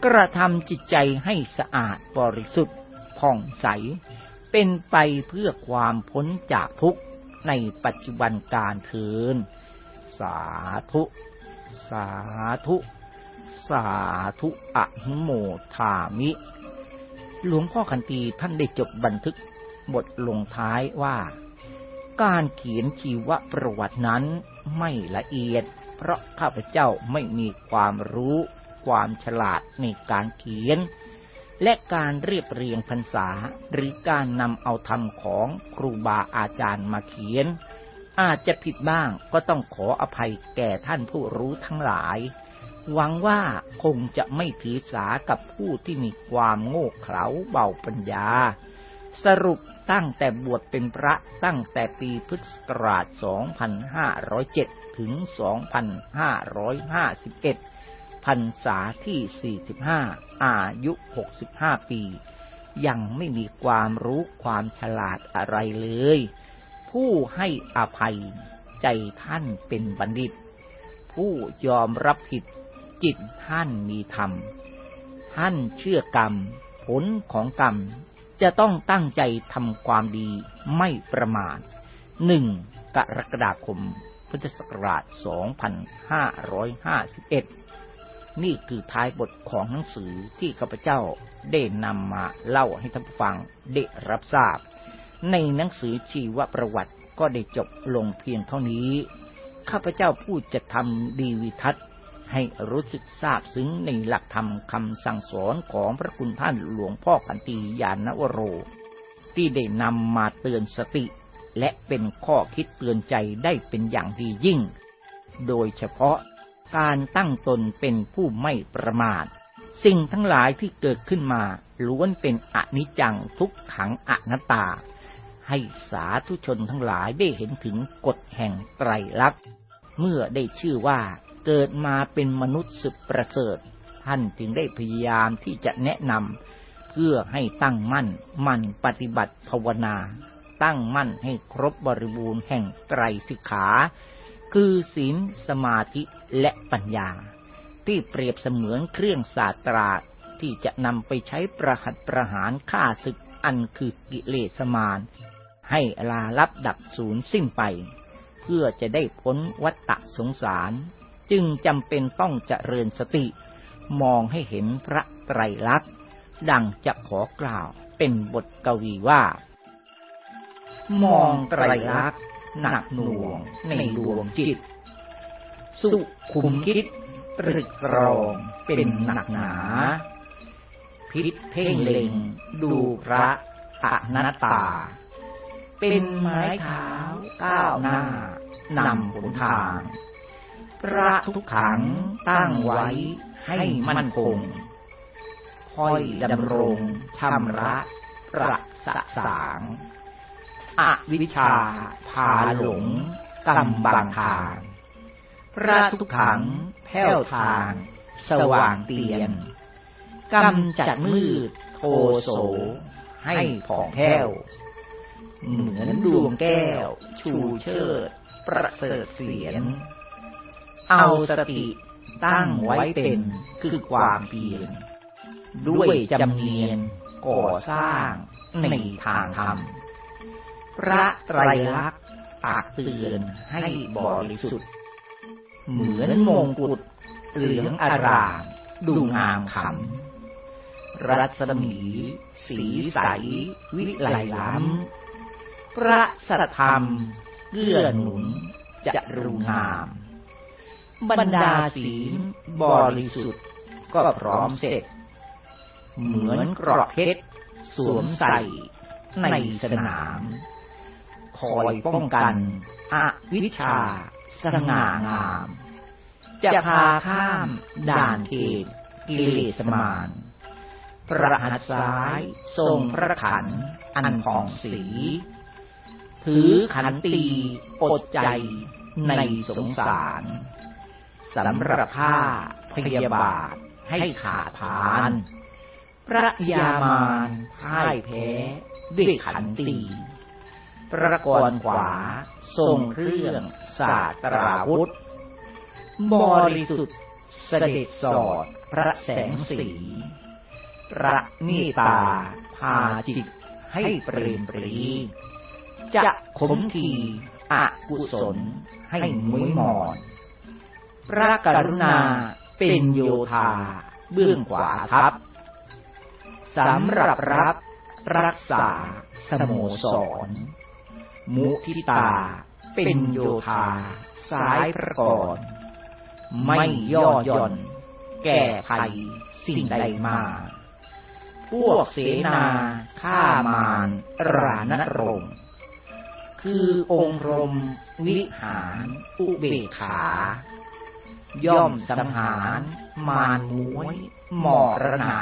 กระทำจิตใจให้สะอาดบริสุทธิ์ผ่องใส เป็นไปเพื่อความพ้นจากทุกข์ในปัจจุบันการเทินสาธุ สาธุ สาธุอะหิโมทามิ หลวงพ่อคันตีท่านได้จบบันทึกบทลงท้ายว่า การเขียนชีวประวัตินั้นไม่ละเอียด เพราะข้าพเจ้าไม่มีความรู้ ความฉลาดในการเขียน และการเรียบเรียงพรรษา หรือการนำเอาธรรมของครูบาอาจารย์มาเขียน อาจจะผิดบ้างก็ต้องขออภัยแก่ท่านผู้รู้ทั้งหลาย หวังว่าคงจะไม่ถือสากับผู้ที่มีความโง่เขลาเบาปัญญา สรุป ตั้งแต่บวชเป็นพระตั้งแต่ปีพุทธศักราช 2507 ถึง 2551 พรรษาที่ 45 อายุ 65 ปี ยังไม่มีความรู้ความฉลาดอะไรเลย ผู้ให้อภัยใจท่านเป็นบัณฑิต ผู้ยอมรับผิดจิตท่านมีธรรม ท่านเชื่อกรรม ผลของกรรม จะต้องตั้งใจทำความดีไม่ประมาทหนึ่งกรกฎาคม พุทธศักราช 2551 นี่คือท้ายบทของหนังสือที่ข้าพเจ้าได้นำมาเล่าให้ท่านฟังได้รับทราบ ในหนังสือชีวประวัติก็ได้จบลงเพียงเท่านี้ ข้าพเจ้าผู้จะทำดีวิทัศน์ ให้รู้สึกซาบซึ้งในหลักธรรมคำสั่งสอนของพระคุณท่านหลวงพ่อกันตียานวโร ที่ได้นำมาเตือนสติ และเป็นข้อคิดเตือนใจได้เป็นอย่างดียิ่ง โดยเฉพาะการตั้งตนเป็นผู้ไม่ประมาท สิ่งทั้งหลายที่เกิดขึ้นมาล้วนเป็นอนิจจังทุกขังอนัตตา ให้สาธุชนทั้งหลายได้เห็นถึงกฎแห่งไตรลักษณ์เมื่อได้ชื่อว่า เกิดมาเป็นมนุษย์สุดประเสริฐ ท่านจึงได้พยายามที่จะแนะนำเพื่อให้ตั้งมั่นมั่นปฏิบัติภาวนา ตั้งมั่นให้ครบบริบูรณ์แห่งไตรสิกขา คือศีลสมาธิและปัญญา ที่เปรียบเสมือนเครื่องศาสตราที่จะนำไปใช้ประหัตประหารฆ่าศึกอันคือกิเลสมารให้ลาลับดับศูนย์สิ้นไป เพื่อจะได้พ้นวัฏสงสาร จึงจำเป็นต้องเจริญสติ มองให้เห็นพระไตรลักษณ์ ดังจะขอกล่าวเป็นบทกวีว่า มองไตรลักษณ์หนักหน่วงในดวงจิต สุขุมคิดตรึกตรองเป็นหนักหนา พิษเพ่งเล็งดูพระอนัตตา เป็นไม้เท้าก้าวหน้านำหนทาง พระทุกขังตั้งไว้ให้มั่นคงค่อยดำรงชำระประสะสางอวิชาพาหลงกำบังทาง พระทุกขังแผ้วทาง สว่างเตียนกำจัดมืดโทโส ให้ผ่องแผ้ว เหมือนดวงแก้ว ชูเชิด ประเสริฐเสียน เอาสติตั้งไว้เป็นคือความเพียรด้วยจำเนียนก่อสร้างในทางธรรม พระไตรลักษณ์ตากเตือนให้บริสุทธิ์ เหมือนมงกุฎเหลืองอารามดูงามขำรัศมี สีใส วิไลล้ำพระสัทธรรมเกื้อหนุนจะรุงาม บรรดาศีลบริสุทธิ์ก็พร้อมเสร็จ เหมือนกรอบเพชรสวมใส่ในสนาม คอยป้องกันอวิชาสง่างาม จะพาข้ามด่านเขตกิเลสมานพระหัตซ้ายทรงพระขันอันผ่องสี ถือขันตีอดใจในสงสาร สำหรับผ้าพยาบาทให้ขาดพาน พระยามานพ่ายแพ้ด้วยขันตีประกรขวาทรงเครื่องศาสตราวุธบริสุทธิ์เสด็จสอดพระแสงสี พระนิตาพาจิตให้เปรมปรี จะขมทีอกุศลให้มุ้ยมอน พระกรุณาเป็นโยธาเบื้องขวาทับสำหรับรับรักษาสโมสร มุทิตาเป็นโยธาสายพระกรไม่ย่อหย่อน แก่ภัยสิ่งใดมา พวกเสนาข้ามานรานรงคือองค์รม วิหาร อุเบกขา ย่อมสังหารมารมวยหมอระนา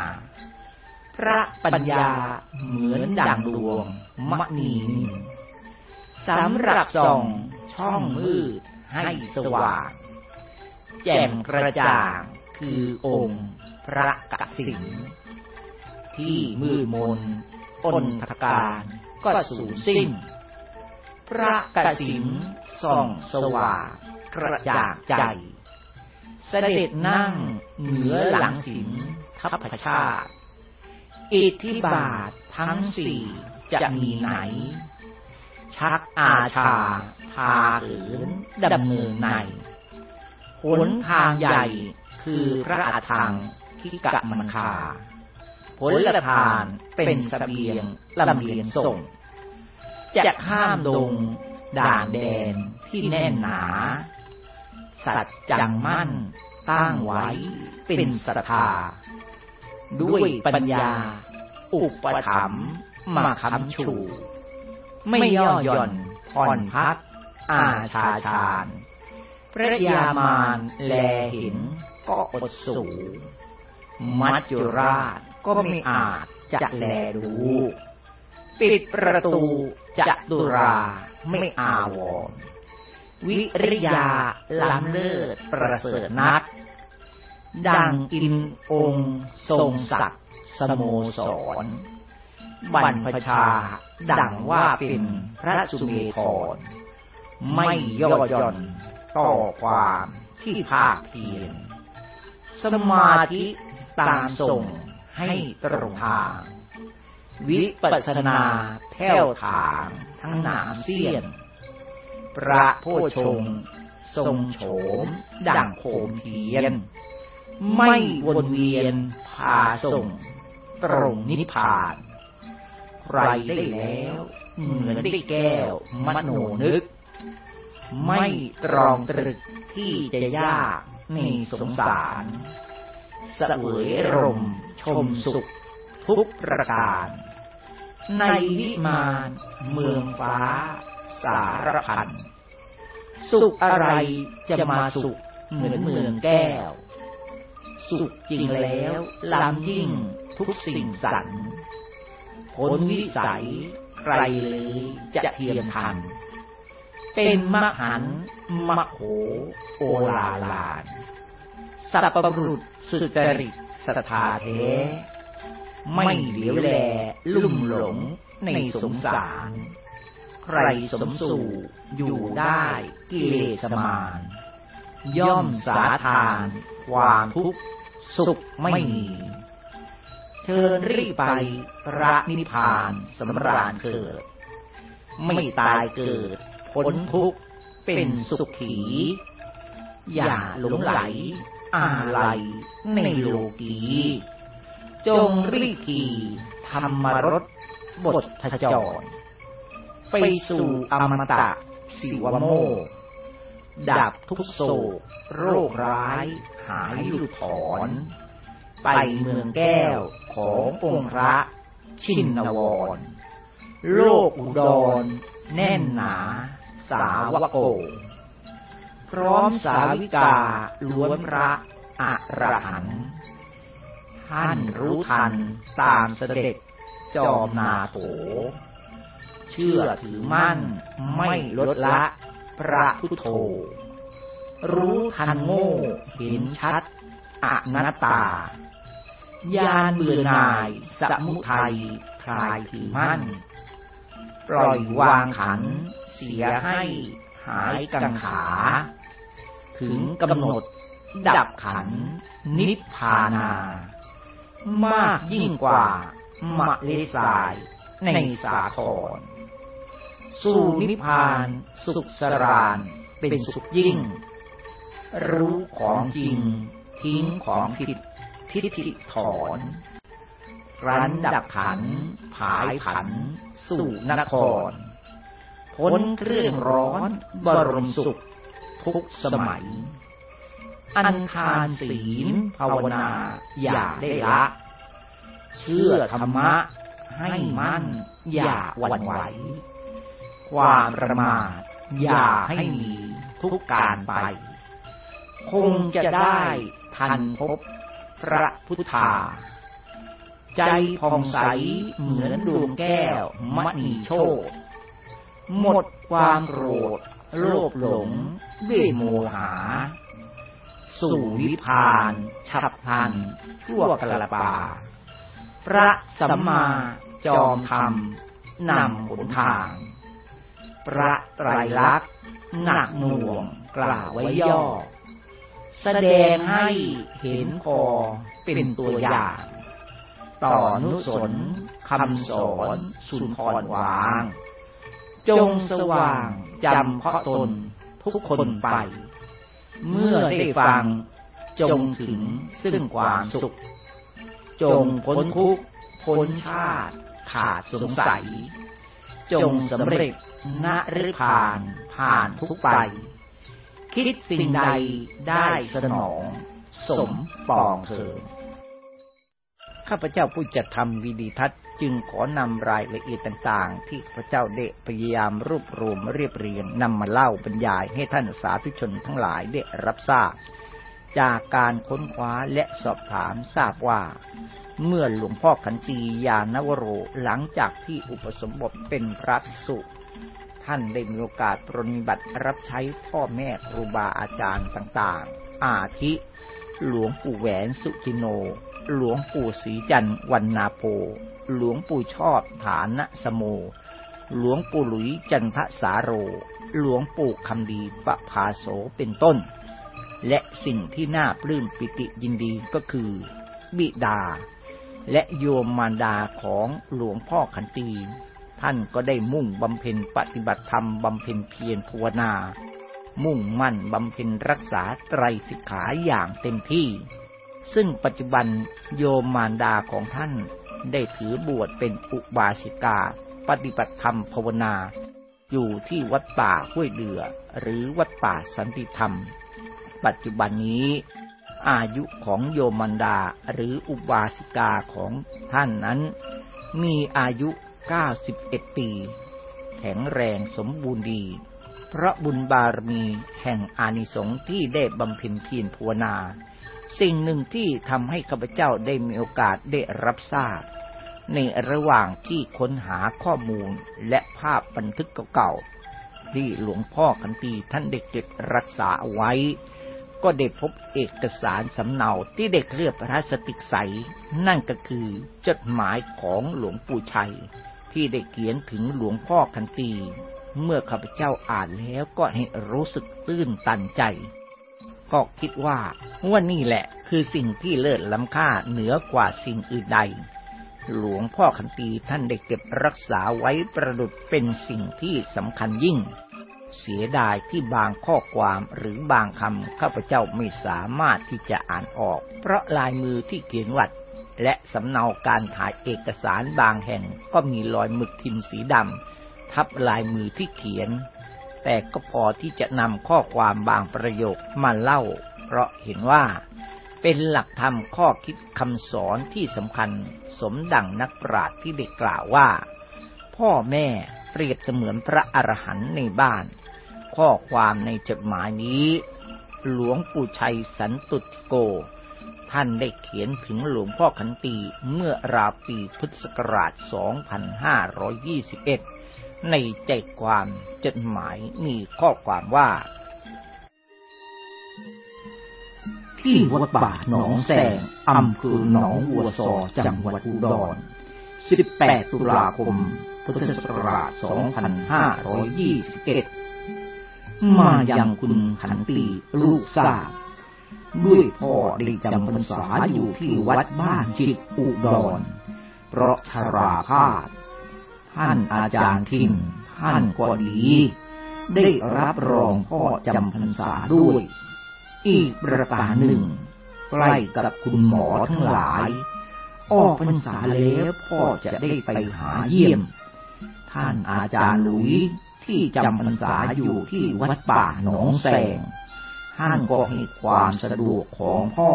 พระปัญญาเหมือนดังดวงมณีนินสำหรับส่องช่องมืดให้สว่าง แจ่มกระจ่างคือองค์พระกสิณที่มืดมนอนทการก็สูญสิ้น พระกสิณส่องสว่างกระจ่างใจ เสด็จนั่งเหนือหลังสินทัพชาติ อิทธิบาททั้งสี่จะมีไหน ชักอาชา พาเอินดำเนินในหนทางใหญ่คือพระอาทังที่กะมันคาผลละทานเป็นสเสบียงลำเลียงส่ง จะข้ามดงด่านแดนที่แน่นหนา สัจจังมั่น ตั้งไว้ เป็นศรัทธา ด้วยปัญญา อุปถัมภ์มาคำชู ไม่ย่อหย่อนผ่อนพัก อาชาชาญพระยามานแลเห็นก็อดสูมัจจุราชก็ไม่อาจจะแลดู ปิดประตูจะตุราไม่อาวร วิริยาล้ำเลิศประเสริฐนัก ดังอินองค์ ทรงศักดิ์สโมสรบรรพชา ดังว่าเป็นพระสุเมธรไม่ย่อหย่อน ต่อความที่ภาคเพียรสมาธิตามส่งให้ตรงทาง วิปัสสนาแผ้วถางทั้งหนามเสี้ยน พระโพชง ทรงโฉม ดังโคมเทียน ไม่วนเวียนพาส่ง ตรงนิพพานใครได้แล้ว เหมือนได้แก้วมโนนึก ไม่ตรองตรึกที่จะยากในสงสารเสวยรมชมสุขทุกประการ ในวิมานเมืองฟ้า สารพัน สุขอะไรจะมาสุขเหมือนเมืองแก้ว สุขจริงแล้วล้ำยิ่งทุกสิ่งสรรพ้นวิสัยใครเลยจะเทียมทัน เป็นมหันต์มโหโอลาลาน สัพปรุษสุจริตสถาเทไม่เหลียวแลลุ่มหลงในสงสาร ใครสมสู่อยู่ได้กิเลสมาน ย่อมสาทาน ความทุกข์สุขไม่มีเชิญรีบไปพระนิพพานสำราญเกิด ไม่ตายเกิดพ้นทุกข์เป็นสุขี อย่าหลงไหลอะไรในโลกี จงรีบขี่ธรรมรสบททจร ไปสู่อมตะสิวโมดับทุกโศกโรคร้าย หายหลุดถอน ไปเมืองแก้วขององค์พระชินวร โลกอุดร แน่นหนา สาวโก พร้อมสาวิกาล้วนพระอรหันต์ท่านรู้ทันตามเสด็จจอมนาโถ ชื่อถือมั่น ไม่ลดละ พระพุทโธ รู้ทันโง่เห็นชัดอนัตตายานเบื่อหน่ายสมุทัยคลายถือมั่น ปล่อยวางขัน เสียให้หายกังขา ถึงกำหนดดับขัน นิพพานา มากยิ่งกว่ามะเลสายในสาคร สู่นิพพาน สุขสรานเป็นสุขยิ่ง รู้ของจริง ทิ้งของผิดทิฏฐิถอนรันดับขัน ผายผัน สู่นคร พ้นเครื่องร้อน บรมสุข ทุกสมัย อันทานศีลภาวนาอย่าได้ละ เชื่อธรรมะให้มั่น อย่าหวั่นไหว ความประมาทอย่าให้มีทุกการไป คงจะได้ทันพบพระพุทธา ใจผ่องใสเหมือนดวงแก้วมณีโชตหมดความโกรธโลภหลงด้วยโมหา สู่วิพานฉับพันชั่วกระปา พระสัมมาจอมธรรมนำหนทาง พระไตรลักษณ์หนักหน่วงกล่าวไว้ย่อ แสดงให้เห็นพอเป็นตัวอย่าง ต่อนุสนคำสอนสุนทรวาง จงสว่างจำเพาะตนทุกคนไป เมื่อได้ฟังจงถึงซึ่งความสุข จงพ้นทุกพ้นชาติขาดสงสัย จงสำเร็จณฤพานผ่านทุกไป คิดสิ่งใดได้สนอง สมปองเถิดข้าพเจ้าผู้จัดทำวิดีทัศน์จึงขอนำรายละเอียดต่างๆ ที่พระเจ้าเดพยายามรวบรวมเรียบเรียงนำมาเล่าบรรยายให้ท่านสาธุชนทั้งหลายได้รับทราบ จากการค้นคว้าและสอบถามทราบว่า เมื่อหลวงพ่อขันตียานวโรหลังจากที่อุปสมบทเป็นพระภิกษุ ท่านได้มีโอกาสปรนิบัติรับใช้พ่อแม่ครูบาอาจารย์ต่างๆ อาทิ หลวงปู่แหวนสุจิโน หลวงปู่ศรีจันทร์วันนาโพ หลวงปู่ชอบฐานะสโม หลวงปู่หลุยจันทสาโร หลวงปู่คำดีปะพาโสเป็นต้น และสิ่งที่น่าปลื้มปิติยินดีก็คือ บิดา และโยมมารดาของหลวงพ่อขันตี ท่านก็ได้มุ่งบำเพ็ญปฏิบัติธรรมบำเพ็ญเพียรภาวนา มุ่งมั่นบำเพ็ญรักษาไตรสิกขาอย่างเต็มที่ ซึ่งปัจจุบันโยมมารดาของท่านได้ถือบวชเป็นอุบาสิกา ปฏิบัติธรรมภาวนา อยู่ที่วัดป่าห้วยเดือ หรือวัดป่าสันติธรรม ปัจจุบันนี้อายุของโยมมันดาหรืออุบาสิกาของท่านนั้น มีอายุ 91 ปี แข็งแรงสมบูรณ์ดี เพราะบุญบารมีแห่งอานิสงส์ที่ได้บำเพ็ญเพียรภาวนา สิ่งหนึ่งที่ทำให้ข้าพเจ้าได้มีโอกาสได้รับทราบ ในระหว่างที่ค้นหาข้อมูลและภาพบันทึกเก่าๆ ที่หลวงพ่อคันตีท่านเด็กเก็บรักษาเอาไว้ ก็ได้พบเอกสารสำเนาที่เด็กเรียบพลาสติกใส นั่นก็คือจดหมายของหลวงปู่ชัย ที่ได้เขียนถึงหลวงพ่อคันตี เมื่อข้าพเจ้าอ่านแล้วก็ให้รู้สึกตื้นตันใจ ก็คิดว่าว่านี่แหละคือสิ่งที่เลิศล้ำค่าเหนือกว่าสิ่งอื่นใด หลวงพ่อคันตีท่านได้เก็บรักษาไว้ประดุจเป็นสิ่งที่สำคัญยิ่ง เสียดายที่บางข้อความหรือบางคำข้าพเจ้าไม่สามารถที่จะอ่านออก เพราะลายมือที่เขียนวัด และสำเนาการถ่ายเอกสารบางแห่งก็มีรอยหมึกพิมสีดำทับลายมือที่เขียน แต่ก็พอที่จะนำข้อความบางประโยคมาเล่า เพราะเห็นว่า เป็นหลักธรรมข้อคิดคำสอนที่สำคัญสมดังนักปราชญ์ที่ได้กล่าวว่า พ่อแม่เปรียบเสมือนพระอรหันต์ในบ้าน ข้อความในจดหมายนี้ หลวงปู่ชัยสันตุติโก ท่านได้เขียนถึงหลวงพ่อขันตีเมื่อราวปีพุทธศักราช 2521 ในใจความจดหมายมีข้อความว่า ที่วัดป่าหนองแสงอำเภอหนองวัวซอจังหวัดอุดร 18 ตุลาคม พุทธศักราช 2521 มายังคุณขันตีลูกทราบ ด้วยพ่อได้จำพรรษาอยู่ที่วัดบ้านจิตอุดร เพราะชราภาพท่านอาจารย์ทิมท่านก็ดี ได้รับรองพ่อจำพรรษาด้วย อีกประการหนึ่ง ใกล้กับคุณหมอทั้งหลาย ออกพรรษาแล้วพ่อจะได้ไปหาเยี่ยม ท่านอาจารย์หลุยที่จำพรรษาอยู่ที่วัดป่าหนองแสง ท่านก็ให้ความสะดวกของพ่อ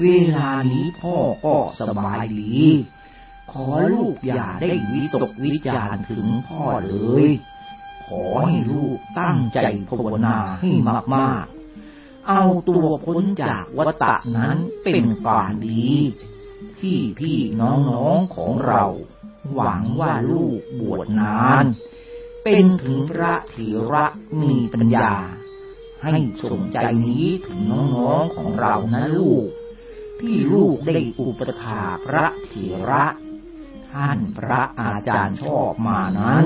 เวลานี้พ่อก็สบายดี ขอลูกอย่าได้วิตกวิจารณ์ถึงพ่อเลย ขอให้ลูกตั้งใจภาวนาให้มากๆ เอาตัวพ้นจากวัฏฏะนั้นเป็นการดีที่พี่น้องๆของเรา หวังว่าลูกบวชนาน เป็นถึงพระเถระมีปัญญา ให้ส่งใจนี้ถึงน้องๆของเรานะลูก ที่ลูกได้อุปถาพระเถระ ท่านพระอาจารย์ชอบมานั้น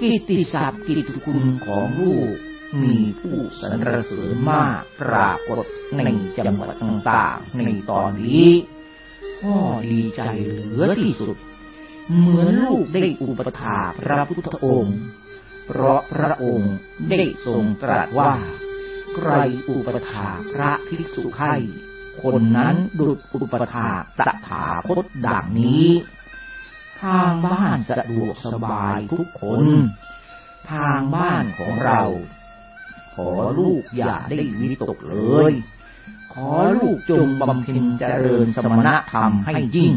กิตติศัพท์กิตติคุณของลูกมีผู้สรรเสริญมากปรากฏในจังหวัดต่างๆ ในตอนนี้พ่อดีใจเหลือที่สุด เหมือนลูกได้อุปถาพระพุทธองค์ เพราะพระองค์ได้ทรงตรัสว่า ใครอุปถาพระภิกษุไข่คนนั้นดุจอุปถาตถาคตดังนี้ ทางบ้านสะดวกสบายทุกคน ทางบ้านของเราพอลูกอย่าได้วิตกเลย ขอลูกจงบำเพ็ญเจริญสมณธรรมให้ยิ่ง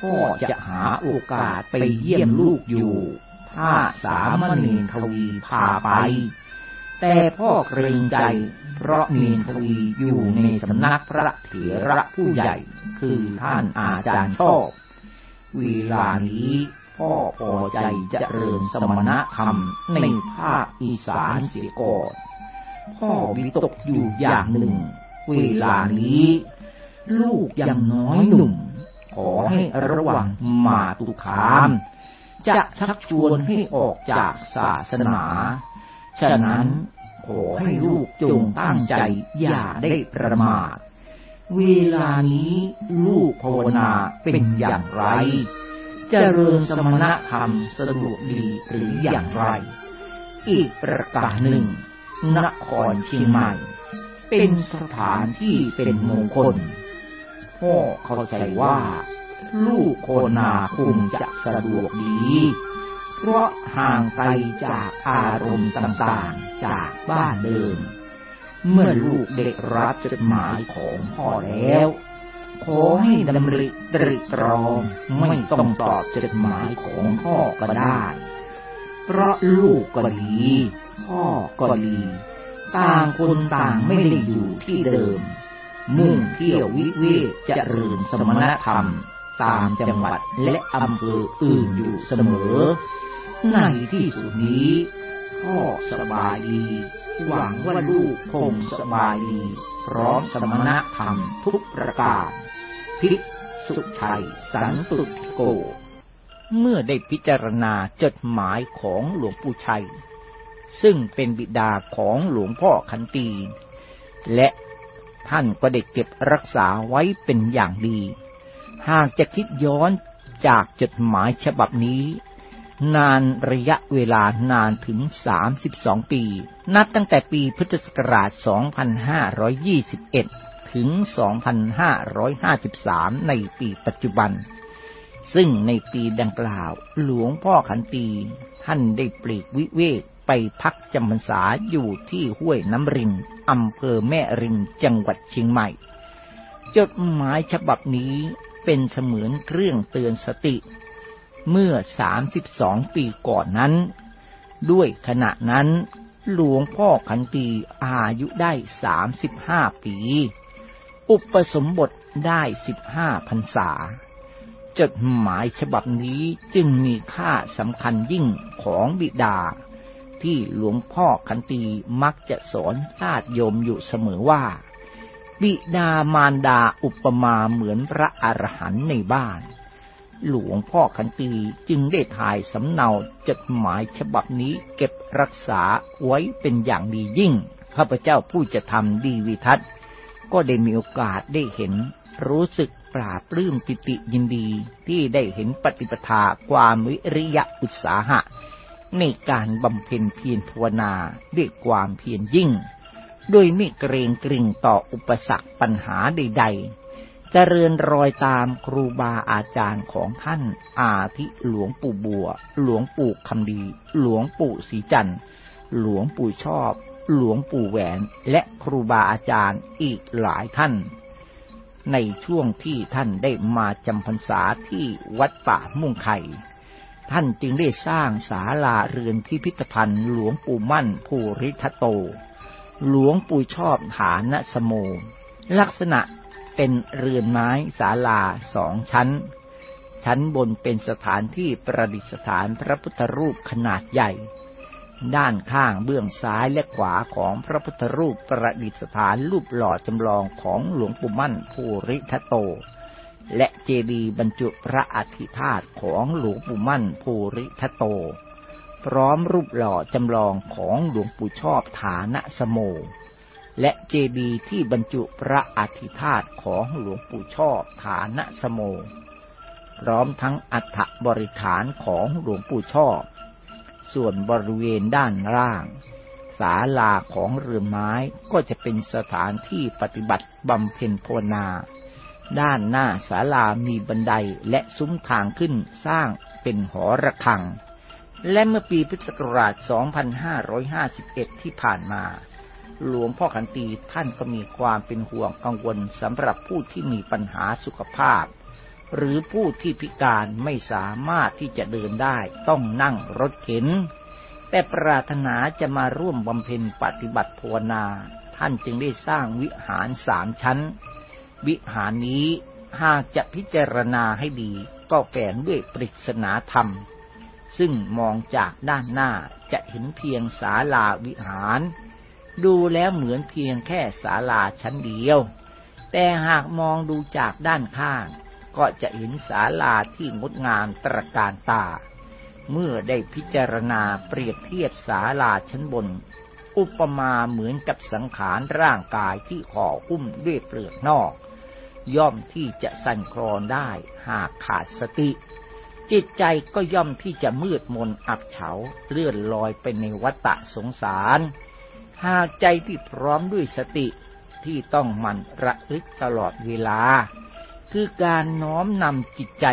พ่อจะหาโอกาสไปเยี่ยมลูกอยู่ ถ้าสามเณรทวีพาไป แต่พ่อเกรงใจ เพราะเนรทวีอยู่ในสำนักพระเถระผู้ใหญ่ คือท่านอาจารย์ชอบเวลานี้พ่อพอใจจะเริญสมณธรรมในภาคอีสานเสียก่อนพ่อวิตกอยู่อย่างหนึ่ง เวลานี้ ลูกยังน้อยหนุ่ม ขอให้ระวังมาตุคาม จะชักชวนให้ออกจากศาสนา ฉะนั้นขอให้ลูกจงตั้งใจอย่าได้ประมาท เวลานี้ลูกภาวนาเป็นอย่างไรจเจริญสมณธรรมสะดวกดีหรืออย่างไร อีกประการหนึ่ง นครเชียงใหม่ เป็นสถานที่เป็นมงคลพ่อเข้าใจว่า ลูกโคนาคงจะสะดวกดี เพราะห่างไกลจากอารมณ์ต่างๆจากบ้านเดิม เมื่อลูกได้รับจดหมายของพ่อแล้ว ขอให้ดำริตริตรองไม่ต้องตอบจดหมายของพ่อก็ได้ เพราะลูกก็ดี พ่อก็ดีต่างคนต่างไม่ได้อยู่ที่เดิม มุ่งเที่ยววิเวกจะเริญสมณธรรม ตามจังหวัดและอำเภออื่นอยู่เสมอ ในที่สุดนี้พ่อสบายดี หวังว่าลูกคงสบายดี พร้อมสมณธรรมทุกประการพิสุชัยสันตุโก เมื่อได้พิจารณาจดหมายของหลวงปู่ชัย ซึ่งเป็นบิดาของหลวงพ่อคันตี และท่านก็ได้เก็บรักษาไว้เป็นอย่างดี หากจะคิดย้อนจากจดหมายฉบับนี้ นานระยะเวลานานถึง 32 ปี นับตั้งแต่ปีพุทธศักราช 2521 ถึง 2,553 ในปีปัจจุบัน ซึ่งในปีดังกล่าว หลวงพ่อขันตีท่านได้ปลีกวิเวกไปพักจำพรรษาอยู่ที่ห้วยน้ำริงอำเภอแม่ริงจังหวัดเชียงใหม่ จดหมายฉบับนี้ เป็นเสมือนเครื่องเตือนสติ เมื่อ32ปีก่อนนั้น ด้วยขณะนั้น หลวงพ่อขันตีอายุได้35ปี อุปสมบทได้สิบห้าพรรษา จดหมายฉบับนี้จึงมีค่าสำคัญยิ่งของบิดา ที่หลวงพ่อคันตีมักจะสอนญาติโยมอยู่เสมอว่า บิดามารดาอุปมาเหมือนพระอรหันต์ในบ้าน หลวงพ่อคันตีจึงได้ถ่ายสำเนาจดหมายฉบับนี้เก็บรักษาไว้เป็นอย่างดียิ่ง ข้าพเจ้าผู้จะทำดีวิทัศน์ ก็ได้มีโอกาสได้เห็น รู้สึกปราบปลื้มปิติยินดีที่ได้เห็นปฏิปทาความวิริยะอุตสาหะ ในการบำเพ็ญเพียรภาวนาด้วยความเพียรยิ่ง โดยไม่เกรงกริ่งต่ออุปสรรคปัญหาใด ๆ เจริญรอยตามครูบาอาจารย์ของท่าน อาทิหลวงปู่บัว หลวงปู่คำดี หลวงปู่ศรีจันทร์ หลวงปู่ชอบ หลวงปู่แหวน และครูบาอาจารย์อีกหลายท่าน ในช่วงที่ท่านได้มาจำพรรษาที่วัดป่ามุ่งไข่ท่านจึงได้สร้างศาลาเรือนพิพิธภัณฑ์หลวงปู่มั่นภูริทัตโต หลวงปู่ชอบฐานสโมลักษณะเป็นเรือนไม้ศาลาสองชั้น ชั้นบนเป็นสถานที่ประดิษฐานพระพุทธรูปขนาดใหญ่ ด้านข้างเบื้องซ้ายและขวาของพระพุทธรูปประดิษฐานรูปหล่อจำลองของหลวงปู่มั่นภูริทัตโต และเจดีย์บรรจุพระอธิธาตุของหลวงปู่มั่นภูริทัตโต พร้อมรูปหล่อจำลองของหลวงปู่ชอบฐานะสโม และเจดีย์ที่บรรจุพระอธิธาตของหลวงปู่ชอบฐานะสโม พร้อมทั้งอัฐบริขารของหลวงปู่ชอบ ส่วนบริเวณด้านล่างศาลาของเรือไม้ก็จะเป็นสถานที่ปฏิบัติบำเพ็ญภาวนา ด้านหน้าศาลามีบันไดและซุ้มทางขึ้นสร้างเป็นหอระฆัง และเมื่อปีพุทธศักราช 2551 ที่ผ่านมา หลวงพ่อขันตีท่านก็มีความเป็นห่วงกังวลสำหรับผู้ที่มีปัญหาสุขภาพ หรือผู้ที่พิการไม่สามารถที่จะเดินได้ต้องนั่งรถเข็น แต่ปรารถนาจะมาร่วมบำเพ็ญปฏิบัติภาวนา ท่านจึงได้สร้างวิหารสามชั้น วิหารนี้หากจะพิจารณาให้ดีก็แฝงด้วยปริศนาธรรม ซึ่งมองจากด้านหน้าจะเห็นเพียงศาลาวิหาร ดูแล้วเหมือนเพียงแค่ศาลาชั้นเดียว แต่หากมองดูจากด้านข้าง ก็จะเห็นศาลาที่งดงามตระการตา เมื่อได้พิจารณาเปรียบเทียบศาลาชั้นบน อุปมาเหมือนกับสังขารร่างกายที่ห่อหุ้มด้วยเปลือกนอก ย่อมที่จะสั่นคลอนได้หากขาดสติ จิตใจก็ย่อมที่จะมืดมนอับเฉาเลื่อนลอยไปในวัฏสงสาร หากใจที่พร้อมด้วยสติที่ต้องมันระลึกตลอดเวลา คือการน้อมนำจิตใจ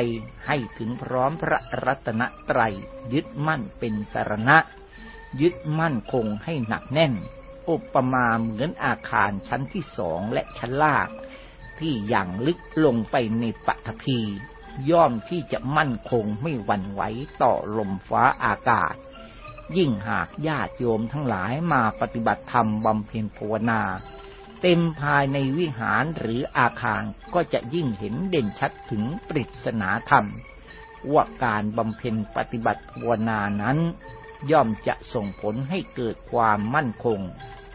ให้ถึงพร้อมพระรัตนตรัยยึดมั่นเป็นสารณะ ยึดมั่นคงให้หนักแน่น อุปมาเหมือนอาคารชั้นที่สองและชั้นล่างที่อย่างลึกลงไปในปัตภี ย่อมที่จะมั่นคงไม่หวั่นไหวต่อลมฟ้าอากาศ ยิ่งหากญาติโยมทั้งหลายมาปฏิบัติธรรมบำเพ็ญภาวนา เต็มภายในวิหารหรืออาคารก็จะยิ่งเห็นเด่นชัดถึงปริศนาธรรม ว่าการบำเพ็ญปฏิบัติภาวนานั้น ย่อมจะส่งผลให้เกิดความมั่นคง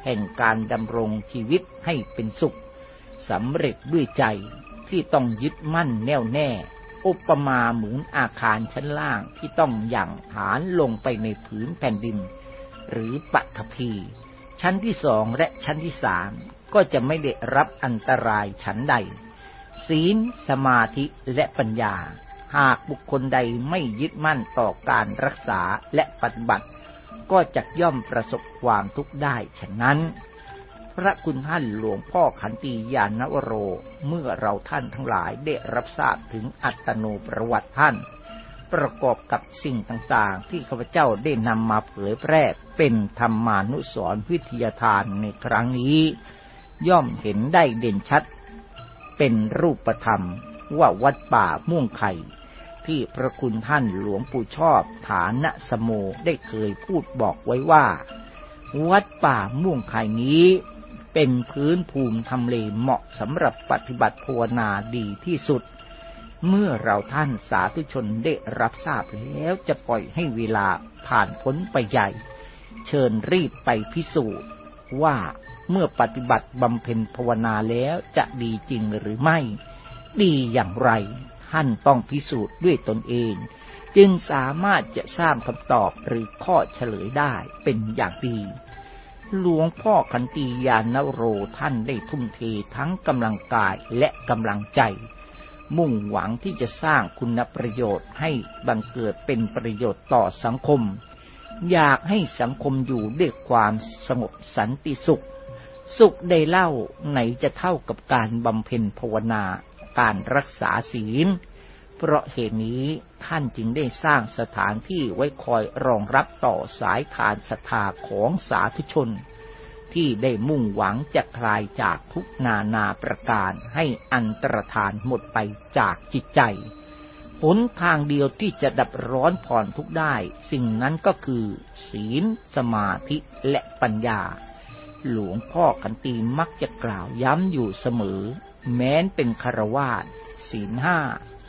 แห่งการดำรงชีวิตให้เป็นสุขสำเร็จด้วยใจที่ต้องยึดมั่นแน่วแน่ อุปมาเหมือนอาคารชั้นล่างที่ต้องหยั่งฐานลงไปในผืนแผ่นดิน หรือปัทภีชั้นที่สองและชั้นที่สามก็จะไม่ได้รับอันตรายชั้นใด ศีล สมาธิและปัญญา หากบุคคลใดไม่ยึดมั่นต่อการรักษาและปฏิบัติ ก็จะย่อมประสบความทุกข์ได้ฉะนั้น พระคุณท่านหลวงพ่อขันตียานวโร เมื่อเราท่านทั้งหลายได้รับทราบถึงอัตโนประวัติท่าน ประกอบกับสิ่งต่างๆ ที่ข้าพเจ้าได้นำมาเผยแพร่เป็นธรรมานุสรวิทยาทานในครั้งนี้ ย่อมเห็นได้เด่นชัด เป็นรูปธรรมว่าวัดป่าม่วงไข่ที่พระคุณท่านหลวงปู่ชอบฐานะสโมได้เคยพูดบอกไว้ว่า วัดป่าม่วงไข่นี้ เป็นพื้นภูมิทำเลเหมาะสำหรับปฏิบัติภาวนาดีที่สุด เมื่อเราท่านสาธุชนได้รับทราบแล้วจะปล่อยให้เวลาผ่านพ้นไปใหญ่ เชิญรีบไปพิสูจน์ว่าเมื่อปฏิบัติบำเพ็ญภาวนาแล้วจะดีจริงหรือไม่ ดีอย่างไร ท่านต้องพิสูจน์ด้วยตนเอง จึงสามารถจะสร้างคำตอบหรือข้อเฉลยได้เป็นอย่างดี หลวงพ่อขันตียานโรท่านได้ทุ่มเททั้งกำลังกายและกำลังใจ มุ่งหวังที่จะสร้างคุณประโยชน์ให้บังเกิดเป็นประโยชน์ต่อสังคม อยากให้สังคมอยู่ด้วยความสงบสันติสุข สุขได้เล่าไหนจะเท่ากับการบำเพ็ญภาวนาการรักษาศีล เพราะเหตุนี้ ท่านจึงได้สร้างสถานที่ไว้คอยรองรับต่อสายทานศรัทธาของสาธุชน ที่ได้มุ่งหวังจะคลายจากทุกนานาประการให้อันตรธานหมดไปจากจิตใจหนทางเดียวที่จะดับร้อนผ่อนทุกได้ สิ่งนั้นก็คือ ศีล สมาธิและปัญญา หลวงพ่อขันตีมักจะกล่าวย้ำอยู่เสมอ แม้นเป็นคารวาสศีลห้า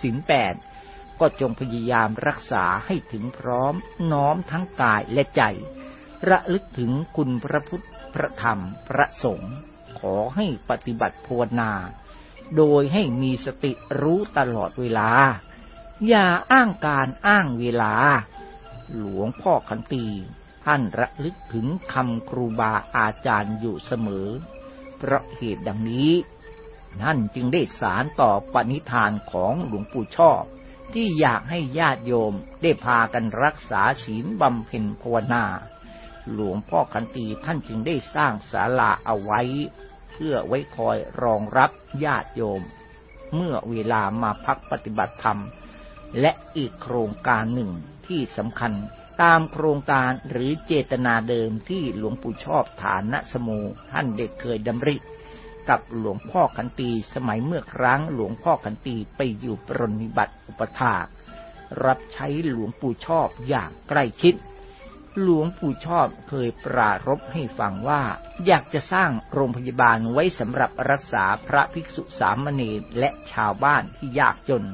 ศีลแปด ก็จงพยายามรักษาให้ถึงพร้อมน้อมทั้งกายและใจ ระลึกถึงคุณพระพุทธพระธรรมพระสงฆ์ขอให้ปฏิบัติภาวนา โดยให้มีสติรู้ตลอดเวลา อย่าอ้างการอ้างเวลา หลวงพ่อขันตีท่านระลึกถึงคำครูบาอาจารย์อยู่เสมอ เพราะเหตุดังนี้ท่นจึงได้สารต่อปณิธานของหลวงปู่ชอบ ที่อยากให้ญาติโยมได้พากันรักษาศีลบำเพ็ญภาวนา หลวงพ่อขันตีท่านจึงได้สร้างศาลาเอาไว้ เพื่อไว้คอยรองรับญาติโยม เมื่อเวลามาพักปฏิบัติธรรม และอีกโครงการหนึ่งที่สำคัญตามโครงการหรือเจตนาเดิมที่หลวงปู่ชอบฐานสโมท่านเด็กเคยดำริ กับหลวงพ่อขันตีสมัยเมื่อครั้งหลวงพ่อขันตีไปอยู่ปรนิบัติอุปถาก รับใช้หลวงปู่ชอบอย่างใกล้ชิด หลวงปู่ชอบเคยปรารบให้ฟังว่า อยากจะสร้างโรงพยาบาลไว้สำหรับรักษาพระภิกษุสามเณรและชาวบ้านที่ยากจน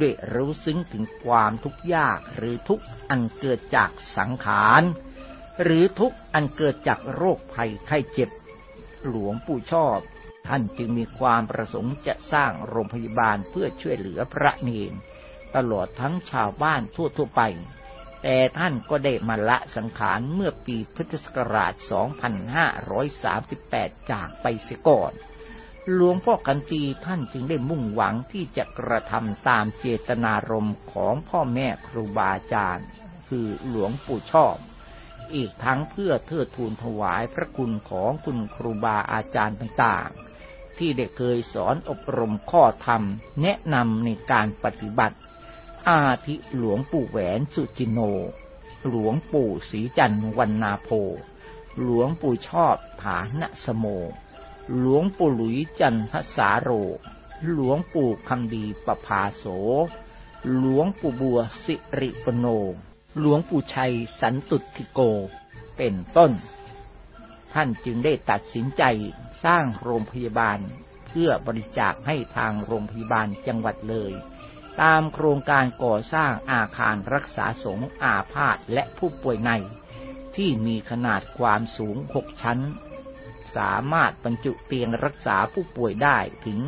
ด้วยรู้ซึ้งถึงความทุกข์ยากหรือทุกข์อันเกิดจากสังขาร หรือทุกข์อันเกิดจากโรคภัยไข้เจ็บ หลวงปู่ชอบ ท่านจึงมีความประสงค์จะสร้างโรงพยาบาลเพื่อช่วยเหลือพระเนรตลอดทั้งชาวบ้านทั่วๆไป แต่ท่านก็ได้มาละสังขารเมื่อปีพุทธศักราช 2538 จากไปเสียก่อน หลวงพ่อกันตีท่านจึงได้มุ่งหวังที่จะกระทำตามเจตนารมณ์ของพ่อแม่ครูบาอาจารย์ คือหลวงปู่ชอบ อีกทั้งเพื่อเทิดทูนถวายพระคุณของคุณครูบาอาจารย์ต่างๆ ที่ได้เคยสอนอบรมข้อธรรม แนะนำในการปฏิบัติ อาทิหลวงปู่แหวนสุจิโน หลวงปู่ศรีจันวันนาโพ หลวงปู่ชอบฐานสโม หลวงปู่หลุยจันทสาโร หลวงปู่คำดีประภาโส หลวงปู่บัวสิริปโน หลวงปู่ชัยสันตุติโกเป็นต้น ท่านจึงได้ตัดสินใจสร้างโรงพยาบาล เพื่อบริจาคให้ทางโรงพยาบาลจังหวัดเลย ตามโครงการก่อสร้างอาคารรักษาสงฆ์อาพาธและผู้ป่วยใน ที่มีขนาดความสูงหกชั้น สามารถบรรจุเตียงรักษาผู้ป่วยได้ถึง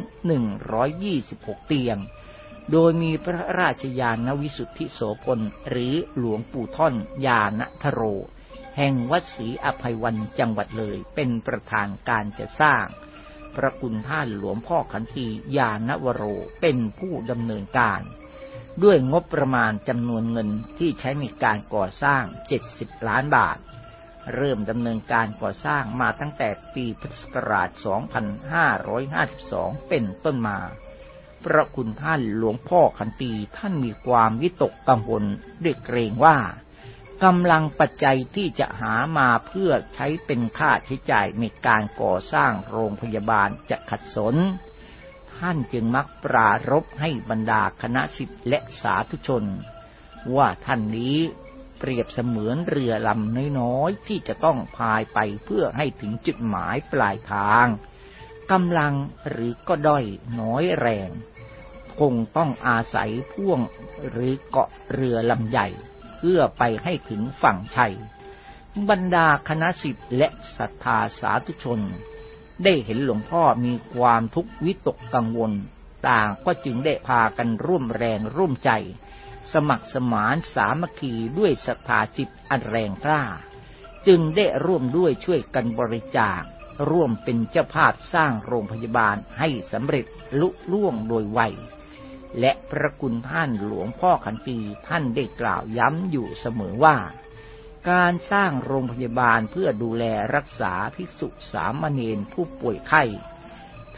126 เตียง โดยมีพระราชยานวิสุทธิโสพลหรือหลวงปู่ท่อนยานทโร แห่งวัดศรีอภัยวันจังหวัดเลยเป็นประธานการจะสร้าง พระคุณท่านหลวงพ่อขันธียานวโรเป็นผู้ดำเนินการ ด้วยงบประมาณจำนวนเงินที่ใช้ในการก่อสร้าง 70 ล้านบาท เริ่มดำเนินการก่อสร้างมาตั้งแต่ปีพุทธศักราช 2552 เป็นต้นมา พระคุณท่านหลวงพ่อขันตีท่านมีความวิตกกังวลด้วยเกรงว่ากำลังปัจจัยที่จะหามาเพื่อใช้เป็นค่าใช้จ่ายในการก่อสร้างโรงพยาบาลจะขัดสน ท่านจึงมักปรารบให้บรรดาคณะสิทธิและสาธุชน ว่าท่านนี้เปรียบเสมือนเรือลำน้อยๆที่จะต้องพายไปเพื่อให้ถึงจุดหมายปลายทางกำลังหรือก็ด้อยน้อยแรง คงต้องอาศัยพ่วงหรือเกาะเรือลำใหญ่ เพื่อไปให้ถึงฝั่งชัย บรรดาคณะสิทธิและศรัทธาสาธุชน ได้เห็นหลวงพ่อมีความทุกข์วิตกกังวล ต่างก็จึงได้พากันร่วมแรงร่วมใจ สมัครสมานสามัคคีด้วยศรัทธาจิตอันแรงกล้า จึงได้ร่วมด้วยช่วยกันบริจาคร่วมเป็นเจ้าภาพสร้างโรงพยาบาลให้สำเร็จลุล่วงโดยไว และพระคุณท่านหลวงพ่อขันตีท่านได้กล่าวย้ำอยู่เสมอว่า การสร้างโรงพยาบาลเพื่อดูแลรักษาภิกษุสามเณรผู้ป่วยไข้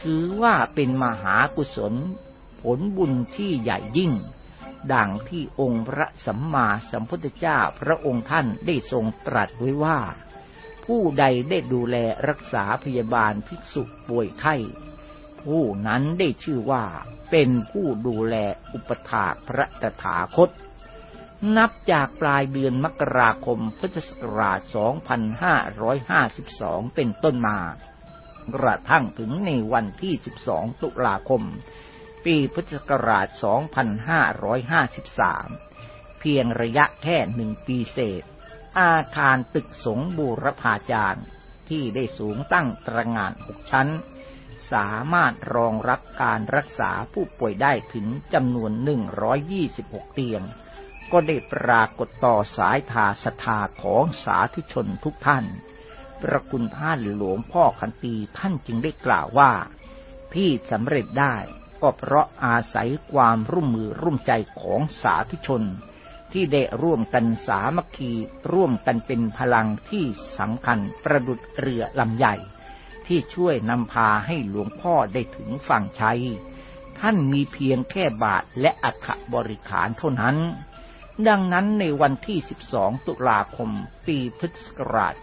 ถือว่าเป็นมหากุศลผลบุญที่ใหญ่ยิ่ง ดังที่องค์พระสัมมาสัมพุทธเจ้าพระองค์ท่านได้ทรงตรัสไว้ว่า ผู้ใดได้ดูแลรักษาพยาบาลภิกษุป่วยไข้ ผู้นั้นได้ชื่อว่าเป็นผู้ดูแลอุปถาพระตถาคต นับจากปลายเดือนมกราคมพุทธศักราช 2552 เป็นต้นมากระทั่งถึงในวันที่ 12 ตุลาคม ปีพุทธศักราช 2553 เพียงระยะแค่หนึ่งปีเศษ อาคารตึกสงบูรพาจารย์ที่ได้สูงตั้งตระงานหกชั้น สามารถรองรับการรักษาผู้ป่วยได้ถึงจำนวน 126 เตียง ก็ได้ปรากฏต่อสายทาสถาของสาธุชนทุกท่านประคุณท่านหลวงพ่อคันตีท่านจึงได้กล่าวว่า ที่สำเร็จได้ก็เพราะอาศัยความร่วมมือร่วมใจของสาธุชน ที่ได้ร่วมกันสามัคคีร่วมกันเป็นพลังที่สำคัญประดุดเรือลำใหญ่ ที่ช่วยนำพาให้หลวงพ่อได้ถึงฝั่งชัย ท่านมีเพียงแค่บาทและอัฐบริขารเท่านั้น ดังนั้นในวันที่ 12 ตุลาคม ปีพุทธศักราช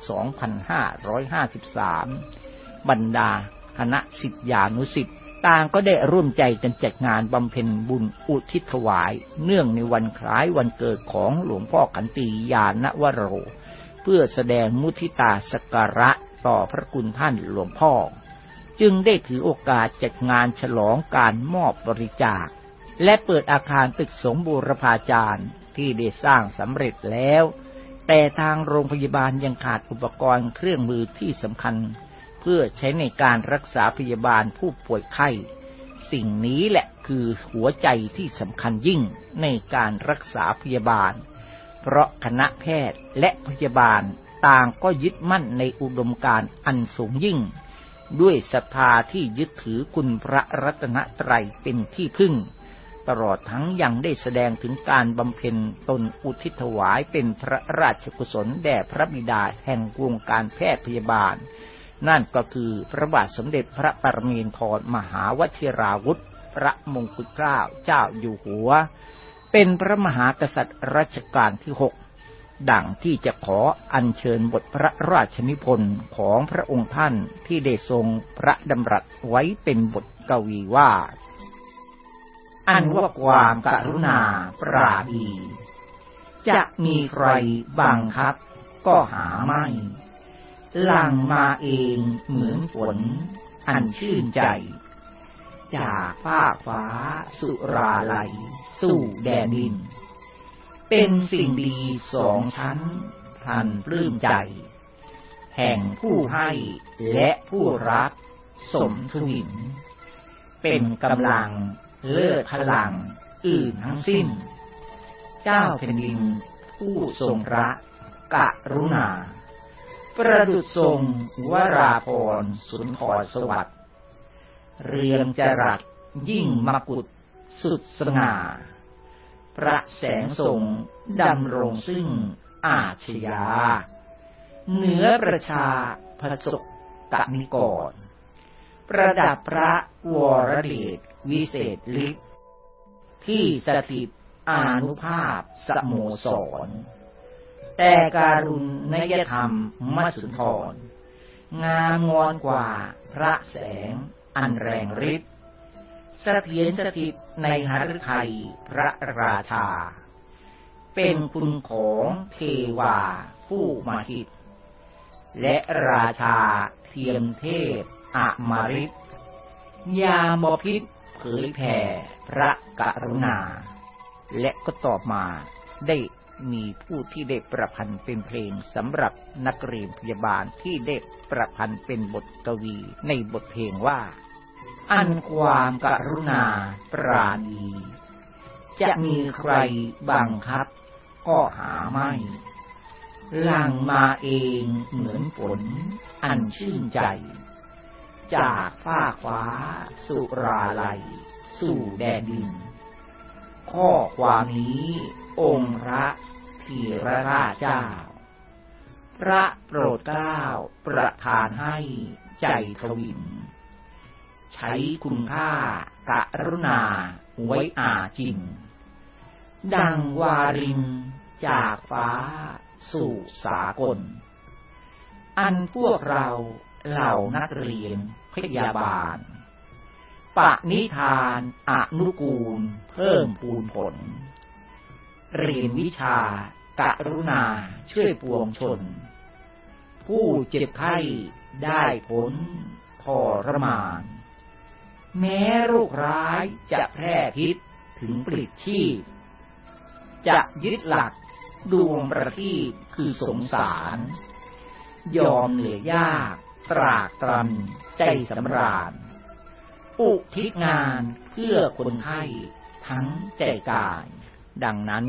2553 บรรดาคณะสิทธิานุสิทธิ์ต่างก็ได้ร่วมใจกันจัดงานบำเพ็ญบุญอุทิศถวาย เนื่องในวันคล้ายวันเกิดของหลวงพ่อขันตียานวโร เพื่อแสดงมุทิตาสการะ ต่อพระคุณท่านหลวงพ่อ จึงได้ถือโอกาสจัดงานฉลองการมอบบริจาค และเปิดอาคารตึกสมบูรพาจารย์ที่ได้สร้างสำเร็จแล้ว แต่ทางโรงพยาบาลยังขาดอุปกรณ์เครื่องมือที่สำคัญ เพื่อใช้ในการรักษาพยาบาลผู้ป่วยไข้สิ่งนี้แหละคือหัวใจที่สำคัญยิ่งในการรักษาพยาบาล เพราะคณะแพทย์และพยาบาล ต่างก็ยึดมั่นในอุดมการณ์อันสูงยิ่ง ด้วยศรัทธาที่ยึดถือคุณพระรัตนตรัยเป็นที่พึ่ง ตลอดทั้งยังได้แสดงถึงการบำเพ็ญตนอุทิศถวายเป็นพระราชกุศลแด่พระบิดาแห่งวงการแพทย์พยาบาล นั่นก็คือพระบาทสมเด็จพระปรเมนทรมหาวชิราวุธพระมงกุฎเกล้าเจ้าอยู่หัว เป็นพระมหากษัตริย์รัชกาลที่หก ดังที่จะขออัญเชิญบทพระราชนิพนธ์ของพระองค์ท่านที่ได้ทรงพระดำรัสไว้เป็นบทกวีว่า อันว่าความกรุณาปราดี จะมีใครบังคับก็หาไม่หลังมาเองเหมือนฝน อันชื่นใจ จากฟ้าฟ้าสุราไหลสู่แดนดิน เป็นสิ่งดีสองชั้นพันปลื้มใจ แห่งผู้ให้และผู้รับสมทวิน เป็นกำลังเลิศพลังอื่นทั้งสิ้น เจ้าแผ่นดินผู้ทรงรักะรุณา ประดุจทรงวราพรสุนทรสวัสดิ์เรียงจรัสยิ่งมกุฎสุดสง่า ระแสงทรงดำรงซึ่งอาชญาเหนือประชาพระสกกนิกร ประดับพระวรเดชวิเศษฤทธิ์ที่สถิตอานุภาพสโมสร แต่การุณนยธรรมมสุนทร งามงอนกว่าพระแสงอันแรงฤทธิ์ เสถียรสถิตในหฤทัยพระราชา เป็นคุณของเทวาผู้มาหิต และราชาเทียมเทพอมาริตยามพิษเผยแผ่พระกรุณา และก็ต่อมาได้มีผู้ที่ได้ประพันธ์เป็นเพลงสำหรับนักเรียนพยาบาลที่ได้ประพันธ์เป็นบทกวีในบทเพลงว่า อันความกรุณาปราณีจะมีใครบังคับ ก็หาไม่หลังมาเองเหมือนฝนอันชื่นใจ จากฟ้าฟ้าสุราไลสู่แดนดิน ข้อความนี้องค์พระธีรราชเจ้า พระโปรดเกล้าประทานให้ใจทวิน ใช้คุณค่ากะรุณาไว้อาจินดังวารินจากฟ้าสู่สากล อันพวกเราเหล่านักเรียนพยาบาล ปะนิทานอนุกูลเพิ่มพูนผล เรียนวิชากะรุณาช่วยปวงชน ผู้เจ็บไข้ได้ผลทรมาน แม้โรคร้ายจะแพร่พิษถึงปลิดชีพ จะยึดหลักดวงประทีปคือสงสาร ยอมเหนื่อยยาก ตรากตรำใจสำราญอุทิศงานเพื่อคนไข้ทั้งใจกาย ดังนั้น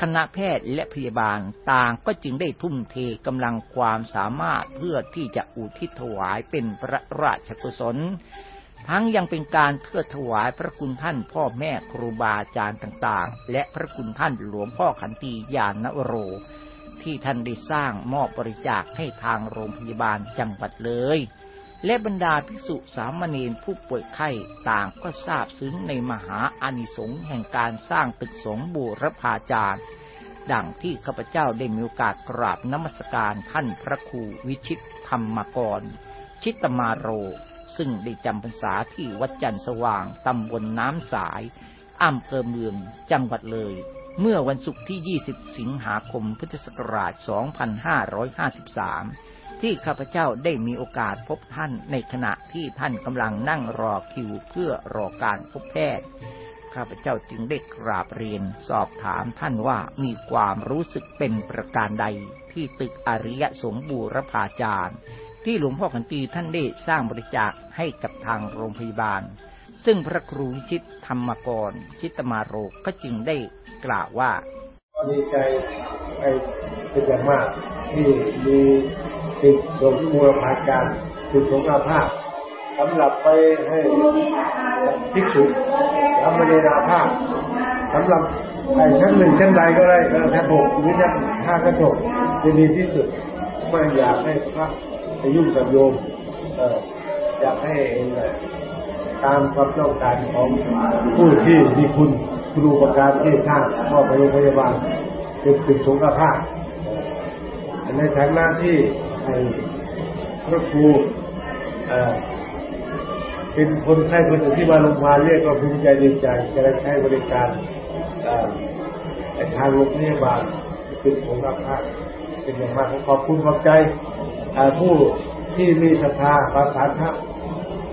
คณะแพทย์และพยาบาลต่างก็จึงได้ทุ่มเทกำลังความสามารถเพื่อที่จะอุทิศถวายเป็นพระราชกุศล ทั้งยังเป็นการเพื่อถวายพระคุณท่านพ่อแม่ครูบาอาจารย์ต่างๆ และพระคุณท่านหลวงพ่อขันตียานนโร ที่ท่านได้สร้างมอบบริจาคให้ทางโรงพยาบาลจังหวัดเลย และบรรดาภิกษุสามเณรผู้ป่วยไข้ต่างก็ทราบซึ้งในมหาอานิสงส์แห่งการสร้างตึกสงฆ์บูรพาจารย์ดังที่ข้าพเจ้าได้มีโอกาสกราบนมัสการท่านพระครูวิชิตธรรมกร ชิตมาโร ซึ่งได้จำพรรษาที่วัดจันทร์สว่างตำบลน้ำสายอำเภอเมืองจังหวัดเลย เมื่อวันศุกร์ที่ 20 สิงหาคมพุทธศักราช 2553 ที่ข้าพเจ้าได้มีโอกาสพบท่านในขณะที่ท่านกำลังนั่งรอคิวเพื่อรอการพบแพทย์ข้าพเจ้าจึงได้กราบเรียนสอบถามท่านว่ามีความรู้สึกเป็นประการใดที่ตึกอริยสงบูรพาจารย์ ที่หลวงพ่อขันตีท่านได้สร้างบริจาคให้กับทางโรงพยาบาล ซึ่งพระครูวิชิตธรรมกร ชิตมาโรก็จึงได้กล่าวว่าดีใจไปเป็นอย่างมากที่มีติดหลวงพ่มูลภาการติดสงอาภาพสำหรับไปให้ภิกษุทำไม่ได้นาภาพสำหรับไอ้ชั้นหนึ่งชั้นใดก็ได้ชั้นหกหรือชั้นห้าชั้นหกจะดีที่สุดไม่อยากให้พระ ยุ่งกับโยมอออยากให้เองเลยตามความต้องการของผู้ที่มีคุณครูประการที่สร้างมอบไปโรงพยาบาลเป็นตึกสงฆ์ภาพในฐานะที่พระครูเป็นคนไข้คนหนึ่งที่มาโรงพยาบาลเรียกก็ภูมิใจดีใจจะได้ใช้บริการเอ่ทางโรงพยาบาลเป็นสงฆ์ภาพเป็นอย่างมากขอบคุณขอบใจ ผู้ที่มีศรัทธาภาษาพระ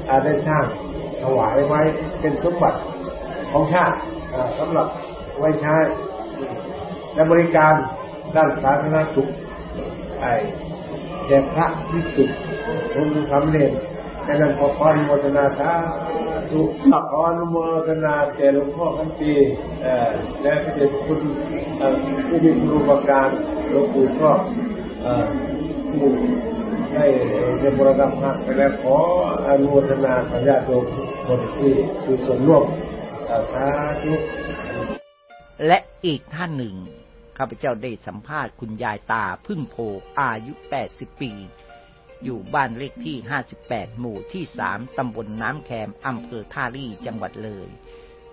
อ่าได้สร้างถวายไว้เป็นสมบัติของชาติสำหรับไว้ใช้และบริการด้านสาธารณสุขไอแก่พระที่สุดองค์สำเร็จดังนั้นขอขออนุโมทนาสาธุขออนุโมทนาแก่หลวงพ่อขันตีและพระเดชคุณผู้มีครูประการหลวงปู่ชอบ เอ่อผู้ได้ได้บรกรรมพระไปแล้วขออนุโมทนาสัญญาโยมคนที่คือส่วนร่วมสาธุและอีกท่านหนึ่ง ข้าพเจ้าได้สัมภาษณ์คุณยายตาพึ่งโพอายุ 80 ปี อยู่บ้านเลขที่ 58 หมู่ที่ 3 ตำบลน้ำแคมอำเภอท่าลี่จังหวัดเลย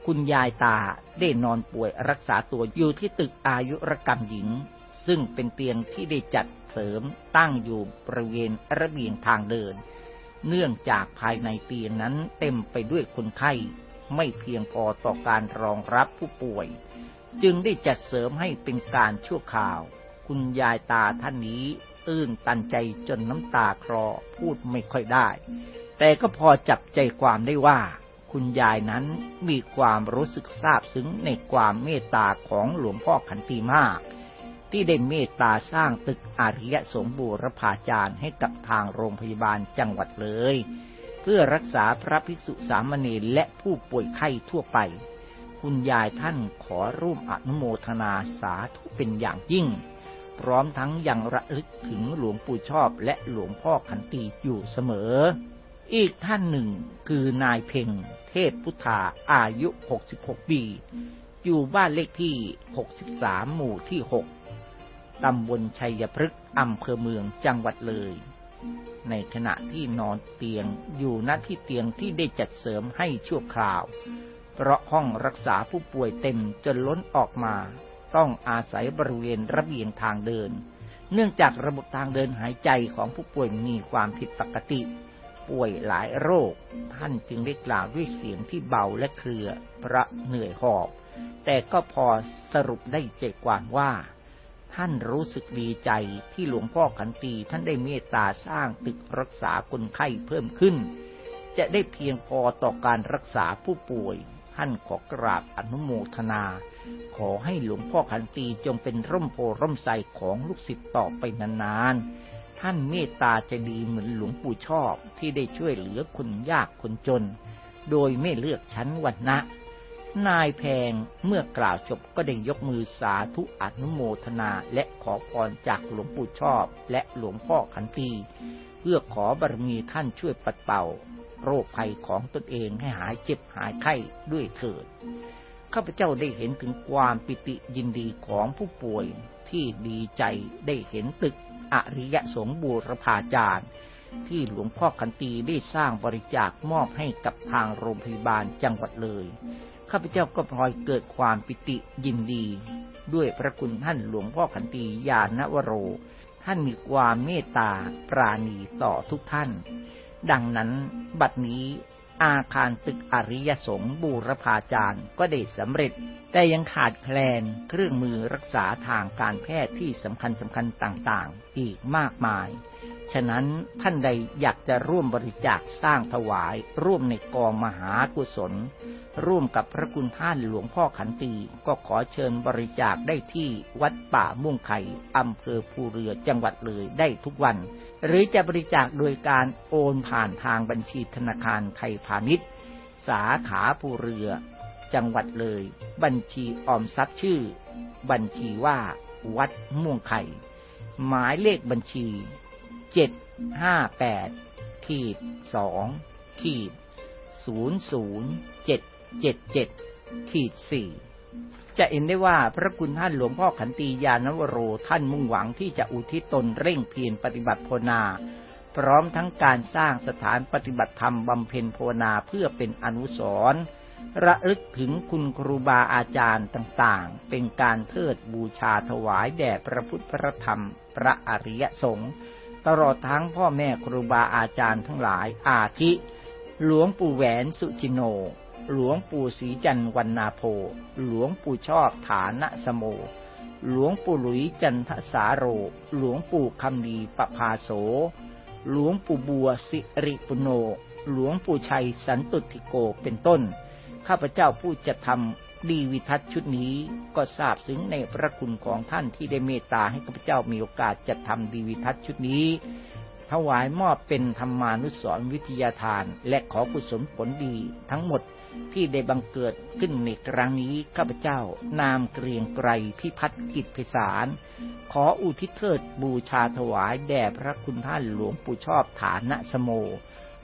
คุณยายตาได้นอนป่วยรักษาตัวอยู่ที่ตึกอายุรกรรมหญิง ซึ่งเป็นเตียงที่ได้จัดเสริมตั้งอยู่บริเวณระเบียงทางเดิน เนื่องจากภายในเตียงนั้นเต็มไปด้วยคนไข้ไม่เพียงพอต่อการรองรับผู้ป่วย จึงได้จัดเสริมให้เป็นการชั่วคราว คุณยายตาท่านนี้ตื้นตันใจจนน้ำตาคลอพูดไม่ค่อยได้ แต่ก็พอจับใจความได้ว่า คุณยายนั้นมีความรู้สึกซาบซึ้งในความเมตตาของหลวงพ่อขันตีมาก ที่ได้เมตตาสร้างตึกอาริยสมบูรพาจารย์ให้กับทางโรงพยาบาลจังหวัดเลย เพื่อรักษาพระภิกษุสามเณรและผู้ป่วยไข้ทั่วไป คุณยายท่านขอร่วมอนุโมทนาสาธุเป็นอย่างยิ่ง พร้อมทั้งยังระลึกถึงหลวงปู่ชอบและหลวงพ่อขันตีอยู่เสมอ อีกท่านหนึ่งคือนายเพ่งเทพพุทธาอายุ 66 ปี อยู่บ้านเลขที่ 63 หมู่ที่ 6 ตำบลชัยพฤกษ์อำเภอเมืองจังหวัดเลย ในขณะที่นอนเตียงอยู่ณที่เตียงที่ได้จัดเสริมให้ชั่วคราว เพราะห้องรักษาผู้ป่วยเต็มจนล้นออกมา ต้องอาศัยบริเวณระเบียงทางเดิน เนื่องจากระบบทางเดินหายใจของผู้ป่วยมีความผิดปกติป่วยหลายโรค ท่านจึงได้กล่าวด้วยเสียงที่เบาและเครือ พระเหนื่อยหอบ แต่ก็พอสรุปได้ใจความว่า ท่านรู้สึกดีใจที่หลวงพ่อขันตีท่านได้เมตตาสร้างตึกรักษาคนไข้เพิ่มขึ้น จะได้เพียงพอต่อการรักษาผู้ป่วย ท่านขอกราบอนุโมทนา ขอให้หลวงพ่อขันตีจงเป็นร่มโพร่มไทรของลูกศิษย์ต่อไปนานๆ ท่านเมตตาจะดีเหมือนหลวงปู่ชอบที่ได้ช่วยเหลือคนยากคนจน โดยไม่เลือกชั้นวรรณะ นายแพงเมื่อกล่าวจบก็ได้ยกมือสาธุอนุโมทนาและขอพรจากหลวงปู่ชอบและหลวงพ่อขันตีเพื่อขอบารมีท่านช่วยปัดเป่า โรคภัยของตนเองให้หายเจ็บหายไข้ด้วยเถิดข้าพเจ้าได้เห็นถึงความปิติยินดีของผู้ป่วยที่ดีใจได้เห็นตึกอริยสงฆ์บูรพาจารย์ ที่หลวงพ่อขันตีได้สร้างบริจาคมอบให้กับทางโรงพยาบาลจังหวัดเลย ข้าพเจ้าก็พลอยเกิดความปิติยินดี ด้วยพระคุณท่านหลวงพ่อขันตียานวโร ท่านมีความเมตตาปราณีต่อทุกท่าน ดังนั้นบัดนี้อาคารตึกอริยสงฆ์บูรพาจารย์ก็ได้สำเร็จ แต่ยังขาดแคลนเครื่องมือรักษาทางการแพทย์ที่สำคัญสำคัญต่างๆ อีกมากมาย ฉะนั้นท่านใดอยากจะร่วมบริจาคสร้างถวาย ร่วมในกองมหากุศล ร่วมกับพระคุณท่านหลวงพ่อขันตีก็ขอเชิญบริจาคได้ที่วัดป่าม่วงไข่อำเภอภูเรือจังหวัดเลยได้ทุกวัน หรือจะบริจาคโดยการโอนผ่านทางบัญชีธนาคารไทยพาณิชย์ สาขาภูเรือ จังหวัดเลย บัญชีออมทรัพย์ชื่อ บัญชีว่า วัดม่วงไข่หมายเลขบัญชี เจ็ดห้าแปดขีดสองขีดศูนย์ศูนย์เจ็ดเจ็ดเจ็ดขีดสี่จะเห็นได้ว่าพระคุณท่านหลวงพ่อขันตียานวโรท่านมุ่งหวังที่จะอุทิศตนเร่งเพียรปฏิบัติภาวนา พร้อมทั้งการสร้างสถานปฏิบัติธรรมบำเพ็ญภาวนาเพื่อเป็นอนุสรณ์ระลึกถึงคุณครูบาอาจารย์ต่างๆ เป็นการเทิดบูชาถวายแด่พระพุทธพระธรรมพระอริยสงฆ์ ตลอดทั้งพ่อแม่ครูบาอาจารย์ทั้งหลาย อาทิ หลวงปู่แหวนสุจิโน หลวงปู่ศรีจันวันนาโพ หลวงปู่ชอบฐานะสโม หลวงปู่หลุยจันทสาโร หลวงปู่คำดีปภาโส หลวงปู่บัวสิริปุโน หลวงปู่ชัยสันตุติโกเป็นต้น ข้าพเจ้าผู้จะทำ ดีวิทัศชุดนี้ก็ทราบซึ้งในพระคุณของท่านที่ได้เมตตาให้ข้าพเจ้ามีโอกาสจัดทำดีวิทัศชุดนี้ ถวายมอบเป็นธรรมานุสรวิทยาทาน และขอกุศลผลดีทั้งหมดที่ได้บังเกิดขึ้นในครั้งนี้ข้าพเจ้า นามเกรียงไกรพิพัฒกิจพิสาร ขออุทิศเทิดบูชาถวายแด่พระคุณท่านหลวงปู่ชอบฐานะสโม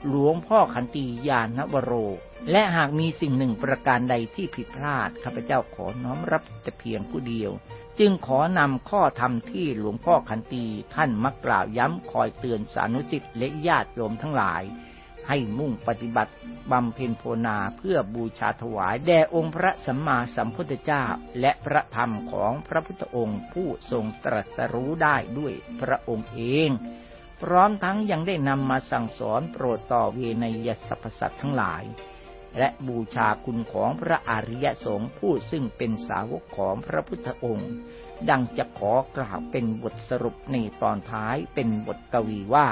หลวงพ่อขันตียานวโร และหากมีสิ่งหนึ่งประการใดที่ผิดพลาดข้าพเจ้าขอน้อมรับแต่เพียงผู้เดียว จึงขอนำข้อธรรมที่หลวงพ่อขันตีท่านมักกล่าวย้ำคอยเตือนสานุสิทธิ์และญาติโยมทั้งหลาย ให้มุ่งปฏิบัติบำเพ็ญโพนาเพื่อบูชาถวายแด่องค์พระสัมมาสัมพุทธเจ้า และพระธรรมของพระพุทธองค์ผู้ทรงตรัสรู้ได้ด้วยพระองค์เอง พร้อมทั้งยังได้นำมาสั่งสอนโปรดต่อเวนยสรรพสัตว์ทั้งหลาย และบูชาคุณของพระอริยสงฆ์ผู้ซึ่งเป็นสาวกของพระพุทธองค์ ดังจะขอกล่าวเป็นบทสรุปในตอนท้ายเป็นบทกวีว่า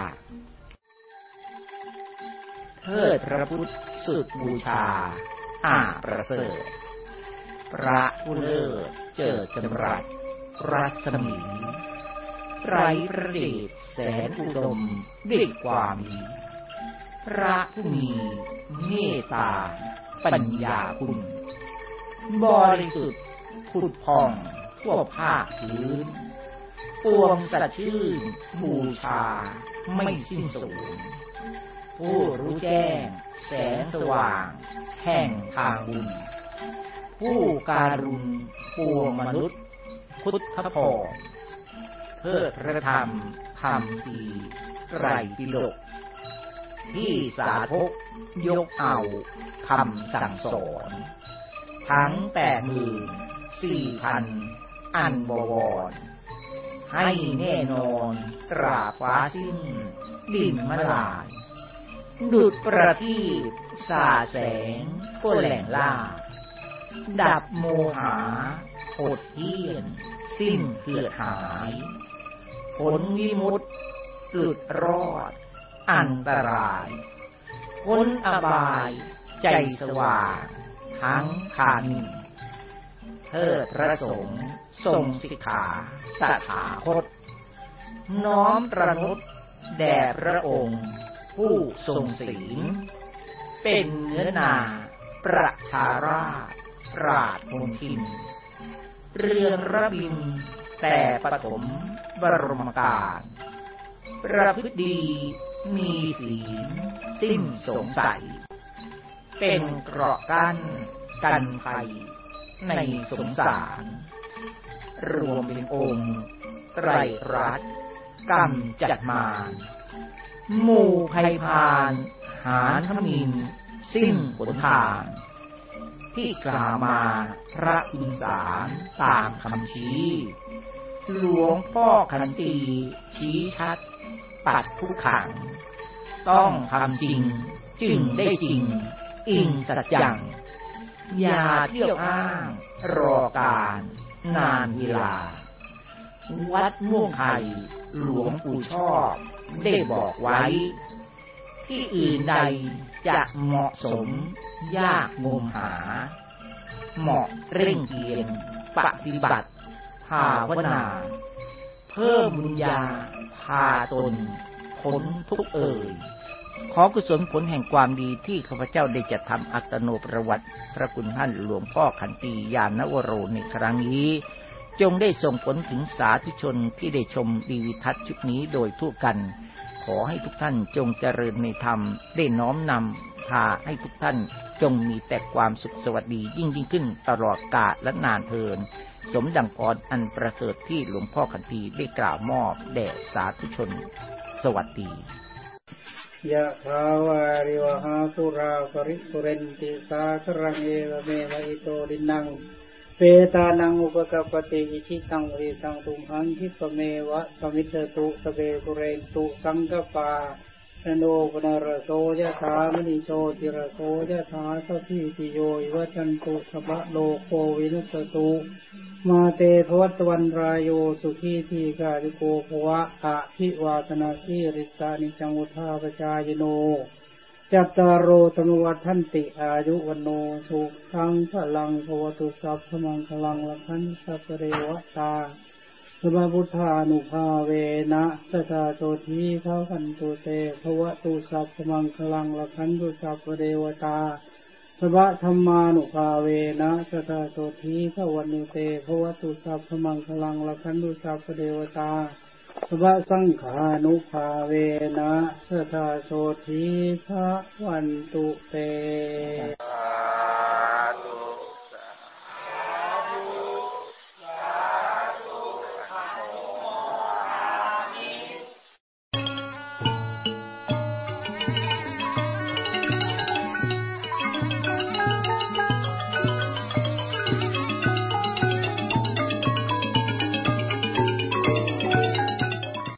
เทิดพระพุทธสุดบูชา อาประเสริฐ พระผู้เลิศเจอจำรัดรัศมี ไรประเดชแสนอุดมด้วยความดีพระผู้มีเมตตา ปัญญาคุณ บริสุทธิ์พุทธพองทั่วภาคพื้นปวงสัตชื่นบูชาไม่สิ้นสูญผู้รู้แจ้ง แสงสว่าง แห่งทางบุญ ผู้การุณปวงมนุษย์ พุทธพรเพื่อพระธรรมคำปีไตรปิฎกที่สาธกยกเอาคำสั่งสอน ทั้งแปดหมื่นสี่พันอันบวร ให้แน่นอนตราฟ้าสิ้น ดินมลาย ดุดประทีปสาแสงก็แหล่งล่า ดับโมหาหดเทียน สิ้นเกือดหาย ผลวิมุตติหลุดรอด อันตรายพ้นอบาย ใจสว่างทั้งคามิเทิดพระสงฆ์ทรงสิกขาตถาคต น้อมประนุษแด่พระองค์ ผู้ทรงศีล เป็นเนื้อนา ประชาราชราชมงคิน เรืองระบิน แต่ปฐมบรมการประพฤติดีมีศีลสิ้นสงสัย เป็นเกราะกั้นกันภัยในสงสาร รวมเป็นองค์ไตรรัตกรรมจัดมาหมู่ภัยพานหานขมินสิ้นผลทาง ที่กล่าวมาพระอินสารตามคำชี้ หลวงพ่อขันตีชี้ชัด ปัดทุกขัง ต้องทำจริง จึงได้จริง อิงสัจจัง อย่าเที่ยวอ้าง รอการนานเวลา วัดม่วงไข่หลวงปู่ชอบ ได้บอกไว้ ที่อื่นใดจะเหมาะสม ยากงมหา เหมาะเร่งเพียรปฏิบัติ ภาวนา เพิ่มบุญญาพาตนพ้นทุกเอ่ยขอกุศลผลแห่งความดีที่ข้าพเจ้าได้จัดทำอัตโนประวัติ พระคุณท่านหลวงพ่อขันตียานนวโรในครั้งนี้ จงได้ส่งผลถึงสาธุชนที่ได้ชมดีวิทัศน์ชุดนี้โดยทั่วกัน ขอให้ทุกท่านจงเจริญในธรรม ได้น้อมนำพาให้ทุกท่านจงมีแต่ความสุขสวัสดียิ่งยิ่งขึ้นตลอดกาลและนานเทิน สมดังพรอันประเสริฐที่หลวงพ่อขันตีได้กล่าวมอบแด่สาธุชน สวัสดียะภาวาริวหาสุราปริสุเรนติสาครังเอวเมวะอิโตดินังเปตานังอุปกปติอิชิตังวริตังตุมหังคิปเมวะสมิทตุสเบกุเรนตุสังกปา โนปนารโสยะถามณิโชติระโสยะถาสัพพิติโยวัชันตุสบะโลโควินุสตุมาเตภวัตวันรายโยสุขีทีกาลิโกภวะอะพิวาสนาสีริสานิจังุทาปจายโนจัตตารโรธรรมวัฒนติอายุวันโนสุขังพลังภวตุสัพพมังคลังละคันสัพเรวตา มพุทธานุภาเวนะสตาโตทีเข้ากันตุเตภวะตุสัพพมังคลังละคันตุสัพเรวตาสวะธรรมานุภาเวนะสตาโตทีขวันนุเตภวะตุสัพพมังคลังละคันตุสัพพเดวตาสวะสังขานุภาเวนะสตาโตทีขวันตุเต